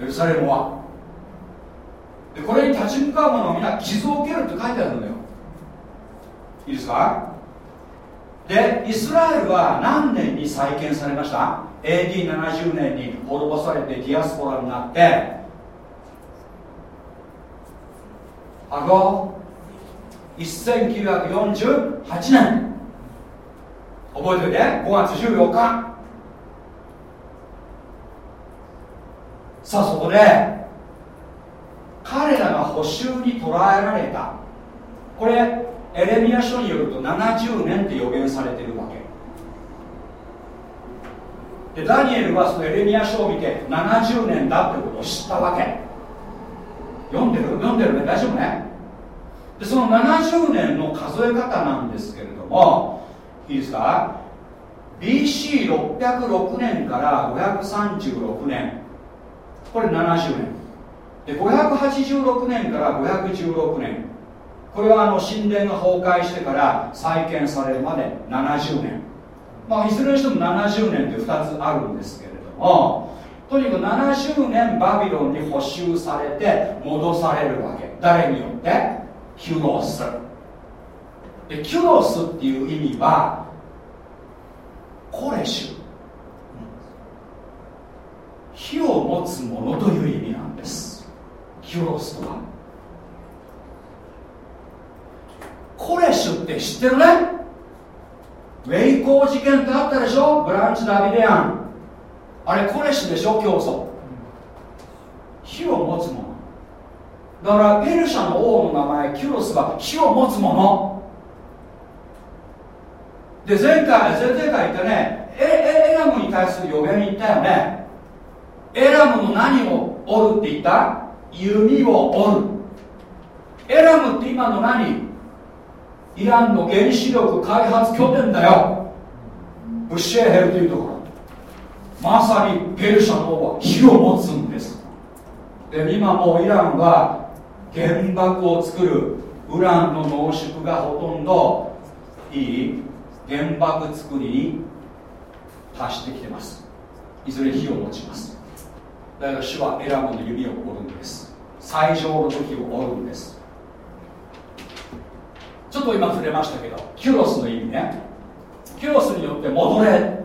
エルサレムは。でこれに立ち向かう者は皆傷を受けるって書いてあるんだよ。いいですか？でイスラエルは何年に再建されました？AD70 年に滅ぼされてディアスポラになってあご1948年。覚えておいて。5月14日。さあそこで彼らが捕囚に捕らえられた。これエレミア書によると70年って予言されてるわけ。でダニエルはそのエレミア書を見て70年だってことを知ったわけ。読んでる？読んでるね。大丈夫ね？でその70年の数え方なんですけれどもいいですか？BC606 年から536年。これ70年。で586年から516年。これはあの神殿が崩壊してから再建されるまで70年。まあいずれにしても70年って2つあるんですけれどもとにかく70年バビロンに補修されて戻されるわけ。誰によって？キュロス。でキュロスっていう意味はコレシュ。火を持つものという意味なんです。キュロスとは。コレシュって知ってるね？ウェイコー事件ってあったでしょ？ブランチ・ダビデアン。あれコレシュでしょ？教祖。火を持つもの。だからペルシャの王の名前キュロスは火を持つもの。で前回前々回言ったねエエラムに対する予言言ったよね。エラムの何を折るって言った？弓を折る。エラムって今の何？イランの原子力開発拠点だよ。ブッシェーヘルというところ。まさにペルシャの王は火を持つんです。で今もうイランは原爆を作るウランの濃縮がほとんどいい原爆作りに達してきてます。いずれ火を持ちます。だから主は選ぶの指を折るんです。最上の時を折るんです。ちょっと今触れましたけどキュロスの意味ね。キュロスによって戻れ。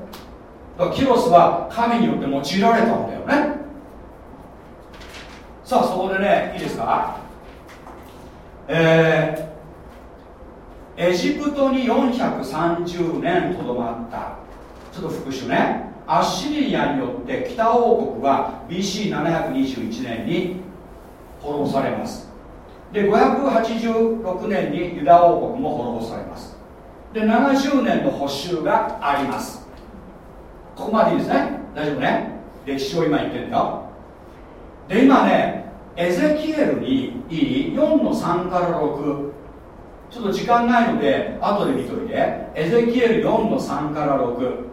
キュロスは神によって用いられたんだよね。さあそこでねいいですか？えー、エジプトに430年とどまった。ちょっと復習ね。アッシリアによって北王国は BC721 年に滅ぼされます。で586年にユダ王国も滅ぼされます。で70年の補修があります。ここまでいいですね。大丈夫ね。歴史を今言ってんだ。よで今ねエゼキエルにいい？4の3から6ちょっと時間ないので後で見といて。エゼキエル4の3から6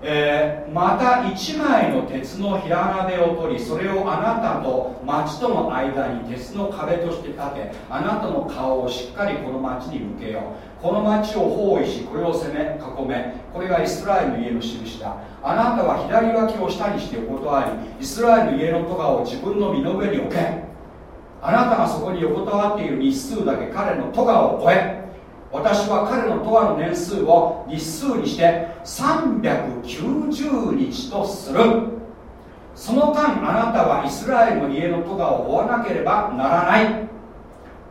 えー、また1枚の鉄の平鍋を取りそれをあなたと町との間に鉄の壁として立てあなたの顔をしっかりこの町に向けよう。この町を包囲しこれを攻め囲め。これがイスラエルの家の印だ。あなたは左脇を下にしてお断りイスラエルの家の戸川を自分の身の上に置け。あなたがそこに横たわっている日数だけ彼の戸川を越え。私は彼の永遠の年数を日数にして390日とする。その間あなたはイスラエルの家の戸川を追わなければならない。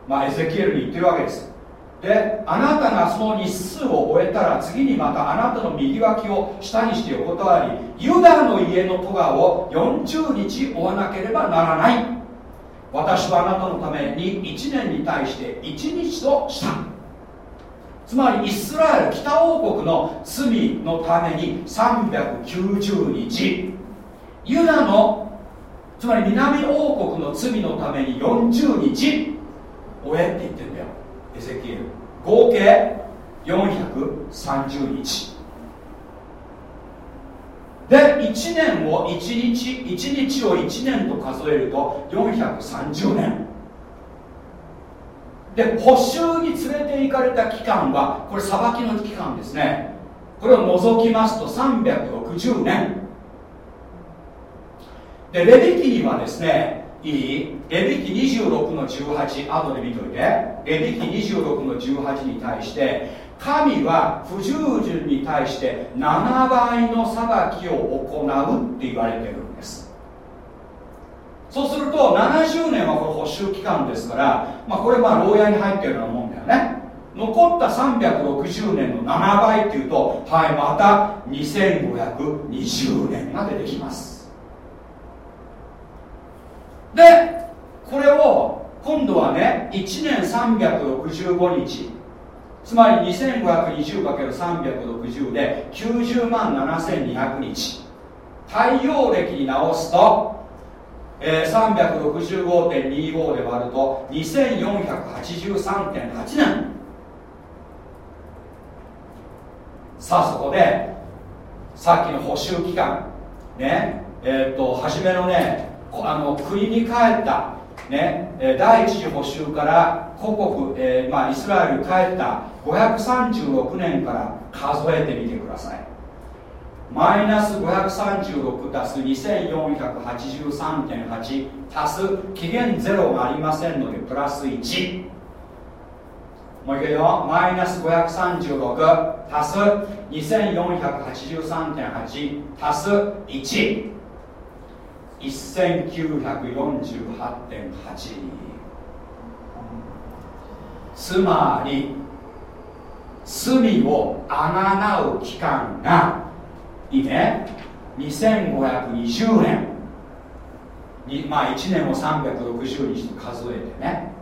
まあエゼキエルに言ってるわけです。であなたがその日数を終えたら次にまたあなたの右脇を下にして横たわりユダの家の戸川を40日追わなければならない。私はあなたのために1年に対して1日とした。つまりイスラエル北王国の罪のために390日。ユダのつまり南王国の罪のために40日。終えって言ってんだよ。エゼキエル。合計430日で1年を1日1日を1年と数えると430年。で補修に連れて行かれた期間はこれ裁きの期間ですね。これを除きますと360年。でレビキにはですねいいレビキ26の18後で見といて。レビキ26の18に対して神は不従順に対して7倍の裁きを行うって言われてるんです。そうすると70年はこれ補修期間ですから、まあ、これまあ牢屋に入ってるようなもんだよね。残った360年の7倍っていうとはいまた2520年が出てきます。でこれを今度はね1年365日。つまり 2520×360 で90万7200日。太陽暦に直すとえー、365.25で割ると2483.8年。さあそこでさっきの補修期間ねえー、っと初めのねあの国に帰ったね、第一次補修から故国、えーまあ、イスラエルに帰った536年から数えてみてください。マイナス536足す2483.8足す期限0がありませんのでプラス1もう一回よマイナス536足す2483.8足す1 1948.8つまり罪をあがなう期間がいいね。2520年。にまあ1年を360日と数えてね。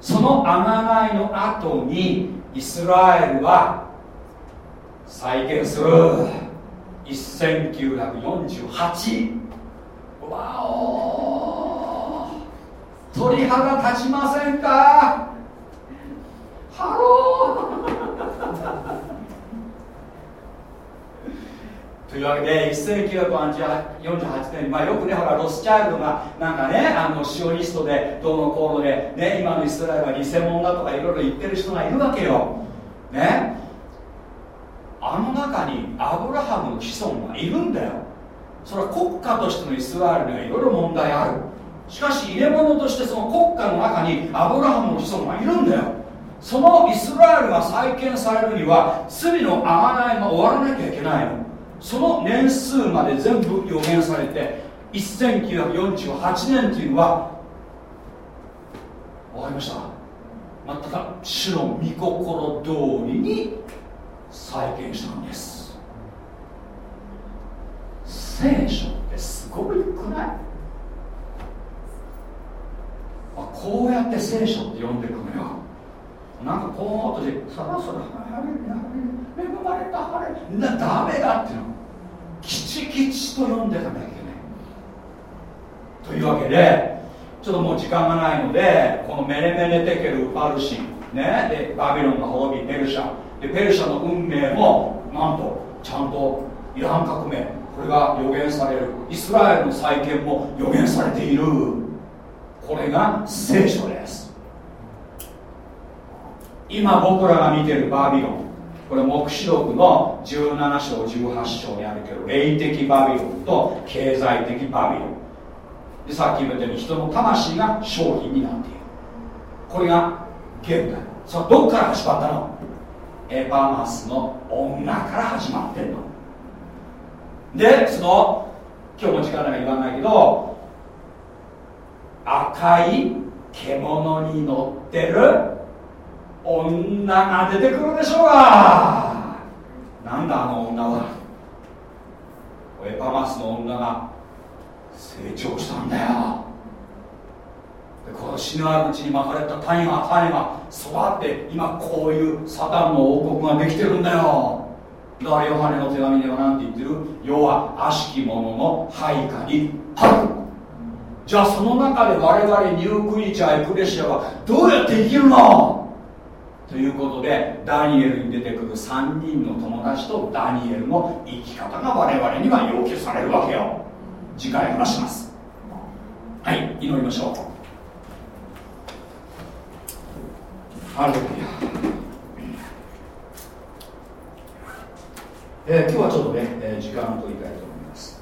その贖いの後にイスラエルは再建する。1948 wow。鳥肌立ちませんか？ハロー。というわけで1948年、まあ、よくねほらロスチャイルドがなんかねあのシオニストでどうのこうので、ね、今のイスラエルは偽物だとかいろいろ言ってる人がいるわけよ。ね。あの中にアブラハムの子孫がいるんだよ。それは国家としてのイスラエルにはいろいろ問題ある。しかし入れ物としてその国家の中にアブラハムの子孫がいるんだよ。そのイスラエルが再建されるには罪の贖いが終わらなきゃいけないの。その年数まで全部予言されて1948年というのは分かりました。まただ主の御心通りに再建したんです。聖書ってすごくない？あこうやって聖書って読んでいくのよ。なんかこうとしてさらさら恵まれた晴れなダメだっていうの。きちきちと読んでかなきゃいけない。というわけでちょっともう時間がないのでこのメレメネテケル・パルシン、ね、でバビロンが滅びペルシャ。でペルシャの運命もなんとちゃんとイラン革命。これが予言される。イスラエルの再建も予言されている。これが聖書です。今僕らが見てるバビロン。これ黙示録の17章18章にあるけど霊的バビロンと経済的バビロン。でさっき言ったように人の魂が商品になっている。これが現代。それはどっから始まったの？エパマスの女から始まってんの。でその今日も時間ない言わないけど赤い獣に乗ってる女が出てくるでしょうが。なんだあの女は。エパマスの女が成長したんだよ。でこの死ぬあるうちに巻かれた種が種が育って今こういうサタンの王国ができてるんだよ。だからヨハネの手紙では何て言ってる？世は悪しき者の配下にあるじゃあその中で我々ニュークリーチャーエクレシアはどうやって生きるの？ということでダニエルに出てくる3人の友達とダニエルの生き方が我々には要求されるわけよ。次回話します。はい祈りましょう。ハレルヤ。えー、今日はちょっとね、えー、時間を取りたいと思います。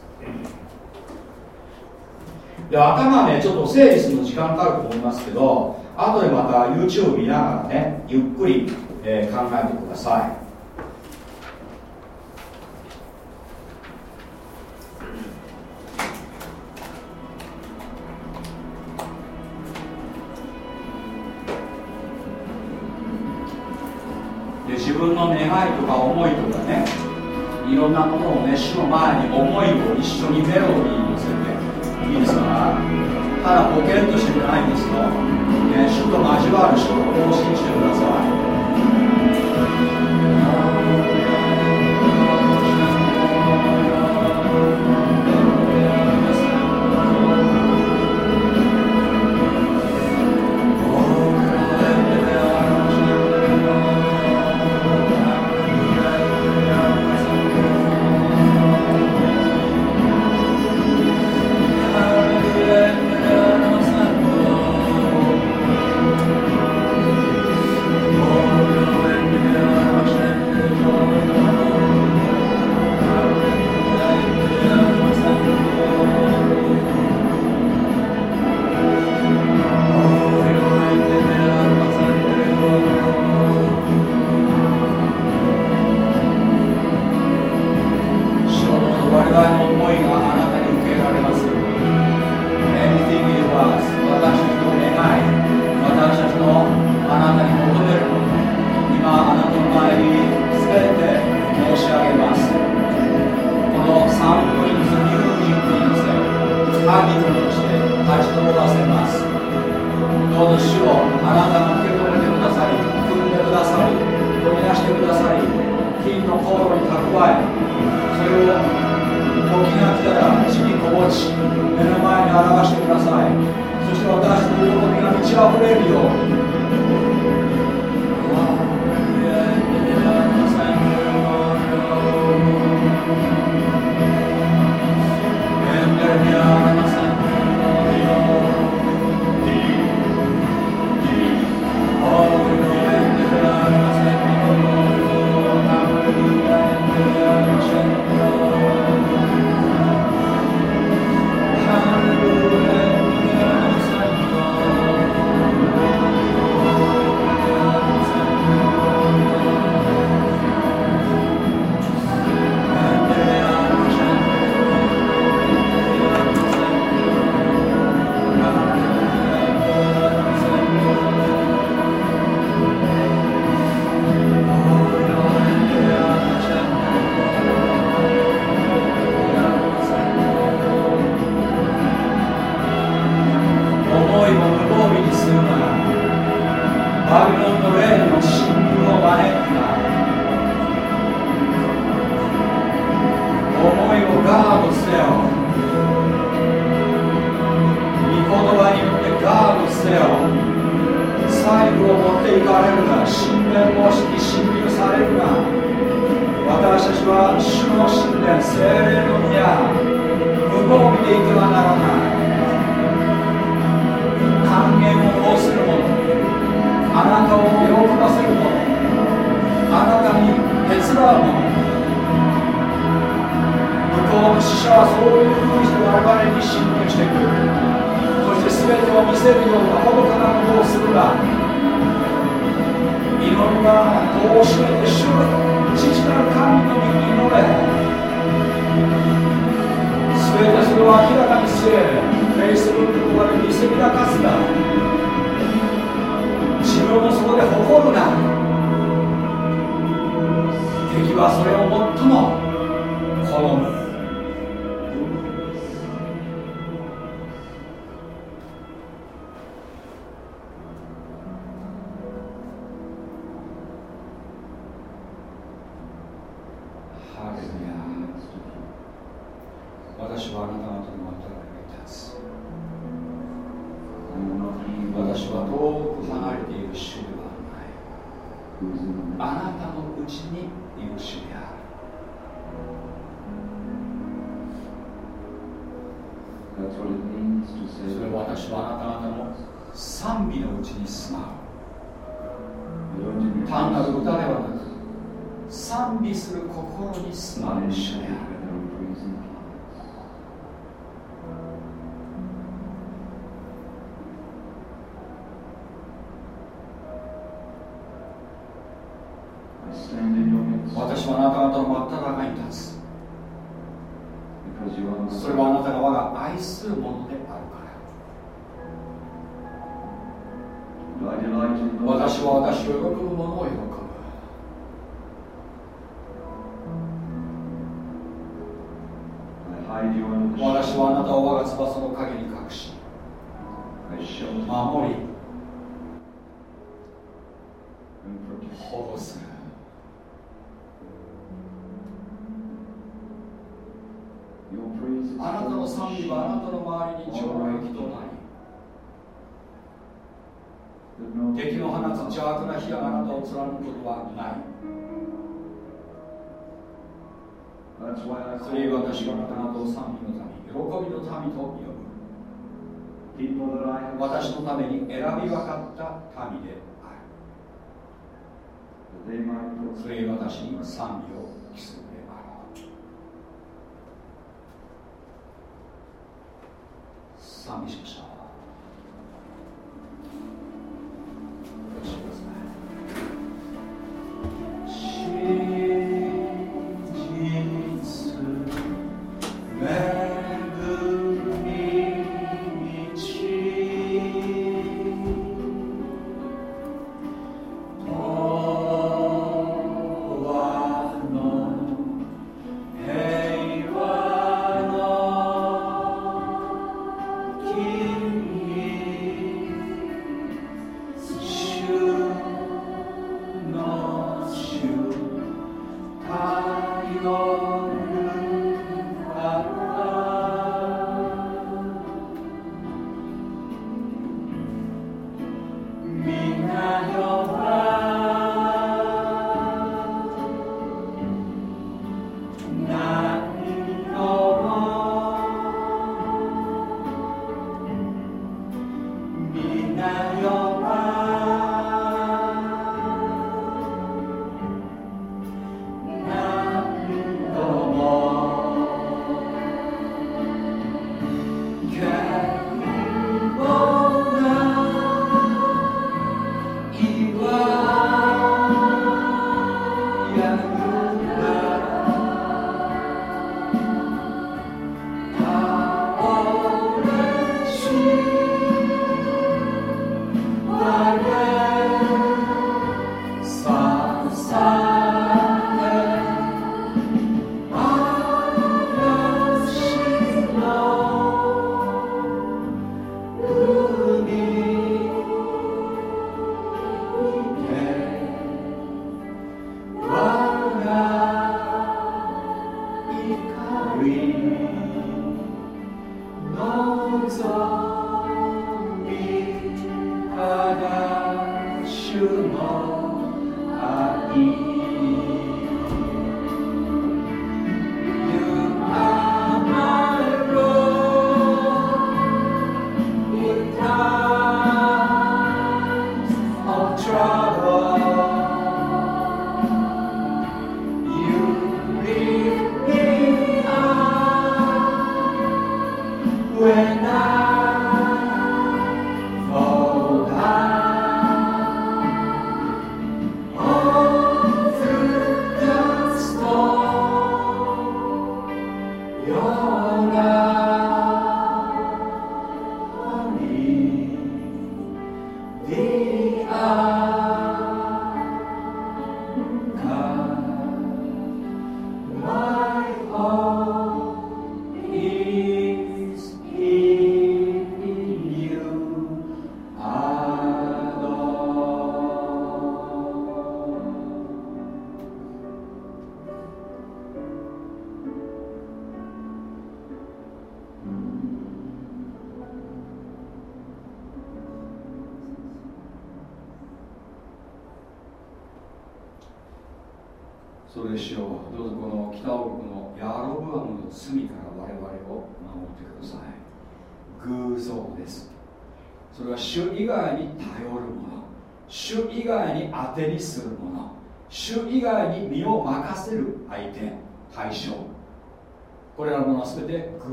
で頭ねちょっと整理するの時間かかると思いますけど後でまた YouTube 見ながらねゆっくり、えー、考えてください。で自分の願いとか思いとかねいろんなものをね主の前に思いを一緒にメロディーに乗せて。いいですか？ただ保険としてじゃないんですよ。ね、主と交わる証拠を信じてください。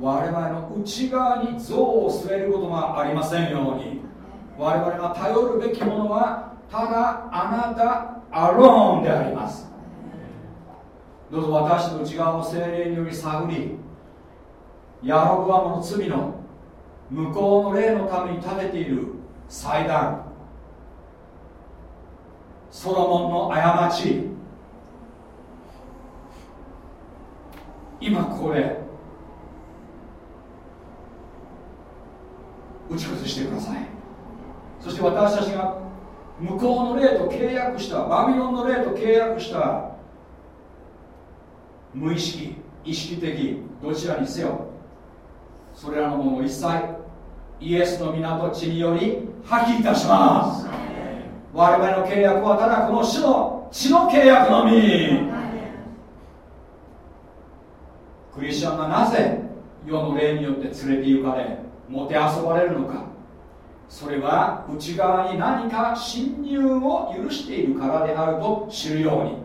我々の内側に像を据えることがありませんように。我々が頼るべきものはただあなたアローンであります。どうぞ私の内側を精霊により探りヤロブアムの罪の向こうの霊のために建てている祭壇。ソロモンの過ち。今これ打ち崩してください。そして私たちが向こうの霊と契約したバビロンの霊と契約した無意識意識的どちらにせよそれらのものを一切イエスの港地により破棄いたします。我々の契約はただこの主の血の契約のみ。クリスチャンがなぜ世の霊によって連れて行かれもてあそばれるのか。それは内側に何か侵入を許しているからであると知るように。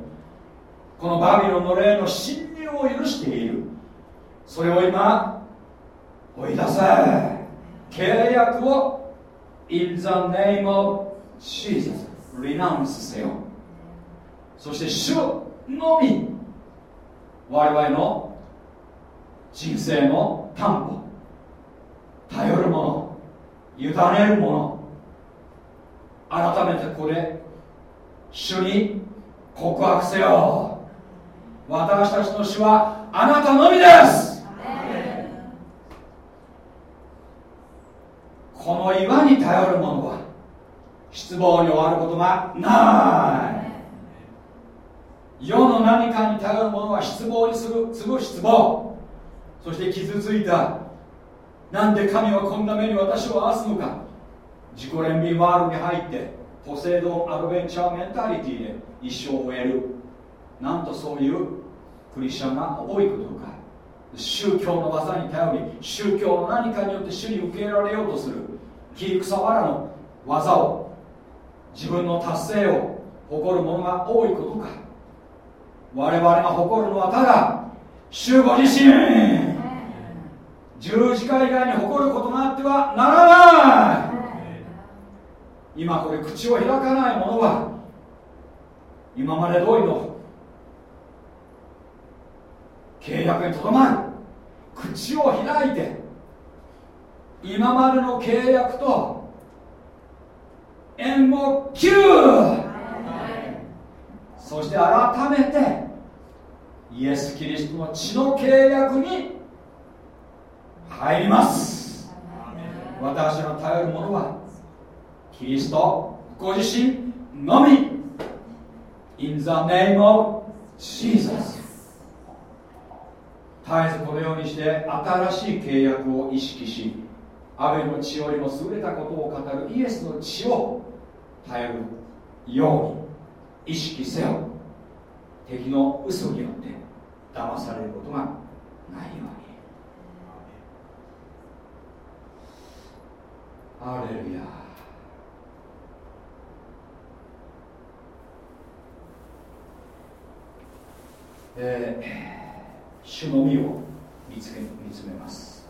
このバビロンの霊の侵入を許している。それを今追い出せ。契約を In the name of Jesus リナウンスせよ。そして主のみ我々の人生の担保。頼るもの委ねるもの改めてここで主に告白せよ。私たちの主はあなたのみです。この岩に頼るものは失望に終わることがない。世の何かに頼るものは失望にする次ぐ失望。そして傷ついたなんで神はこんな目に私を合わすのか。自己憐憫ワールドに入ってポセイドンアドベンチャーメンタリティで一生を終える。なんとそういうクリスチャンが多いことか。宗教の技に頼り宗教の何かによって主に受け入れられようとする。木草わらの技を自分の達成を誇る者が多いことか。我々が誇るのはただ主ご自身。十字架以外に誇ることがあってはならない。今これ口を開かない者は今まで通りの契約にとどまる。口を開いて今までの契約と縁を切る。そして改めてイエス・キリストの血の契約に入ります。私の頼るものはキリストご自身のみ。In the name of Jesus 絶えずこのようにして新しい契約を意識し雨の血よりも優れたことを語るイエスの血を頼るように意識せよ。敵の嘘によって騙されることがないように。ハレルヤえー、主のみを見つ見つめます。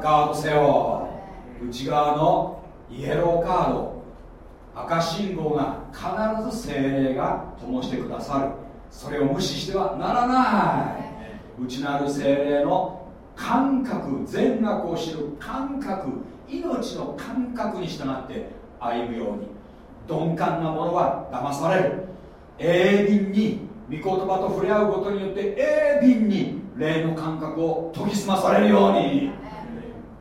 カードせよ内側のイエローカード赤信号が必ず精霊が灯してくださる。それを無視してはならない。内なる精霊の感覚善悪を知る感覚命の感覚に従って歩むように鈍感な者は騙される。鋭敏に御言葉と触れ合うことによって鋭敏に霊の感覚を研ぎ澄まされるように。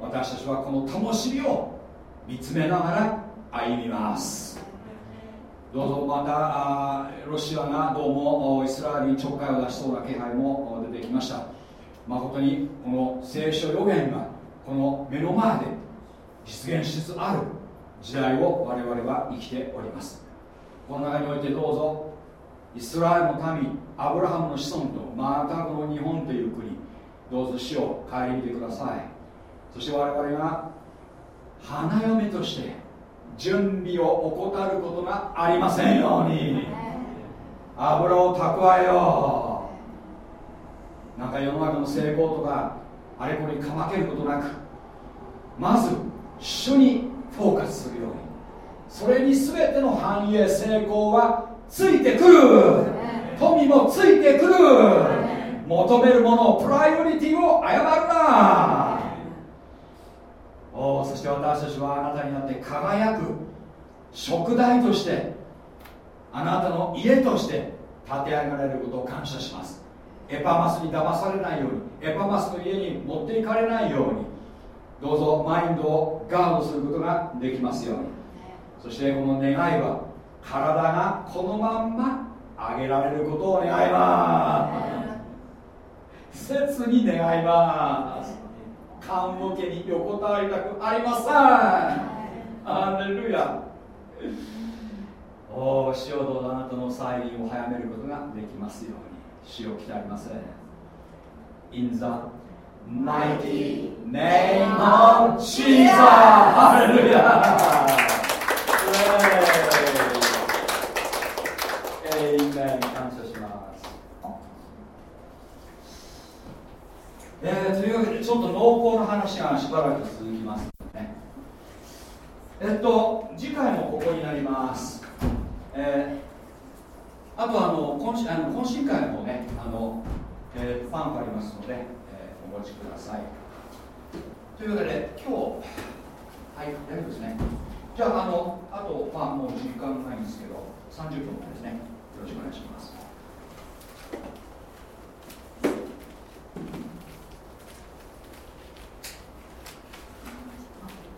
私たちはこの灯火を見つめながら歩みます。どうぞまたロシアがどうもイスラエルにちょっかいを出しそうな気配も出てきました。誠にこの聖書予言がこの目の前で実現しつつある時代を我々は生きております。この中においてどうぞイスラエルの民アブラハムの子孫とまたこの日本という国どうぞ死を顧みてください。そして我々が花嫁として準備を怠ることがありませんように。油を蓄えよう。なんか世の中の成功とかあれこれにかまけることなく。まず主にフォーカスするように。それに全ての繁栄成功はついてくる。富もついてくる。求めるものプライオリティを誤るな。おそして私たちはあなたになって輝く食材としてあなたの家として建て上げられることを感謝します。エパマスに騙されないようにエパマスの家に持っていかれないようにどうぞマインドをガードすることができますように。そしてこの願いは体がこのまんま上げられることを願います。切に願います棺桶に横たわりたくありません。アレルヤ。おお主よどうぞあなたの再臨を早めることができますように主を鍛えません。In the mighty name of Jesus ハレルヤ。エイメン感謝しますえー、というわけでちょっと濃厚な話がしばらく続きますね。えっと次回もここになります。えー、あとあの懇あの懇親会もねあの、えー、ファンがありますので、えー、お持ちください。というわけで今日はい大丈夫ですね。じゃああのあとまあもう時間ないんですけど30分ですね。よろしくお願いします。